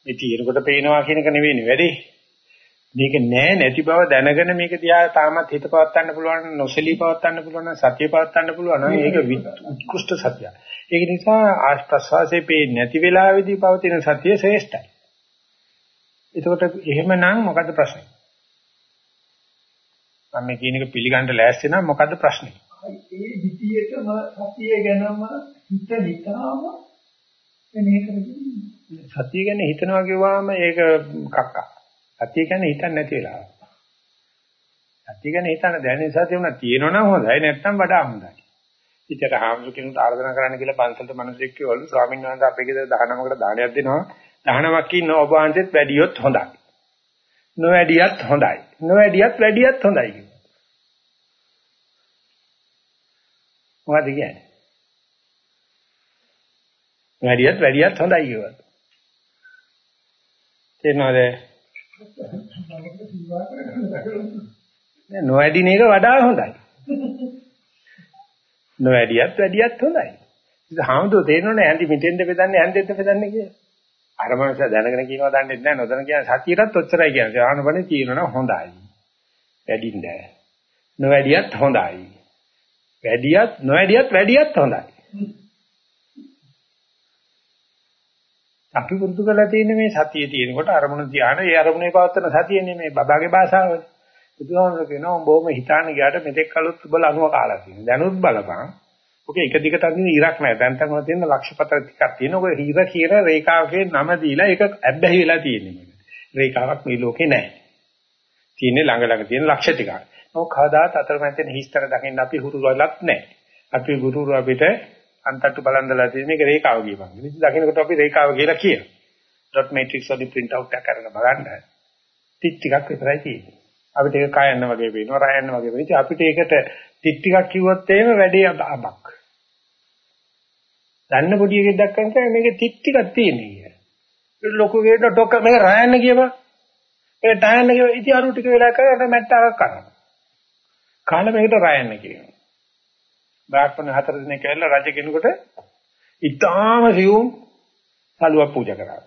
මේ තියෙනකොට පේනවා කියන එක නෙවෙයි වැඩේ. මේක නෑ නැති බව දැනගෙන මේක දිහා තාමත් හිත පවත්වන්න පුළුවන් නොසලී පවත්වන්න පුළුවන් සතිය පවත්වන්න පුළුවන් නම් ඒක උත්කෘෂ්ඨ සතිය. ඒක නිසා ආස්පස්වාසේ පේ නැති වෙලාවේදී පවතින සතිය ශ්‍රේෂ්ඨයි. එතකොට එහෙමනම් මොකද්ද ප්‍රශ්නේ? මම මේ කියන එක පිළිගන්න ලෑස්ති නම් මොකද්ද ප්‍රශ්නේ? ඒ විදියටම සතිය ගැනම හිත හිතාම මේ කරගෙන සතිය ගැන හිතනවා කියවාම ඒක කක්කා. සතිය කියන්නේ හිතන්නේ නැති වෙලාව. සතිය ගැන හිතන දැනෙන නිසා තියුණා තියෙනවනම් හොඳයි නැත්නම් වඩා හොඳයි. ඉතින් ආම්සු කෙනෙකුට ආර්දනා කරන්න කියලා පන්සලට මිනිස්සෙක් කිව්වලු ස්වාමීන් වහන්සේ අපේ ගෙදර 19කට දානයක් දෙනවා. 19ක් ඉන්න ඔබ වහන්සේත් වැඩියොත් හොඳයි. නොවැඩියත් හොඳයි. නොවැඩියත් වැඩියත් හොඳයි කිව්වා. මොකද කියන්නේ? වැඩියත් වැඩියත් හොඳයි කිව්වා. තේරෙනවද? නොවැඩින එක වඩා හොඳයි. නොවැඩියත් වැඩියත් හොඳයි. ඉතින් හාමුදුරුවෝ තේරෙනවනේ ඇන්දි මෙතෙන්ද බෙදන්නේ ඇන්දෙන්ද බෙදන්නේ කියලා. අර මනස දැනගෙන කියනවා දන්නේ නැහැ නොදැන කියන සතියටත් ඔච්චරයි කියන්නේ. ආනපනේ තියෙනවා හොඳයි. වැඩින්නේ නොවැඩියත් හොඳයි. වැඩියත් නොවැඩියත් වැඩියත් හොඳයි. අපි පුරුදු කරලා තියෙන මේ සතිය තියෙනකොට අරමුණ ධානය ඒ අරමුණේ පවත්තන සතියනේ මේ බබාගේ භාෂාව. බුදුහාමුදුරු කියනවා උඹම හිතාන ගියාට මෙතෙක් කලොත් උඹ ලනුව කාලා තියෙනවා. දැනුත් බලපන්. ඔක එක දිගට අදින ඉරක් නෑ. දැන් තන වල තියෙන ලක්ෂපතර ටිකක් තියෙනවා. ඔය හිර කියන රේඛාවකේ නම දීලා ඒක ඇබ්බැහි වෙලා තියෙන්නේ. රේඛාවක් මේ ලෝකේ නෑ. තියෙන්නේ ළඟ ළඟ තියෙන ලක්ෂ ටිකක්. ඔව් කවදාත් අතරමැද හිස්තර දකින්න අපි හුරු වෙලක් නෑ. අපි ගුරුවරු අපිට අන්තට්ටු බලන්දලා තියෙන මේක රේඛාව කියපන්. ඉතින් දකින්නකොට අපි රේඛාව කියලා කියන. ඩොට් මැට්‍රික්ස් වලින් print out එක කරගෙන බලන්න. ටික ටිකක් විතරයි තියෙන්නේ. අපිට ඒක කයන්න වගේ පේනවා, රයන්න වගේ පේනවා. අපිට ඒකට ටික ටිකක් කිව්වොත් එහෙම වැඩේ අබක්. දන්න පොඩි එකෙක් දැක්කම මේක ටික ටිකක් තියෙන්නේ. ලොකු වේද ඩොක මේක රයන්න කියපන්. ඒ ටයන්න කියව ඉතින් අරු ටික වෙලා කරලා මැට්ටාවක් කරනවා. කාලෙ මේකට රයන්න කියනවා. බ්‍රාහ්මණ හතර දිනක් ඇවිල්ලා රජ කෙනෙකුට ඉතාම සියුම් සලුවක් පූජා කරා.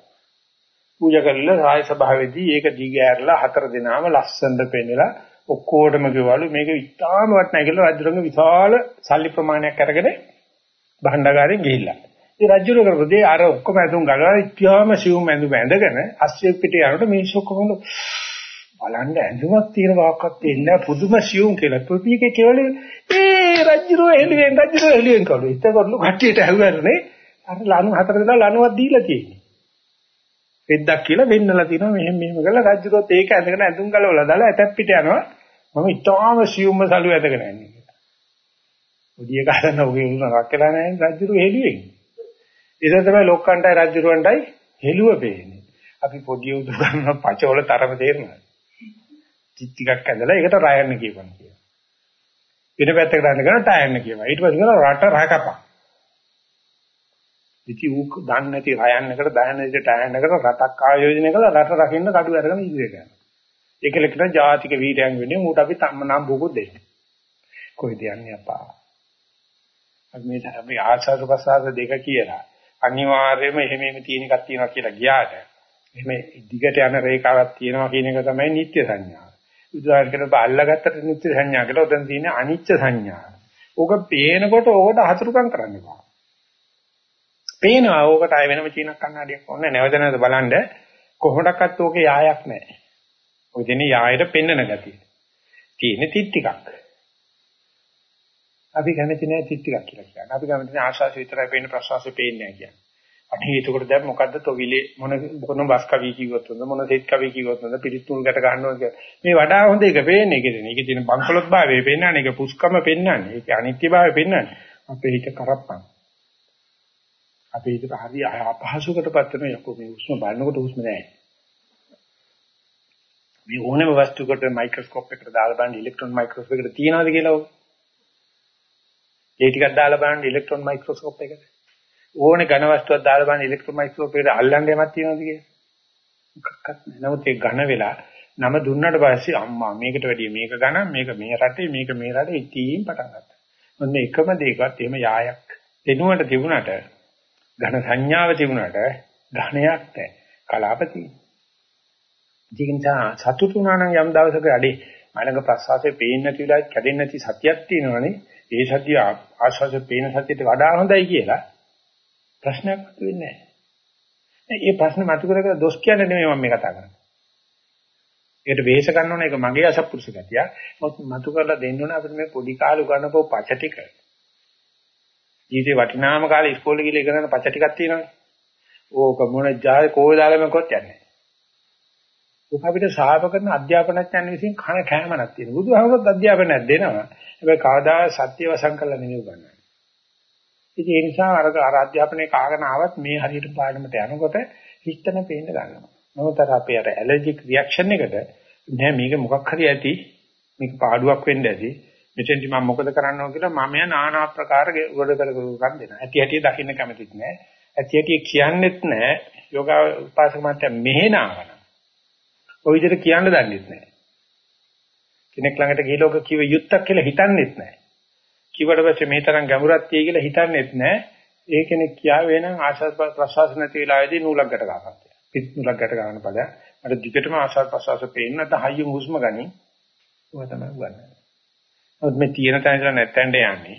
පූජා කරලා රාජ සභාවේදී ඒක දිගෑරලා හතර දිනාම ලස්සනට පෙන්නලා ඔක්කොටම ගෙවලු මේක ඉතාම වටිනා කියලා රජුරංග විශාල සල්ලි ප්‍රමාණයක් අරගෙන භණ්ඩාගාරෙන් ගිහිල්ලා. ඒ රජුර කරපදේ අර ඔක්කොම ඇඳුම් ගලවලා ඉතියාම සිවුම් ඇඳුම් ඇඳගෙන අස්සිය පිට යනකොට මිනිස්සු කොහොමද බලන්න ඇඳුමක් තියෙන වාක්කක් තියෙන පුදුම සිවුම් කියලා. ප්‍රතිකේ කෙවලේ ඒ රජුර එළියෙන් රජුර එළියෙන් කළු. ඉතකොටලු කට්ටියට ඇහුවනේ අර ලණු හතර දෙනා ලණුවක් දීලා තියෙන්නේ. පෙද්දක් කියලා වෙන්නලා තිනවා මෙහෙම මෙහෙම කරලා රජුරොත් ඒක ඇඳගෙන ඇඳුම් ගලවලා දාලා ඇතක් පිට යනවා. මම ඉතාම සිවුම්ම සලුව ඇඳගෙන යන්නේ. පොඩි එක හදන්න ඔගේ උන රක්කලා නැහැ රජුරු හෙළුවෙන්. ඒක තමයි ලොක්කන්ටයි රජුරුවන්ටයි හෙළුව පේන්නේ. අපි පොඩි උදු ගන්න පචවල තරම තේරෙනවා. ටික ටිකක් ඇඳලා ඒකට රයන්න කියපන් කියලා. ඊට පැත්තකට යන්න කරා ටයන්න කියනවා. ඊට පස්සේ කරා රට රහකපන්. ඉති ඌ දන්නේ නැති රයන්නකට බෑනේට ටයන්නකට රටක් ආයෝජනය කරලා රට රකින්න කඩු අරගෙන ඉදිරියට යනවා. ඒකල කියන ජාතික වීරයන් වෙන්නේ ඌට අපි තම්ම නම් බුකුත් දෙන්නේ. කොයිද යන්නේ අපා? අපි මේ අපි ආශාස ප්‍රසආස දෙක කියලා අනිවාර්යයෙන්ම එහෙම එහෙම තියෙන එකක් තියෙනවා කියලා ගියාට එහෙම දිගට යන රේඛාවක් තියෙනවා කියන එක තමයි නිත්‍ය සංඥා. උදාහරණයකට බල්ලාගත්තට නිත්‍ය සංඥා කියලා උදන් තියෙන අනිච්ච සංඥා. ඕක පේනකොට ඕකට හතුරුකම් කරන්න එපා. පේනවා ඕකට ආය වෙනම චීනක් කන්නඩියක් ඕනේ නැවත නැවත බලන්න කොහොමඩක්වත් ඕකේ යායක් නැහැ. ඔය දෙනේ යායට පෙන්නන ගතිය. තියෙන්නේ තිත් ටිකක්. අපි කැමති නැහැ තිත් ටිකක් කියලා කියන්නේ. අපි කැමති නැහැ ආශාස විතරයි පේන්නේ ප්‍රසවාසය පේන්නේ නැහැ කියන්නේ. අනේ ඒකට දැන් මොකද්ද තොවිලේ මොන මොන බස් කවි කිව්වොත් හොඳ මොන සෙත් කවි කිව්වොත් හොඳ පිළිතුල් ගැට ගන්නවා කියලා. මේ වඩා හොඳ එක පේන්නේ ඒකද. ඒකේ තියෙන බංකොලොත් භාවය පෙන්වන්නේ ඒක පුස්කම පෙන්වන්නේ. ඒකේ අනිත්‍ය භාවය පෙන්වන්නේ. අපේ හිත කරප්පන්. අපේ හිතට හරි අපහසුකටපත් වෙන යකෝ මේ උස්ම බලනකොට උස්ම නැහැ. මේ ඕනෑම වස්තුවකට මයික්‍රොස්කෝප් එකකට දාලා බලන්න ඉලෙක්ට්‍රෝන මයික්‍රොස්කෝප් එකට තියනවාද කියලා ඔය ඒ ටිකක් දාලා බලන්න ඉලෙක්ට්‍රෝන මයික්‍රොස්කෝප් එකට. ඕනේ ඝන වස්තුවක් දාලා බලන්න ඉලෙක්ට්‍රෝන මයික්‍රොස්කෝප් එකට අල්ලන්න යමක් තියෙනවද කියලා. මොකක්වත් නැහැ. නමුත් ඒ ඝන වෙලා නම දුන්නාට පස්සේ අම්මා මේකට වැඩිය මේක ඝන මේක මේ රටේ මේක මේ රටේ ඉතින් පටන් ගත්තා. මොන්නේ එකම දෙයකත් එහෙම යායක් දෙනුවට තිබුණාට ඝන සංඥාව තිබුණාට ඝණයක් නැහැ. කලාපති. ජීවිතා සතුටු වුණා නම් යම් දවසක අඩේ මනක ප්‍රසවාසයේ පේන්නේ නැති වෙලාවත් කැඩෙන්නේ නැති සතියක් තියෙනවනේ ඒ සතිය ආශාස පේන සතියට වඩා හොඳයි කියලා ප්‍රශ්නයක් මතුවෙන්නේ නැහැ. මේ ප්‍රශ්න මතු කරගෙන දොස් කියන්නේ නෙමෙයි මම මේ කතා කරන්නේ. ඒකට වෙහෙස ගන්න ඕන එක මගේ අසත්පුරුෂ ගතිය. මොකද මතු කරලා දෙන්න ඕන අපිට මේ පොඩි කාලේ උගන්නපෝ පච ටික. ජීවිතේ වටිනාම කාලේ ඉස්කෝලේ ගිහලා ඉගෙන ගන්න පච ටිකක් තියෙනවානේ. ඕක මොන ජාය කෝවේ දාලා මකොත් යන්නේ. ඔක අපිට සාප කරන අධ්‍යාපනඥයන් විසින් කන කෑමක් තියෙනවා. බුදුහමොත් අධ්‍යාපනයක් දෙනවා. හැබැයි කවදා සත්‍ය වසන් කරලා නෙමෙයි උගන්වන්නේ. ඉතින් ඒ නිසා අර අර අධ්‍යාපනයේ කාගෙන ආවත් මේ හරියට පාඩමට යනකොට හිතන පේන්න ගන්නවා. නමුත් අර අපේ අර ඇලර්ජික් රියැක්ෂන් එකට නෑ මේක මොකක් හරි ඇති මේක පාඩුවක් වෙන්න ඇති මෙතෙන්දි මම මොකද කරන්න ඕන කියලා මම යන নানা ආකාර උඩ කර කර දෙනවා. ඇති ඇටි දකින්න කැමතිත් නෑ. ඇති ඇටි කියන්නෙත් නෑ. යෝගා උපාසක මාත්‍ය මෙහෙනාවන. ඔය විදිහට කියන්න දන්නෙත් නෑ. කෙනෙක් ළඟට ගිහිල්ලා ඔක කිව්ව යුත්තක් කියලා හිතන්නෙත් නැහැ. කිව්වට පස්සේ මේ තරම් ගැඹුරක් තියෙයි කියලා හිතන්නෙත් නැහැ. ඒ කෙනෙක් කියාවේ නම් ආශාස ප්‍රසවාස නැති වෙලාවේදී නූලක් ගැට ගන්නවා. පිට නූලක් ගැට ගන්න ඵලයක්. අර දිගටම ආශාස ප්‍රසවාස පේන්න නැත්නම් හයියෙන් හුස්ම ගනි. ඔය තමයි ගන්න. නමුත් මේ තියෙන තැන ඉඳලා නැත්තෙන්ට යන්නේ.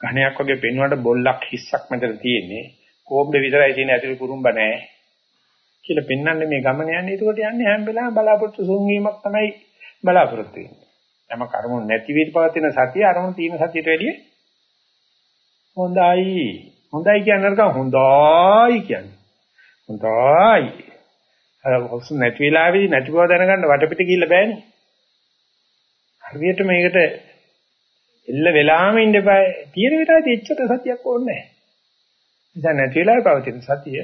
ඝණයක් වගේ පෙන්වන්නට බොල්ලක් හිස්සක් මැදට තියෙන්නේ. කෝම්බෙ විතරයි තියෙන ඇතුළේ කුරුම්බ නැහැ. කියලා පෙන්වන්නේ මේ ගමන යන්නේ. ඒකට යන්නේ හැම වෙලාවෙම බලාපොරොත්තු සුන්වීමක් තමයි බලාපොරොත්තු වෙන්නේ. යම කර්ම නැති විදිහට පවතින සතිය අරමුණ තියෙන සතියට වැඩිය හොඳයි. හොඳයි කියන්නේ නරක හොඳයි කියන්නේ. හොඳයි. අර හොස් නැති වෙලාවේදී නැති බව දැනගන්න වටපිට ගිහිල්ලා බෑනේ. හරියට මේකට එල්ල වෙලාම ඉන්න බෑ. තියෙන වෙලාවේ එච්චර සතියක් ඕනේ නැහැ. නිසා නැති වෙලාවේ පවතින සතිය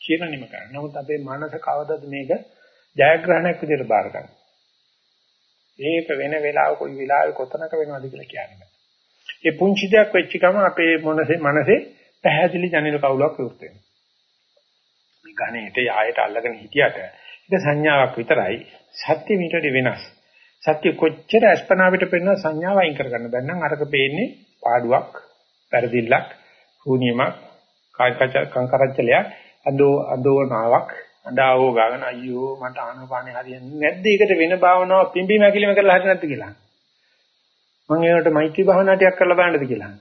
කියන නිම කරන්න. නමුත් අපේ මනස කවදද මේක ජයග්‍රහණයක් විදිහට බාර ගන්න. ඒක වෙන වෙලාව කොයි වෙලාවෙ කොතනක වෙනවද කියලා කියන්නේ. ඒ පුංචි දෙයක් වෙච්ච ගම අපේ මනසේ මනසේ පැහැදිලි ජනින කවුලක් විවෘත වෙනවා. මේ ඝණයට ආයත අල්ලගෙන හිටියට ඒක සංඥාවක් විතරයි. සත්‍ය මීටට වෙනස්. සත්‍ය කොච්චර අස්පනා පිට පෙන්න සංඥාව අයින් කරගන්න බැන්නම් අරක පේන්නේ පාඩුවක්, පෙරදිල්ලක්, හුනියමක්, කායිකච කංකරච්චලයක්, අදෝ අදෝනාවක්, අඬාවෝ ගාගෙන අයියෝ මට ආනපානේ හරියන්නේ නැද්ද? ඒකට වෙන භාවනාවක් පිම්බීම හැකිලිම කරලා හරිය නැද්ද කියලා. මම ඒකට මෛත්‍රී භාවනාවක් කරලා බලන්නද කියලා.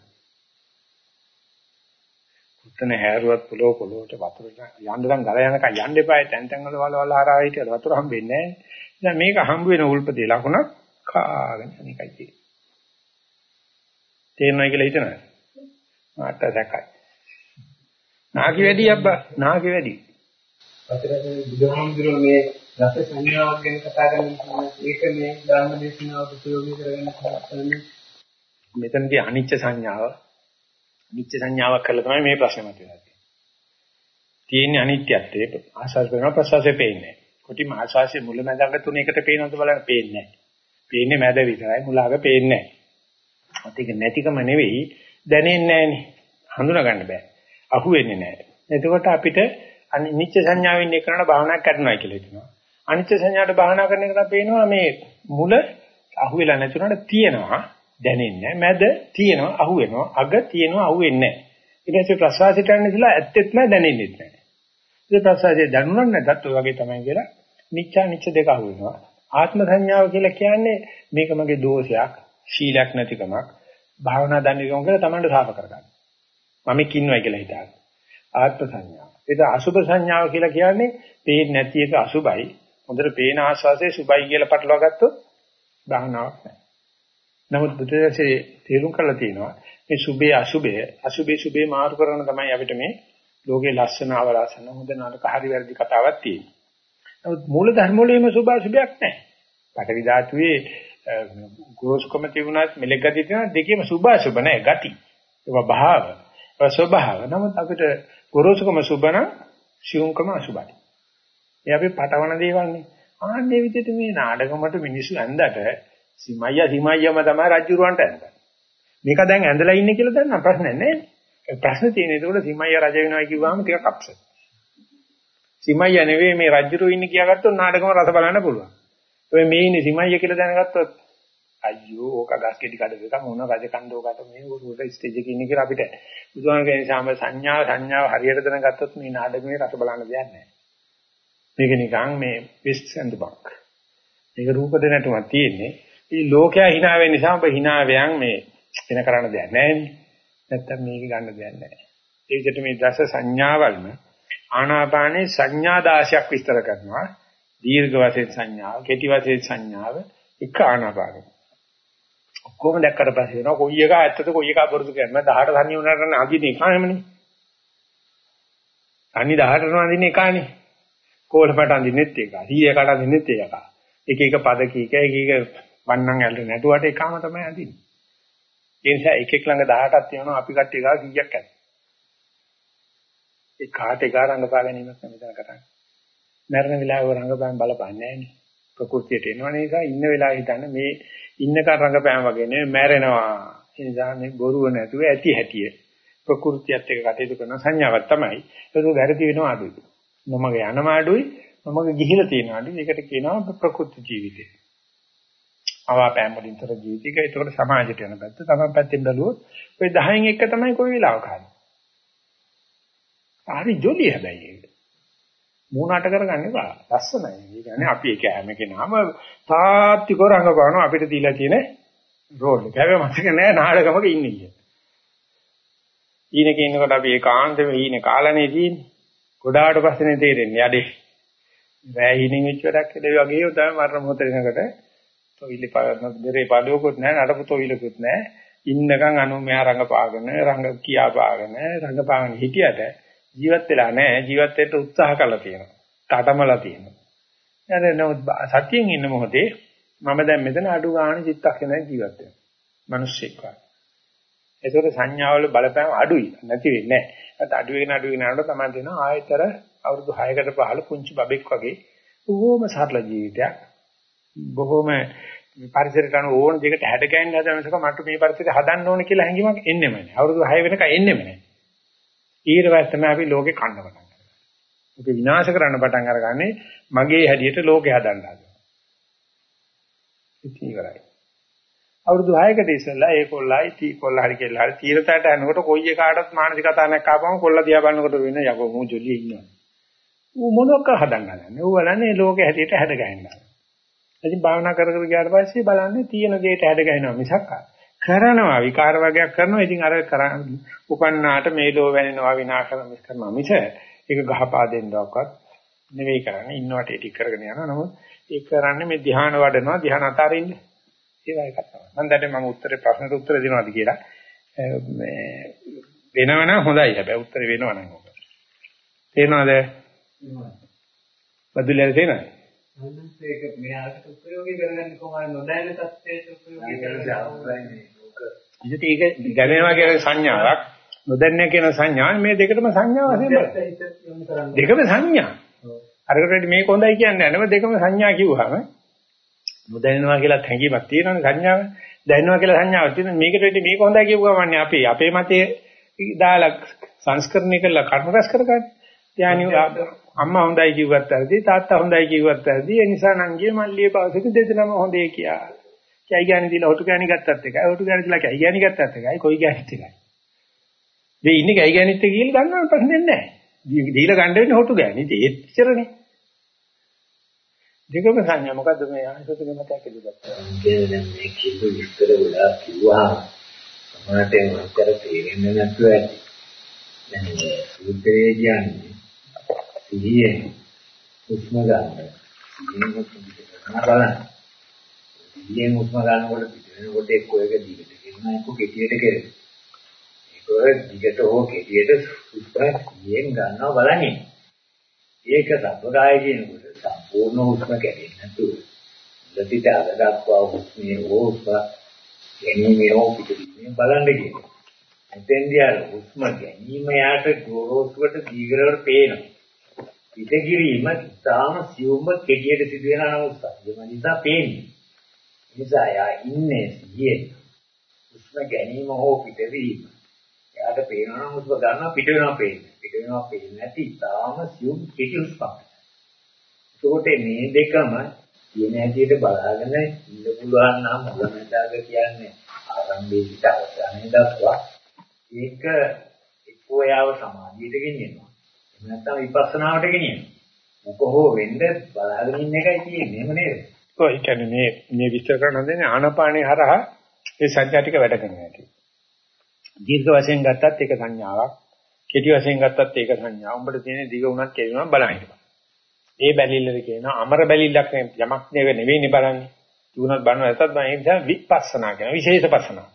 උත්තන හැරුවත් පොළොව පොළොවට වතුර යන්න නම් ගල යනකම් යන්න එපා. තැන් තැන් වල වල වල හරහා හිටියද වතුර හම්බෙන්නේ නැහැ. දැන් මේක හම්බ වෙන උල්පතේ ලකුණක් කාගෙන අනිකයි තියෙන්නේ. තේරෙනවයි කියලා හිතනවා. මාට දැක්කයි. නාකි වැඩි අබ්බා නාකි වැඩි. අතරේ බුදුහාමුදුරුවෝ මේ රස සංඥාවක් ගැන කතා කරනවා ඒක මේ ධර්ම දේශනාවට ප්‍රයෝග කරගෙන කරන්නේ මෙතනදී අනිච්ච සංඥාව අනිච්ච සංඥාවක් කරලා තමයි මේ ප්‍රශ්නේ මතුවෙලා තියෙන්නේ. තියෙන්නේ අනිත්‍යත්වයේ ආශාස වෙනවා ප්‍රසවාසයේ පේන්නේ. කොටිම ආශාසයේ මුල මැදඟ තුනේකට පේනවද බලන්න පේන්නේ නැහැ. පේන්නේ මැද විතරයි මුලඟ පේන්නේ නැහැ. ඒක නැතිකම නෙවෙයි දැනෙන්නේ නැහනේ. හඳුනා ගන්න බෑ. අහු වෙන්නේ නැහැ. එතකොට අපිට අනිච්ච සංඥාවෙන් එකනට භාවනාවක් කරනවා කියලා හිතනවා. අනිච්ච සංඥාට භාවනා කරන එකට පේනවා මේ මුල අහු වෙලා නැතුණාට තියෙනවා දැනෙන්නේ මැද තියෙනවා අහු වෙනවා අග තියෙනවා අහු වෙන්නේ නැහැ. ඊට පස්සේ ප්‍රසවාසයට යන ඉතලා ඇත්තෙත් නැහැ දැනෙන්නෙත් නැහැ. ඒ ප්‍රසවාසයේ දැනුණා නැත්ත් ඔය වගේ තමයි කියලා නිච්චා නිච්ච දෙක අහු වෙනවා. ආත්ම සංඥාව කියලා කියන්නේ මේක මගේ දෝෂයක්, ශීලයක් නැතිකමක්, භාවනා දන්නේකම කියලා Tamanට සාප කරගන්න. මම කින්නවයි කියලා හිතාගන්න. ආත්ම සංඥාව. ඒක අසුභ සංඥාව කියලා කියන්නේ පේන්නේ නැති එක අසුභයි. හොඳට පේන ආස්වාසේ සුභයි කියලා පටලවා ගත්තොත් භාවනාවක් නැහැ. නමුත් බුදුරජාණන්සේ තේරුම් කරලා තියෙනවා මේ සුභේ අසුභය අසුභේ සුභේ මාරු කරන තමයි අපිට මේ ලෝකේ ලස්සන අවලාසන හොඳ නරක හරි වැරදි කතාවක් තියෙන්නේ. නමුත් මූල ධර්ම වලේම සුභ අසුභයක් නැහැ. පටවි ධාතුවේ ගෝස්කම තිබුණත් මෙලෙක් ගතිය තියෙනවා දෙකේම සුභ අසුභ නැහැ ගති. ඒවා භාව. ඒවා ස්වභාව. නමුත් අපිට ගොරෝසුකම සුබන ශියුම්කම අසුබයි. ඒ අපි පටවන දේවල්නේ. ආන්නේ විදිහට මේ නාඩගමට මිනිස්සු ඇඳට සීමయ్య සීමయ్యම තමයි රජුරවන්ට ඇඳ. මේක දැන් ඇඳලා ඉන්නේ කියලා දැන් ප්‍රශ්න නැහැ. ප්‍රශ්න තියෙන්නේ ඒකට සීමయ్య රජ වෙනවා කිව්වම ටිකක් අප්සෙට්. සීමయ్య නෙවෙයි මේ රජුරු ඉන්නේ කියාගත්තොත් නාඩගම රස බලන්න පුළුවන්. ඔය මේ ඉන්නේ සීමయ్య කියලා දැනගත්තොත් අයියෝ ඕක ගස්කෙඩි කඩ දෙක මොන රජ කණ්ඩෝකට මේ උඩ ස්ටේජ් එකේ ඉන්නේ කියලා අපිට බුදුහාමගේ නිසාම සංඥාව සංඥාව හරියට දැනගත්තොත් මේ නාටකමේ රස බලන්න දෙයක් නැහැ. මේක නිකන් මේ විස්ත් සඳුබක්. මේක රූප දෙන්නටම තියෙන්නේ. මේ ලෝකයා hina වෙන නිසා ඔබ hina වෙයන් මේ වෙන කරන්න දෙයක් නැහැ නේ. නැත්තම් මේක ගන්න දෙයක් නැහැ. ඒකට මේ දස සංඥාවල්ම ආනාපානේ සංඥා 16ක් විස්තර කරනවා. දීර්ඝ වශයෙන් සංඥාව, කෙටි වශයෙන් සංඥාව එක ආනාපානෙ. ඔක්කොම දැක්කට පස්සේ වෙනවා කොයි එක ඇත්තද කොයි එක බොරුද කියන්නේ 18 සංඥා උනාට නම් අදින්නේ එකමනේ. අනි 18 නම් අදින්නේ එකනේ. කෝලපට අඳින්නෙත් එක. 100කට අඳින්නෙත් එක. එක එක පද කීක එක එක වන්නම් ඇල්ල නැටුවට එකම තමයි අඳින්නේ. ඒ නිසා එකෙක් ළඟ 18ක් තියෙනවා අපි කට්ටිය ගාව 100ක් ඇති. ඒ කාට එක රංගපා ගැනීමක් නෙමෙයි කරන්නේ. මරණ වෙලාවේ රංගපෑම් බලපන්නේ නැහැනේ. ප්‍රകൃතියට එනවා නිසා ඉන්න වෙලාව හිතන්නේ මේ ඉන්නකන් රඟපෑම වගේ නෙවෙයි මැරෙනවා. ඒ නිසා මේ බොරුව නැතුව ඇති හැටිය. ප්‍රകൃතියත් එක්ක කටයුතු කරන සංඥාවක් තමයි. ඒක වැරදි වෙනවා අඩුයි. මමග යන මාඩුයි මමග ගිහිලා තියෙන අඩුයි. ඒකට කියනවා ප්‍රകൃති ජීවිතය. අවාපෑම් වලින් තොර ජීවිතයක ඒකට සමාජයට යන පැත්ත තමයි පැත්තෙන් බැලුවොත් ඔය 10න් එක තමයි කොයි වෙලාවක හරි. හරි ජොලි හැබැයි ඒක. මූණට කරගන්නේ බා. ලස්සනයි. ඒ කියන්නේ අපි ඒක හැම කෙනාම තාත්තිකව රඟපානවා අපිට දීලා තියෙන රෝල් එක. හැබැයි මතක නෑ නාඩගමක ඉන්නේ කියලා. ඊනක ඉන්නකොට අපි ඒකාන්තෙම ඊනේ කාලනේ තියෙන්නේ. ගොඩාට පස්සේනේ තේරෙන්නේ යඩේ. රෑ හිණින් වෙච්ච වැඩක් කියලා ඒ වගේ තමයි මරණ මොහොත වෙනකොට තොවිලි පාන දෙරේ පාඩුවකුත් නැහැ නඩපු තොවිලකුත් නැහැ. ඉන්නකම් අනු මෙහා රංගපාගෙන රංග කියා පාගෙන රංගපාගෙන හිටියට ජීවත් වෙලා නැහැ. ජීවත් වෙන්න උත්සාහ කළා තියෙනවා. තාටමලා තියෙනවා. එයාට නමුත් සතියෙන් ඉන්න මොහොතේ මම දැන් මෙතන අඩු ගන්න චිත්තක්ෂණයක් ජීවත් වෙනවා. මිනිස්සෙක් වගේ. ඒකට සංඥාවල බලපෑම අඩුයි නැති වෙන්නේ නැහැ. ඒත් අඩු වෙන අඩු වෙන යනකොට තමයි දෙනවා ආයතර අවුරුදු 6කට පහළ පුංචි බබෙක් වගේ බොහොම සරල ජීවිතයක්. බොහොම පරිසරයට අනුව ඕන දෙයකට හැඩ ගැහෙන්න හදන මිසක මට මේ පරිසරය හදන්න ඕන කියලා හැඟීමක් එන්නෙම නැහැ. අවුරුදු 6 වෙනකන් එන්නෙම නැහැ. ඊට පස්සේ තමයි අපි ලෝකේ කන්න පටන් ගන්නේ. ඒක විනාශ කරන්න පටන් අරගන්නේ මගේ හැඩියට ලෝකේ හදන්න හදනවා. ඉතින් ඉවරයි. අවුරුදු 6කට ඉස්සෙල්ලා ඒ කොල්ලයි තී කොල්ල හරි කියලා හරි තීරතයට යනකොට කොයි එකකටත් මානසික කතාවක් ආපම කොල්ල දිහා බලනකොට වෙන යකෝ මූ ජොලිය ඉන්නවා. ඌ මොනක හදන්න හදන්නේ. ඌ බලන්නේ ලෝකේ හැටියට හැඩ ගහනවා. ඉතින් භාවනා කර කර ගියාට පස්සේ බලන්නේ තියෙන දෙයට හැඩ ගහනවා මිසක් කරනවා විකාර වර්ගයක් කරනවා. ඉතින් අර උපන්නාට මේ ලෝ වෙනවා විනාශ කරනවා මිස ඒක ගහපා දෙන්නවක්වත් නෙවෙයි කරන්නේ. ඉන්නවට ඒක කරගෙන යනවා. නමුත් ඒක කරන්නේ මේ ධ්‍යාන වඩනවා ධ්‍යාන අතරින්ද ඒවා එකක් තමයි. මම දැන් මම උත්තරේ ප්‍රශ්නෙට උත්තර දෙනවාද කියලා මේ වෙනවනම් හොඳයි හැබැයි උත්තර වෙනවනම් ඔක. තේරෙනවද? බදුලෙන් තේරෙනවද? මොනවාද ඒක මෙයාට උපයෝගී කරගන්න කොහොමද නොදැනෙන තත්ත්වයට උපයෝගී කරගන්නේ? ඉතින් ඒක දැනෙනවා කියන සංඥාවක් නොදැන්නේ කියන සංඥා මේ දෙකටම සංඥා වශයෙන්. දෙකම සංඥා. අරකට මේක හොඳයි කියන්නේ නැහැ. දෙකම සංඥා කිව්වහම නොදැනෙනවා කියලා හැඟීමක් තියෙනවනේ සංඥාව. දැනෙනවා කියලා සංඥාවක් තියෙනවා. මේකට වෙන්නේ මේක හොඳයි කියපුවම අපි අපේ මතයේ දාලා සංස්කරණය කරලා කර්ම රැස් කරගන්න. යානි අම්මා හොඳයි කිව්වත් ඇරදි තාත්තා හොඳයි කිව්වත් ඇරදි ඒ නිසා නංගියේ මල්ලියේ පවසක දෙදෙනාම හොඳේ කියා. කයි ගෑණි දීලා හොටු ගෑණි ගත්තත් එකයි හොටු ගෑණි දීලා කයි ගෑණි ගත්තත් එකයි කොයි ගෑණිත් එකයි. මේ ඉන්නේ කයි ගෑණිත් එක කියලා ගන්නව ප්‍රශ්නේ නැහැ. දීලා ගන්න වෙන්නේ හොටු ගෑණි. ඉතින් ඒත් ඉච්චරනේ. දෙකම සංඥා මොකද්ද මේ ආයතන මතයක් ඉදගත්තා. කියන්නේ දැන් මේ කිව්ව විස්තර ගොඩාක් කිව්වා. සමහරට මතර තේරෙන්නේ නැතුව ඇති. දැන් මේ සූත්‍රයේ කියන්නේ සිහියෙන් උස්ම ගන්න. සිහියෙන් උස්ම බලන්න. සිහියෙන් උස්ම ගන්නකොට පිටිනකොට එක්ක එක දිගට ගෙන්න එක්ක කෙටියට කෙරෙන. ඒක දිගට හෝ කෙටියට උස්ම සිහියෙන් ගන්නවා බලන්නේ. ඒක සම්ප්‍රදාය කියනකොට සම්පූර්ණ හුස්ම කැඩෙන්නේ නැතුව ඉලසිට අද දක්වා හුස්මේ හුස්ම ගැනීමේ හෝ පිටින් බලන්න කියනවා. එතෙන්දී අර හුස්ම ගැනීම යාට ගොරෝසුවට දීගලවට පේනවා. පිටගිරීම ඉතාම සියුම්ව කෙටියට සිදුවෙන අවස්ථාවක්. ඒ නිසා පේන්නේ. නිසා යා ඉන්නේ සිහියෙන්. හුස්ම ගැනීම හෝ පිටවීම. එයාට පේනවා නම් හුස්ම ගන්නවා පිට වෙනවා පේන්නේ. පිට වෙනවා පේන්නේ නැති ඉතාම සියුම් කෙටි හුස්මක්. ඒකට මේ දෙකම කියන හැටියට බලාගෙන ඉන්න පුළුවන් නම් මුලමඳාග කියන්නේ ආරම්භයේ සිට අවසානයේ දක්වා ඒක එක්කෝ යාව සමාධියට ගෙනියනවා. එහෙම නැත්නම් විපස්සනාවට ගෙනියනවා. මොකෝ වෙන්න බලාගෙන ඉන්න එකයි තියෙන්නේ. එහෙම නේද? ඔය කියන්නේ මේ මේ විස්තර කරන දෙන්නේ ආනාපානේ හරහා ඒ සංඥා ටික වැඩ කරන හැටි. දීර්ඝ වශයෙන් ගත්තත් ඒක සංඥාවක්. කෙටි වශයෙන් ගත්තත් ඒක සංඥා. උඹට තියෙන දිග උනත් කෙරුණා බලන්න. ඒ බැලිල්ලද කියනවා අමර බැලිල්ලක් යමක් නෙවෙයි බලන්නේ. තුනක් බලන ඇතත් මම ඒ නිසා විපස්සනා කියන විශේෂ පස්සනා.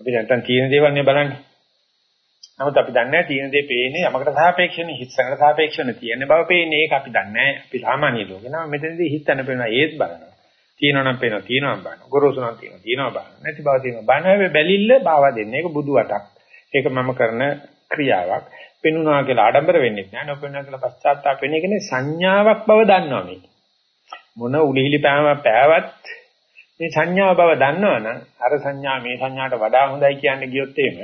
අපි නැත්තම් තියෙන දේවල් නේ බලන්නේ. නමුත් අපි දන්නේ නැහැ තියෙන දේ පේන්නේ යමකට සාපේක්ෂනේ හිතසකට සාපේක්ෂනේ තියෙන බව පේන්නේ ඒක අපි දන්නේ නැහැ. අපි සාමාන්‍ය ලෝකේ නම් මෙතනදී හිතන පේනවා ඒත් බලනවා. තියෙනවා නම් පේනවා තියෙනවා බලනවා. ගොරෝසු නම් තියෙනවා තියෙනවා බලනවා. නැති බව තියෙනවා. බලන හැබැයි බැලිල්ල බාව දෙන්නේ. ඒක බුදු වටක්. ඒක මම කරන ක්‍රියාවක්. පෙනුනා කියලා ආඩම්බර වෙන්නේ නැහැ. නොපෙනුනා කියලා පශ්චාත්තාප වෙන්නේ කියන්නේ සංඥාවක් බව දන්නවා මේ. මොන උලිහිලි පෑම පෑවත් මේ සංඥාව බව දන්නවනම් අර සංඥා මේ සංඥාට වඩා හොඳයි කියන්නේ ගියොත් එහෙම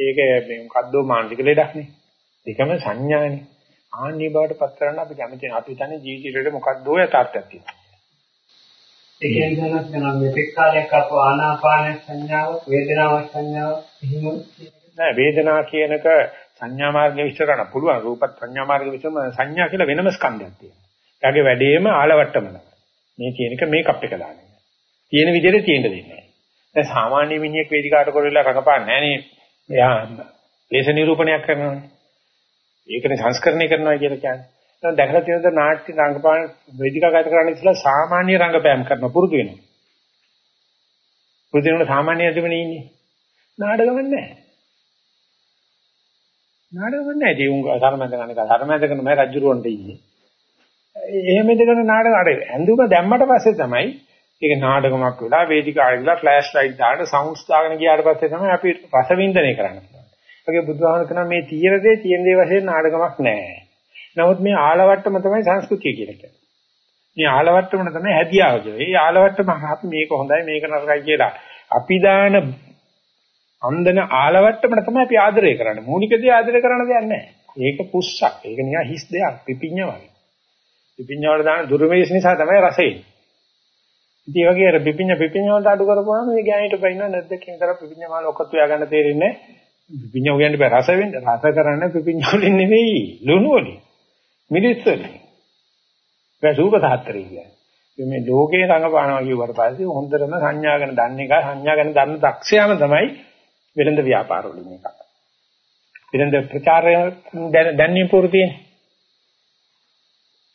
ඒක මේ මොකද්දෝ මානසික ලෙඩක් නේ. දෙකම සංඥානේ. ආන්නේ බවට පත් කරන්න අපි කැමති. අපි හිතන්නේ ජීවිතේට මොකද්දෝ යථාර්ථයක් තියෙනවා. ඒ කියන්නේ දැන් මෙතෙක් කාලයක් අප ආනාපාන සංඥාව, වේදනාව සංඥාව එහෙම නෑ වේදනාව කියනක සංඥා මාර්ගය විස්තර කරන්න පුළුවන්. රූපත් සංඥා මාර්ගය විස්තර සංඥා කියලා වෙනම ස්කන්ධයක් තියෙනවා. එයාගේ වැඩේම ආලවට්ටම තමයි. මේ කියන එක මේකප් එක දාන්නේ. තියෙන විදිහට තියෙන්න දෙන්නේ. දැන් සාමාන්‍ය මිනිහෙක් වේදිකාවට කොරලා රඟපාන්නේ නැහැ නේ. එයා ලේස නිරූපණයක් කරනවානේ. ඒකනේ සංස්කරණය කරනවා කියලා කියන්නේ. දැන් දැකලා තියෙනද නාට්‍ය රංගපාන වේදිකාගත කරන්න ඉස්සලා සාමාන්‍ය රංගපෑම් කරන පුරුදු වෙනවා. පුරුදු වෙනකොට සාමාන්‍ය අධිමනේ ඉන්නේ. නාටකම නැහැ. නාටකම නැහැ. ඒ උංග ධර්මයෙන් ගන්න එක ධර්මයෙන් කරන මම රජුරවන්ට ඉන්නේ. එහෙම ඉඳගෙන නාටක අර ඇඳුම දැම්මට පස්සේ තමයි ඒක නාටකමක් වෙලා වේදිකාවේ වෙලා ෆ්ලෑෂ් ලයිට් දාන සවුන්ඩ්ස් දාගෙන ගියාට පස්සේ තමයි අපි රසවින්දනය කරන්නේ. ඒකේ බුදුහාමර කරන මේ තියෙන දේ තියෙන දේ වශයෙන් නාටකමක් නැහැ. නමුත් මේ ආලවට්ටම තමයි සංස්කෘතිය කියලා කියන්නේ. මේ ආලවට්ටම තමයි හැදියාව කියන්නේ. මේ ආලවට්ටම අපි මේක හොඳයි මේක නරකයි කියලා අපි දාන අන්දන ආලවට්ටමට තමයි අපි ආදරය කරන්නේ. මූලික දේ ආදරය කරන්න දෙයක් නැහැ. ඒක පුස්සක්. ඒක නිකන් හිස් දෙයක්. පිපිඤ්ඤ වගේ. පිපිඤ්ඤ වල දාන දුර්වේශ නිසා තමයි රසෙ එන්නේ. ඉතින් ඒ වගේ අර පිපිඤ්ඤ පිපිඤ්ඤ වලට අඩු කරපුවාම මේ ගෑනිට බයින්න නැද්ද කියන තර පිපිඤ්ඤ මාල ඔක්කොත් හොයා ගන්න තේරෙන්නේ පිපිඤ්ඤ හොයන්න බෑ රස වෙන්න. රස කරන්නේ පිපිඤ්ඤ වලින් නෙවෙයි. ලුණු වලින්. මිරිස් වලින්. ඒක සූප සාත්‍රය කියන්නේ. මේ ලෝකේ රඟපානවා කියුවට පස්සේ හොඳටම සංඥා ගැන දන්න එක සංඥා ගැන දන්න දක්ෂයාම තමයි වෙළඳ ව්‍යාපාර වලින් එක. වෙළඳ ප්‍රචාරය දැනීම පුරුතියනේ.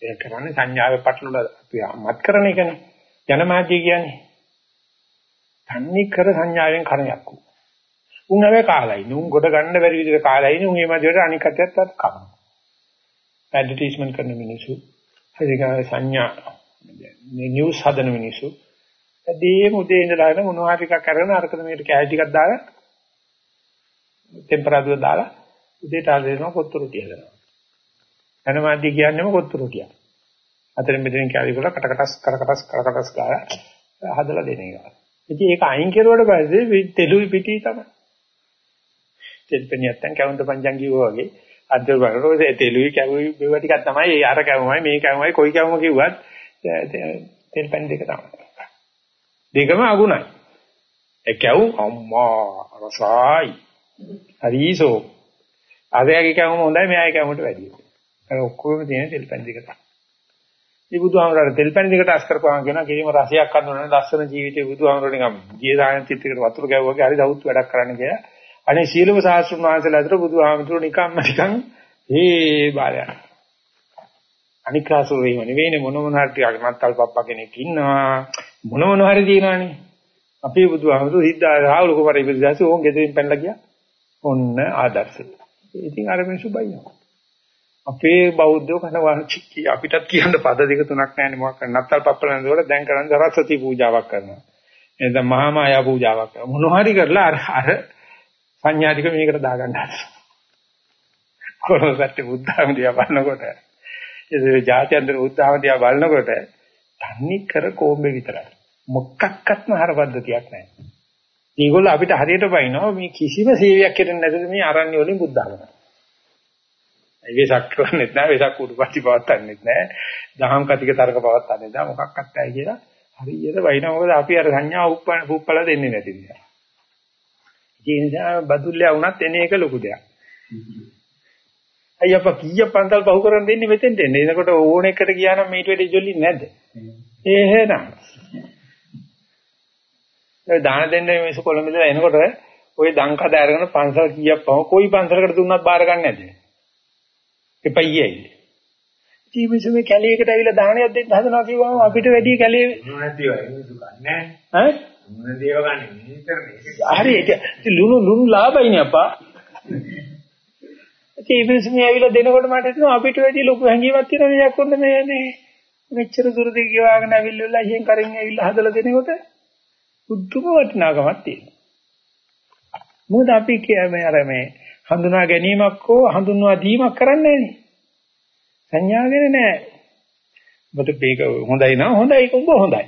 ඒක කරන්නේ සංඥාවේ පටලවල අපි මත් කරන එකනේ. ජනමාධ්‍ය කියන්නේ. තන්නේ කර සංඥාවෙන් කරණයක් උ. උන් හැබැයි කාලයි. නුන් ගොඩ ගන්න බැරි විදිහට කාලයි. නුන් මේ මැදට අනික් කටයත් කනවා. ඇඩ්වර්ටයිස්මන්ට් කරන මිනිස්සු හරිගාවේ සංඥා මේ නිවුස් හදන මිනිස්සු ඇදීම උදේ ඉඳලා ගන්න මොනවා හරි එකක් අරගෙන අරකට මේකට කෑලි ටිකක් දාලා ටෙම්පරාදුර දාලා උදේට ආදේනවා කොත්තු රොටිය හදනවා. ධනමාධ්‍ය කියන්නේම කොත්තු රොටිය. අතරින් මෙතනින් කෑලි වල කටකටස් කරකටස් කරකටස් ගාලා හදලා දෙන එක. ඉතින් ඒක අයින් කරුවට පස්සේ තෙලුයි පිටි තමයි. තෙල්පෙනියත් කැවුන්ත පංචංගී වගේ අද්දර බලනකොට තෙලුයි කැවුයි මේව ටිකක් තමයි ඒ අර කැවුමයි මේ කැවුමයි කොයි කැවුම කිව්වත් තෙල් පැන් දෙක තමයි. දෙකම අගුණයි. ඒ කැවුම් අම්මා රසයි. හරිසෝ. අරයාගේ කැවුම හොඳයි මෙයාගේ කැවුමට වැඩිය. අර ඔක්කොම තියෙන තෙල් පැන් දෙක තමයි. මේ බුදුහාමරට තෙල් පැන් දෙකට අස් කරපුවාම කියන කිසිම රසයක් අඳුනන ලස්සන ජීවිතේ බුදුහාමර නිකම් ගිය දාන චිත්‍රයකට වතුර ගැව්වා වගේ හරි දවුත් වැඩක් කරන්න කියලා. අනේ සීලම සාස්ත්‍රුන් වහන්සේලා අතර බුදුහාමතුරු නිකම්ම නිකන් ඒ බාලයන්. අනිකාසුරේම නෙවෙයිනේ මොන මොන හරි ටිකක් මත්තල් පප්පා කෙනෙක් ඉන්නවා මොන මොන හරි දිනවනේ. අපේ බුදුහාමතුරු සිද්ධා රාහුල කුමාර ඉබිදාසි ඕන් ගෙදරින් පැනලා ගියා. ඔන්න ආදර්ශය. ඉතින් අර මිනිස්සු බයිනවා. අපේ බෞද්ධයෝ කන වාචිකී අපිටත් කියන්න පද දෙක තුනක් නැන්නේ මොකක් කරන්නේ. නත්තල් පප්පලන වල දැන් කරන්නේ සරස්වති පූජාවක් කරනවා. එතන මහා මායා පූජාවක් කරනවා. මොනවා හරි කරලා අර අර සංඥාතික මේකට දාගන්න හදනවා කොරොසත් බුද්ධාම දිහා බලනකොට ඒ ජාත්‍යන්තර බුද්ධාම දිහා බලනකොට තන්නේ කර කොම්බේ විතරයි. මොකක්වත්ම හර පද්ධතියක් නැහැ. මේගොල්ලෝ අපිට හරියට බයිනවා මේ කිසිම සේවයක් කරන්නේ නැතුව මේ ආරණ්‍ය වලින් බුද්ධාගම වෙසක් කරන්නේත් නැහැ වෙසක් උඩුපටි පවත්න්නේත් නැහැ දහම් කතික තර්ක පවත්න්නේ නැහැ මොකක්වත් නැහැ කියලා හරියට වයින්ව මොකද අපි අර සංඥා උප්පන පුප්පල දෙන්නේ නැති නිසා. ඒ නිසා බදුල්ලයා වුණත් එන එක ලොකු දෙයක්. අයියපා කීය පන්තල් පහු කරන් දෙන්නේ මෙතෙන්ට එන්නේ? එනකොට ඕන එකට ගියා නම් මේට වැඩි ජොලි නැද්ද? එහෙනම්. ඒ දාන දෙන්නේ මිනිස්සු කොළඹ ඉඳලා එනකොට ওই දංකඩ අරගෙන පන්සල් කීයක් පහ කොයි පන්සලකට දුන්නත් බාර ගන්න නැද්ද? එපයියයි. ජීවිතේ මේ කැලේකට ඇවිල්ලා දානයක් දෙන්න හදනවා කිව්වම අපිට වැඩි කැලේ නැතිව දුකන්නේ ඈ මොන දේව ගන්න නිතර හරි ඒක ලුණු ලුණු ලාභයිනේ අප්පා. ජීවිතේ මේ ඇවිල්ලා දෙනකොට මට හිතෙනවා අපිට වැඩි ලොකු හැඟීමක් තියෙන දෙයක් වොන්න මේ මේ මෙච්චර දුර දිග ගියාගෙන ඇවිල්ලා එහෙන් කරින් ඇවිල්ලා හදලා දෙනකොට බුද්ධම වටිනාකමක් තියෙනවා. මොකද අපි කියන්නේ අර මේ හඳුනා ගැනීමක් හෝ හඳුන්වා දීමක් කරන්නේ නැහැ. සංඥාගෙන නැහැ. ඔබට මේක හොඳයි නම් හොඳයි ඒක උඹ හොඳයි.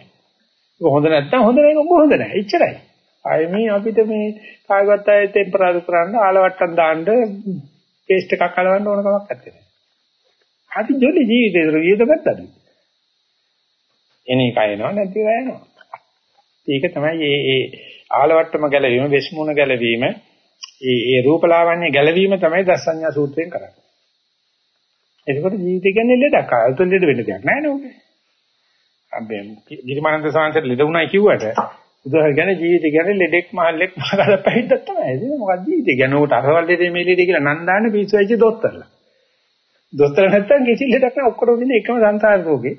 ඒක හොඳ නැත්නම් හොඳ නැහැ උඹ හොඳ නැහැ. එච්චරයි. ආයේ මේ අපිට මේ කායවත් ආයේ ටෙම්පරාදු කරන්න ආලවට්ටම් දාන්න පේස්ට් එකක් කලවන්න ඕන කමක් නැත්තේ. අපි ජොලි ජීවිතේ වියදමත් අඩුයි. එනේ කයනවා නැති වෙනවා. ඒක තමයි මේ ඒ ආලවට්ටම ගැලවීම, වෙස්මුණ ගැලවීම ඒ ඒ රූපලාවන්‍ය ගැලවීම තමයි දසඤ්ඤා සූත්‍රයෙන් කරන්නේ. එතකොට ජීවිතය කියන්නේ ලෙඩක්. අලුතෙන් ලෙඩ වෙන්න දෙයක් නැහැ නේ උගේ. අපි ගිරිමානන්ද සාංශයට ලෙඩ වුණයි කිව්වට බුදුහාම කියන්නේ ජීවිතය කියන්නේ ලෙඩෙක් මහල්ලෙක් මහකට පැහිද්දක් තමයි. ඒක මොකක්ද ජීවිතය කියන්නේ උකට අරවල් දෙදේ මේ ලෙඩේ කියලා නන්දාන්නේ පිස්සු වෙච්ච දොස්තරලා. දොස්තර නැත්තම් කිසි ලෙඩක් නෑ ඔක්කොම දෙන්නේ එකම සංසාර රෝගේ.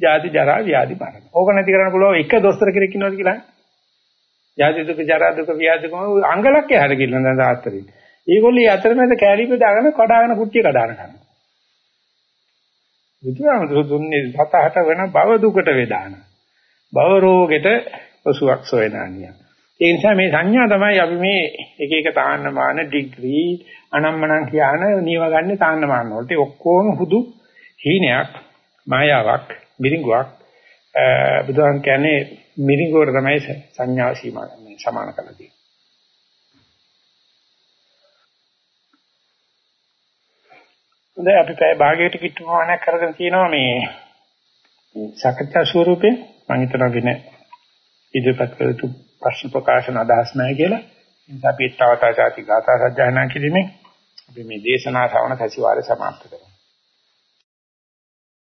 ජාති ජරා ව්‍යාධි මරණ. ඕක නැති කරන්න පුළුවන් එක දොස්තර කෙනෙක් ඉන්නවද කියලා? ජාති දුක ජරා දුක ව්‍යාධි කොම අංගලක් යහර කියලා නේද ආත්තරේ. ඒගොල්ලෝ අතරමැද කැලිප දාගෙන කඩාගෙන කුට්ටිය කඩාන කරනවා. බුදුහාමුදුරු දුන්නේ සතහට වෙන භව දුකට වේදාන. භව රෝගෙට ඔසුවක් සොයනානිය. ඒ නිසා මේ සංඥා තමයි අපි මේ එක එක තාන්නමාන ඩිග්‍රී අනම්මනම් කියන නියව ගන්න තාන්නමාන වලට ඔක්කොම හුදු හීනයක් මායාවක් මිරිඟුවක් බුදුන් කියන්නේ මිරිඟුවට තමයි සංඥාව සීමා සමාන කරලා තියෙන්නේ. හොඳයි අපි පැය භාගයකට කිට්ටු ප්‍රමාණයක් කරගෙන තියෙනවා මේ සාකච්ඡා ස්වරූපේ මම හිතනවා වෙන ඉදිරිපත් කළ යුතු ප්‍රශ්න ප්‍රකාශන අදහස් නැහැ කියලා. ඉතින් අපි තවතාචාති ගාථා සජ්ජායනා කිරීමෙන් අපි මේ දේශනා ශ්‍රවණ සැසිවාරය සමාප්ත කරමු.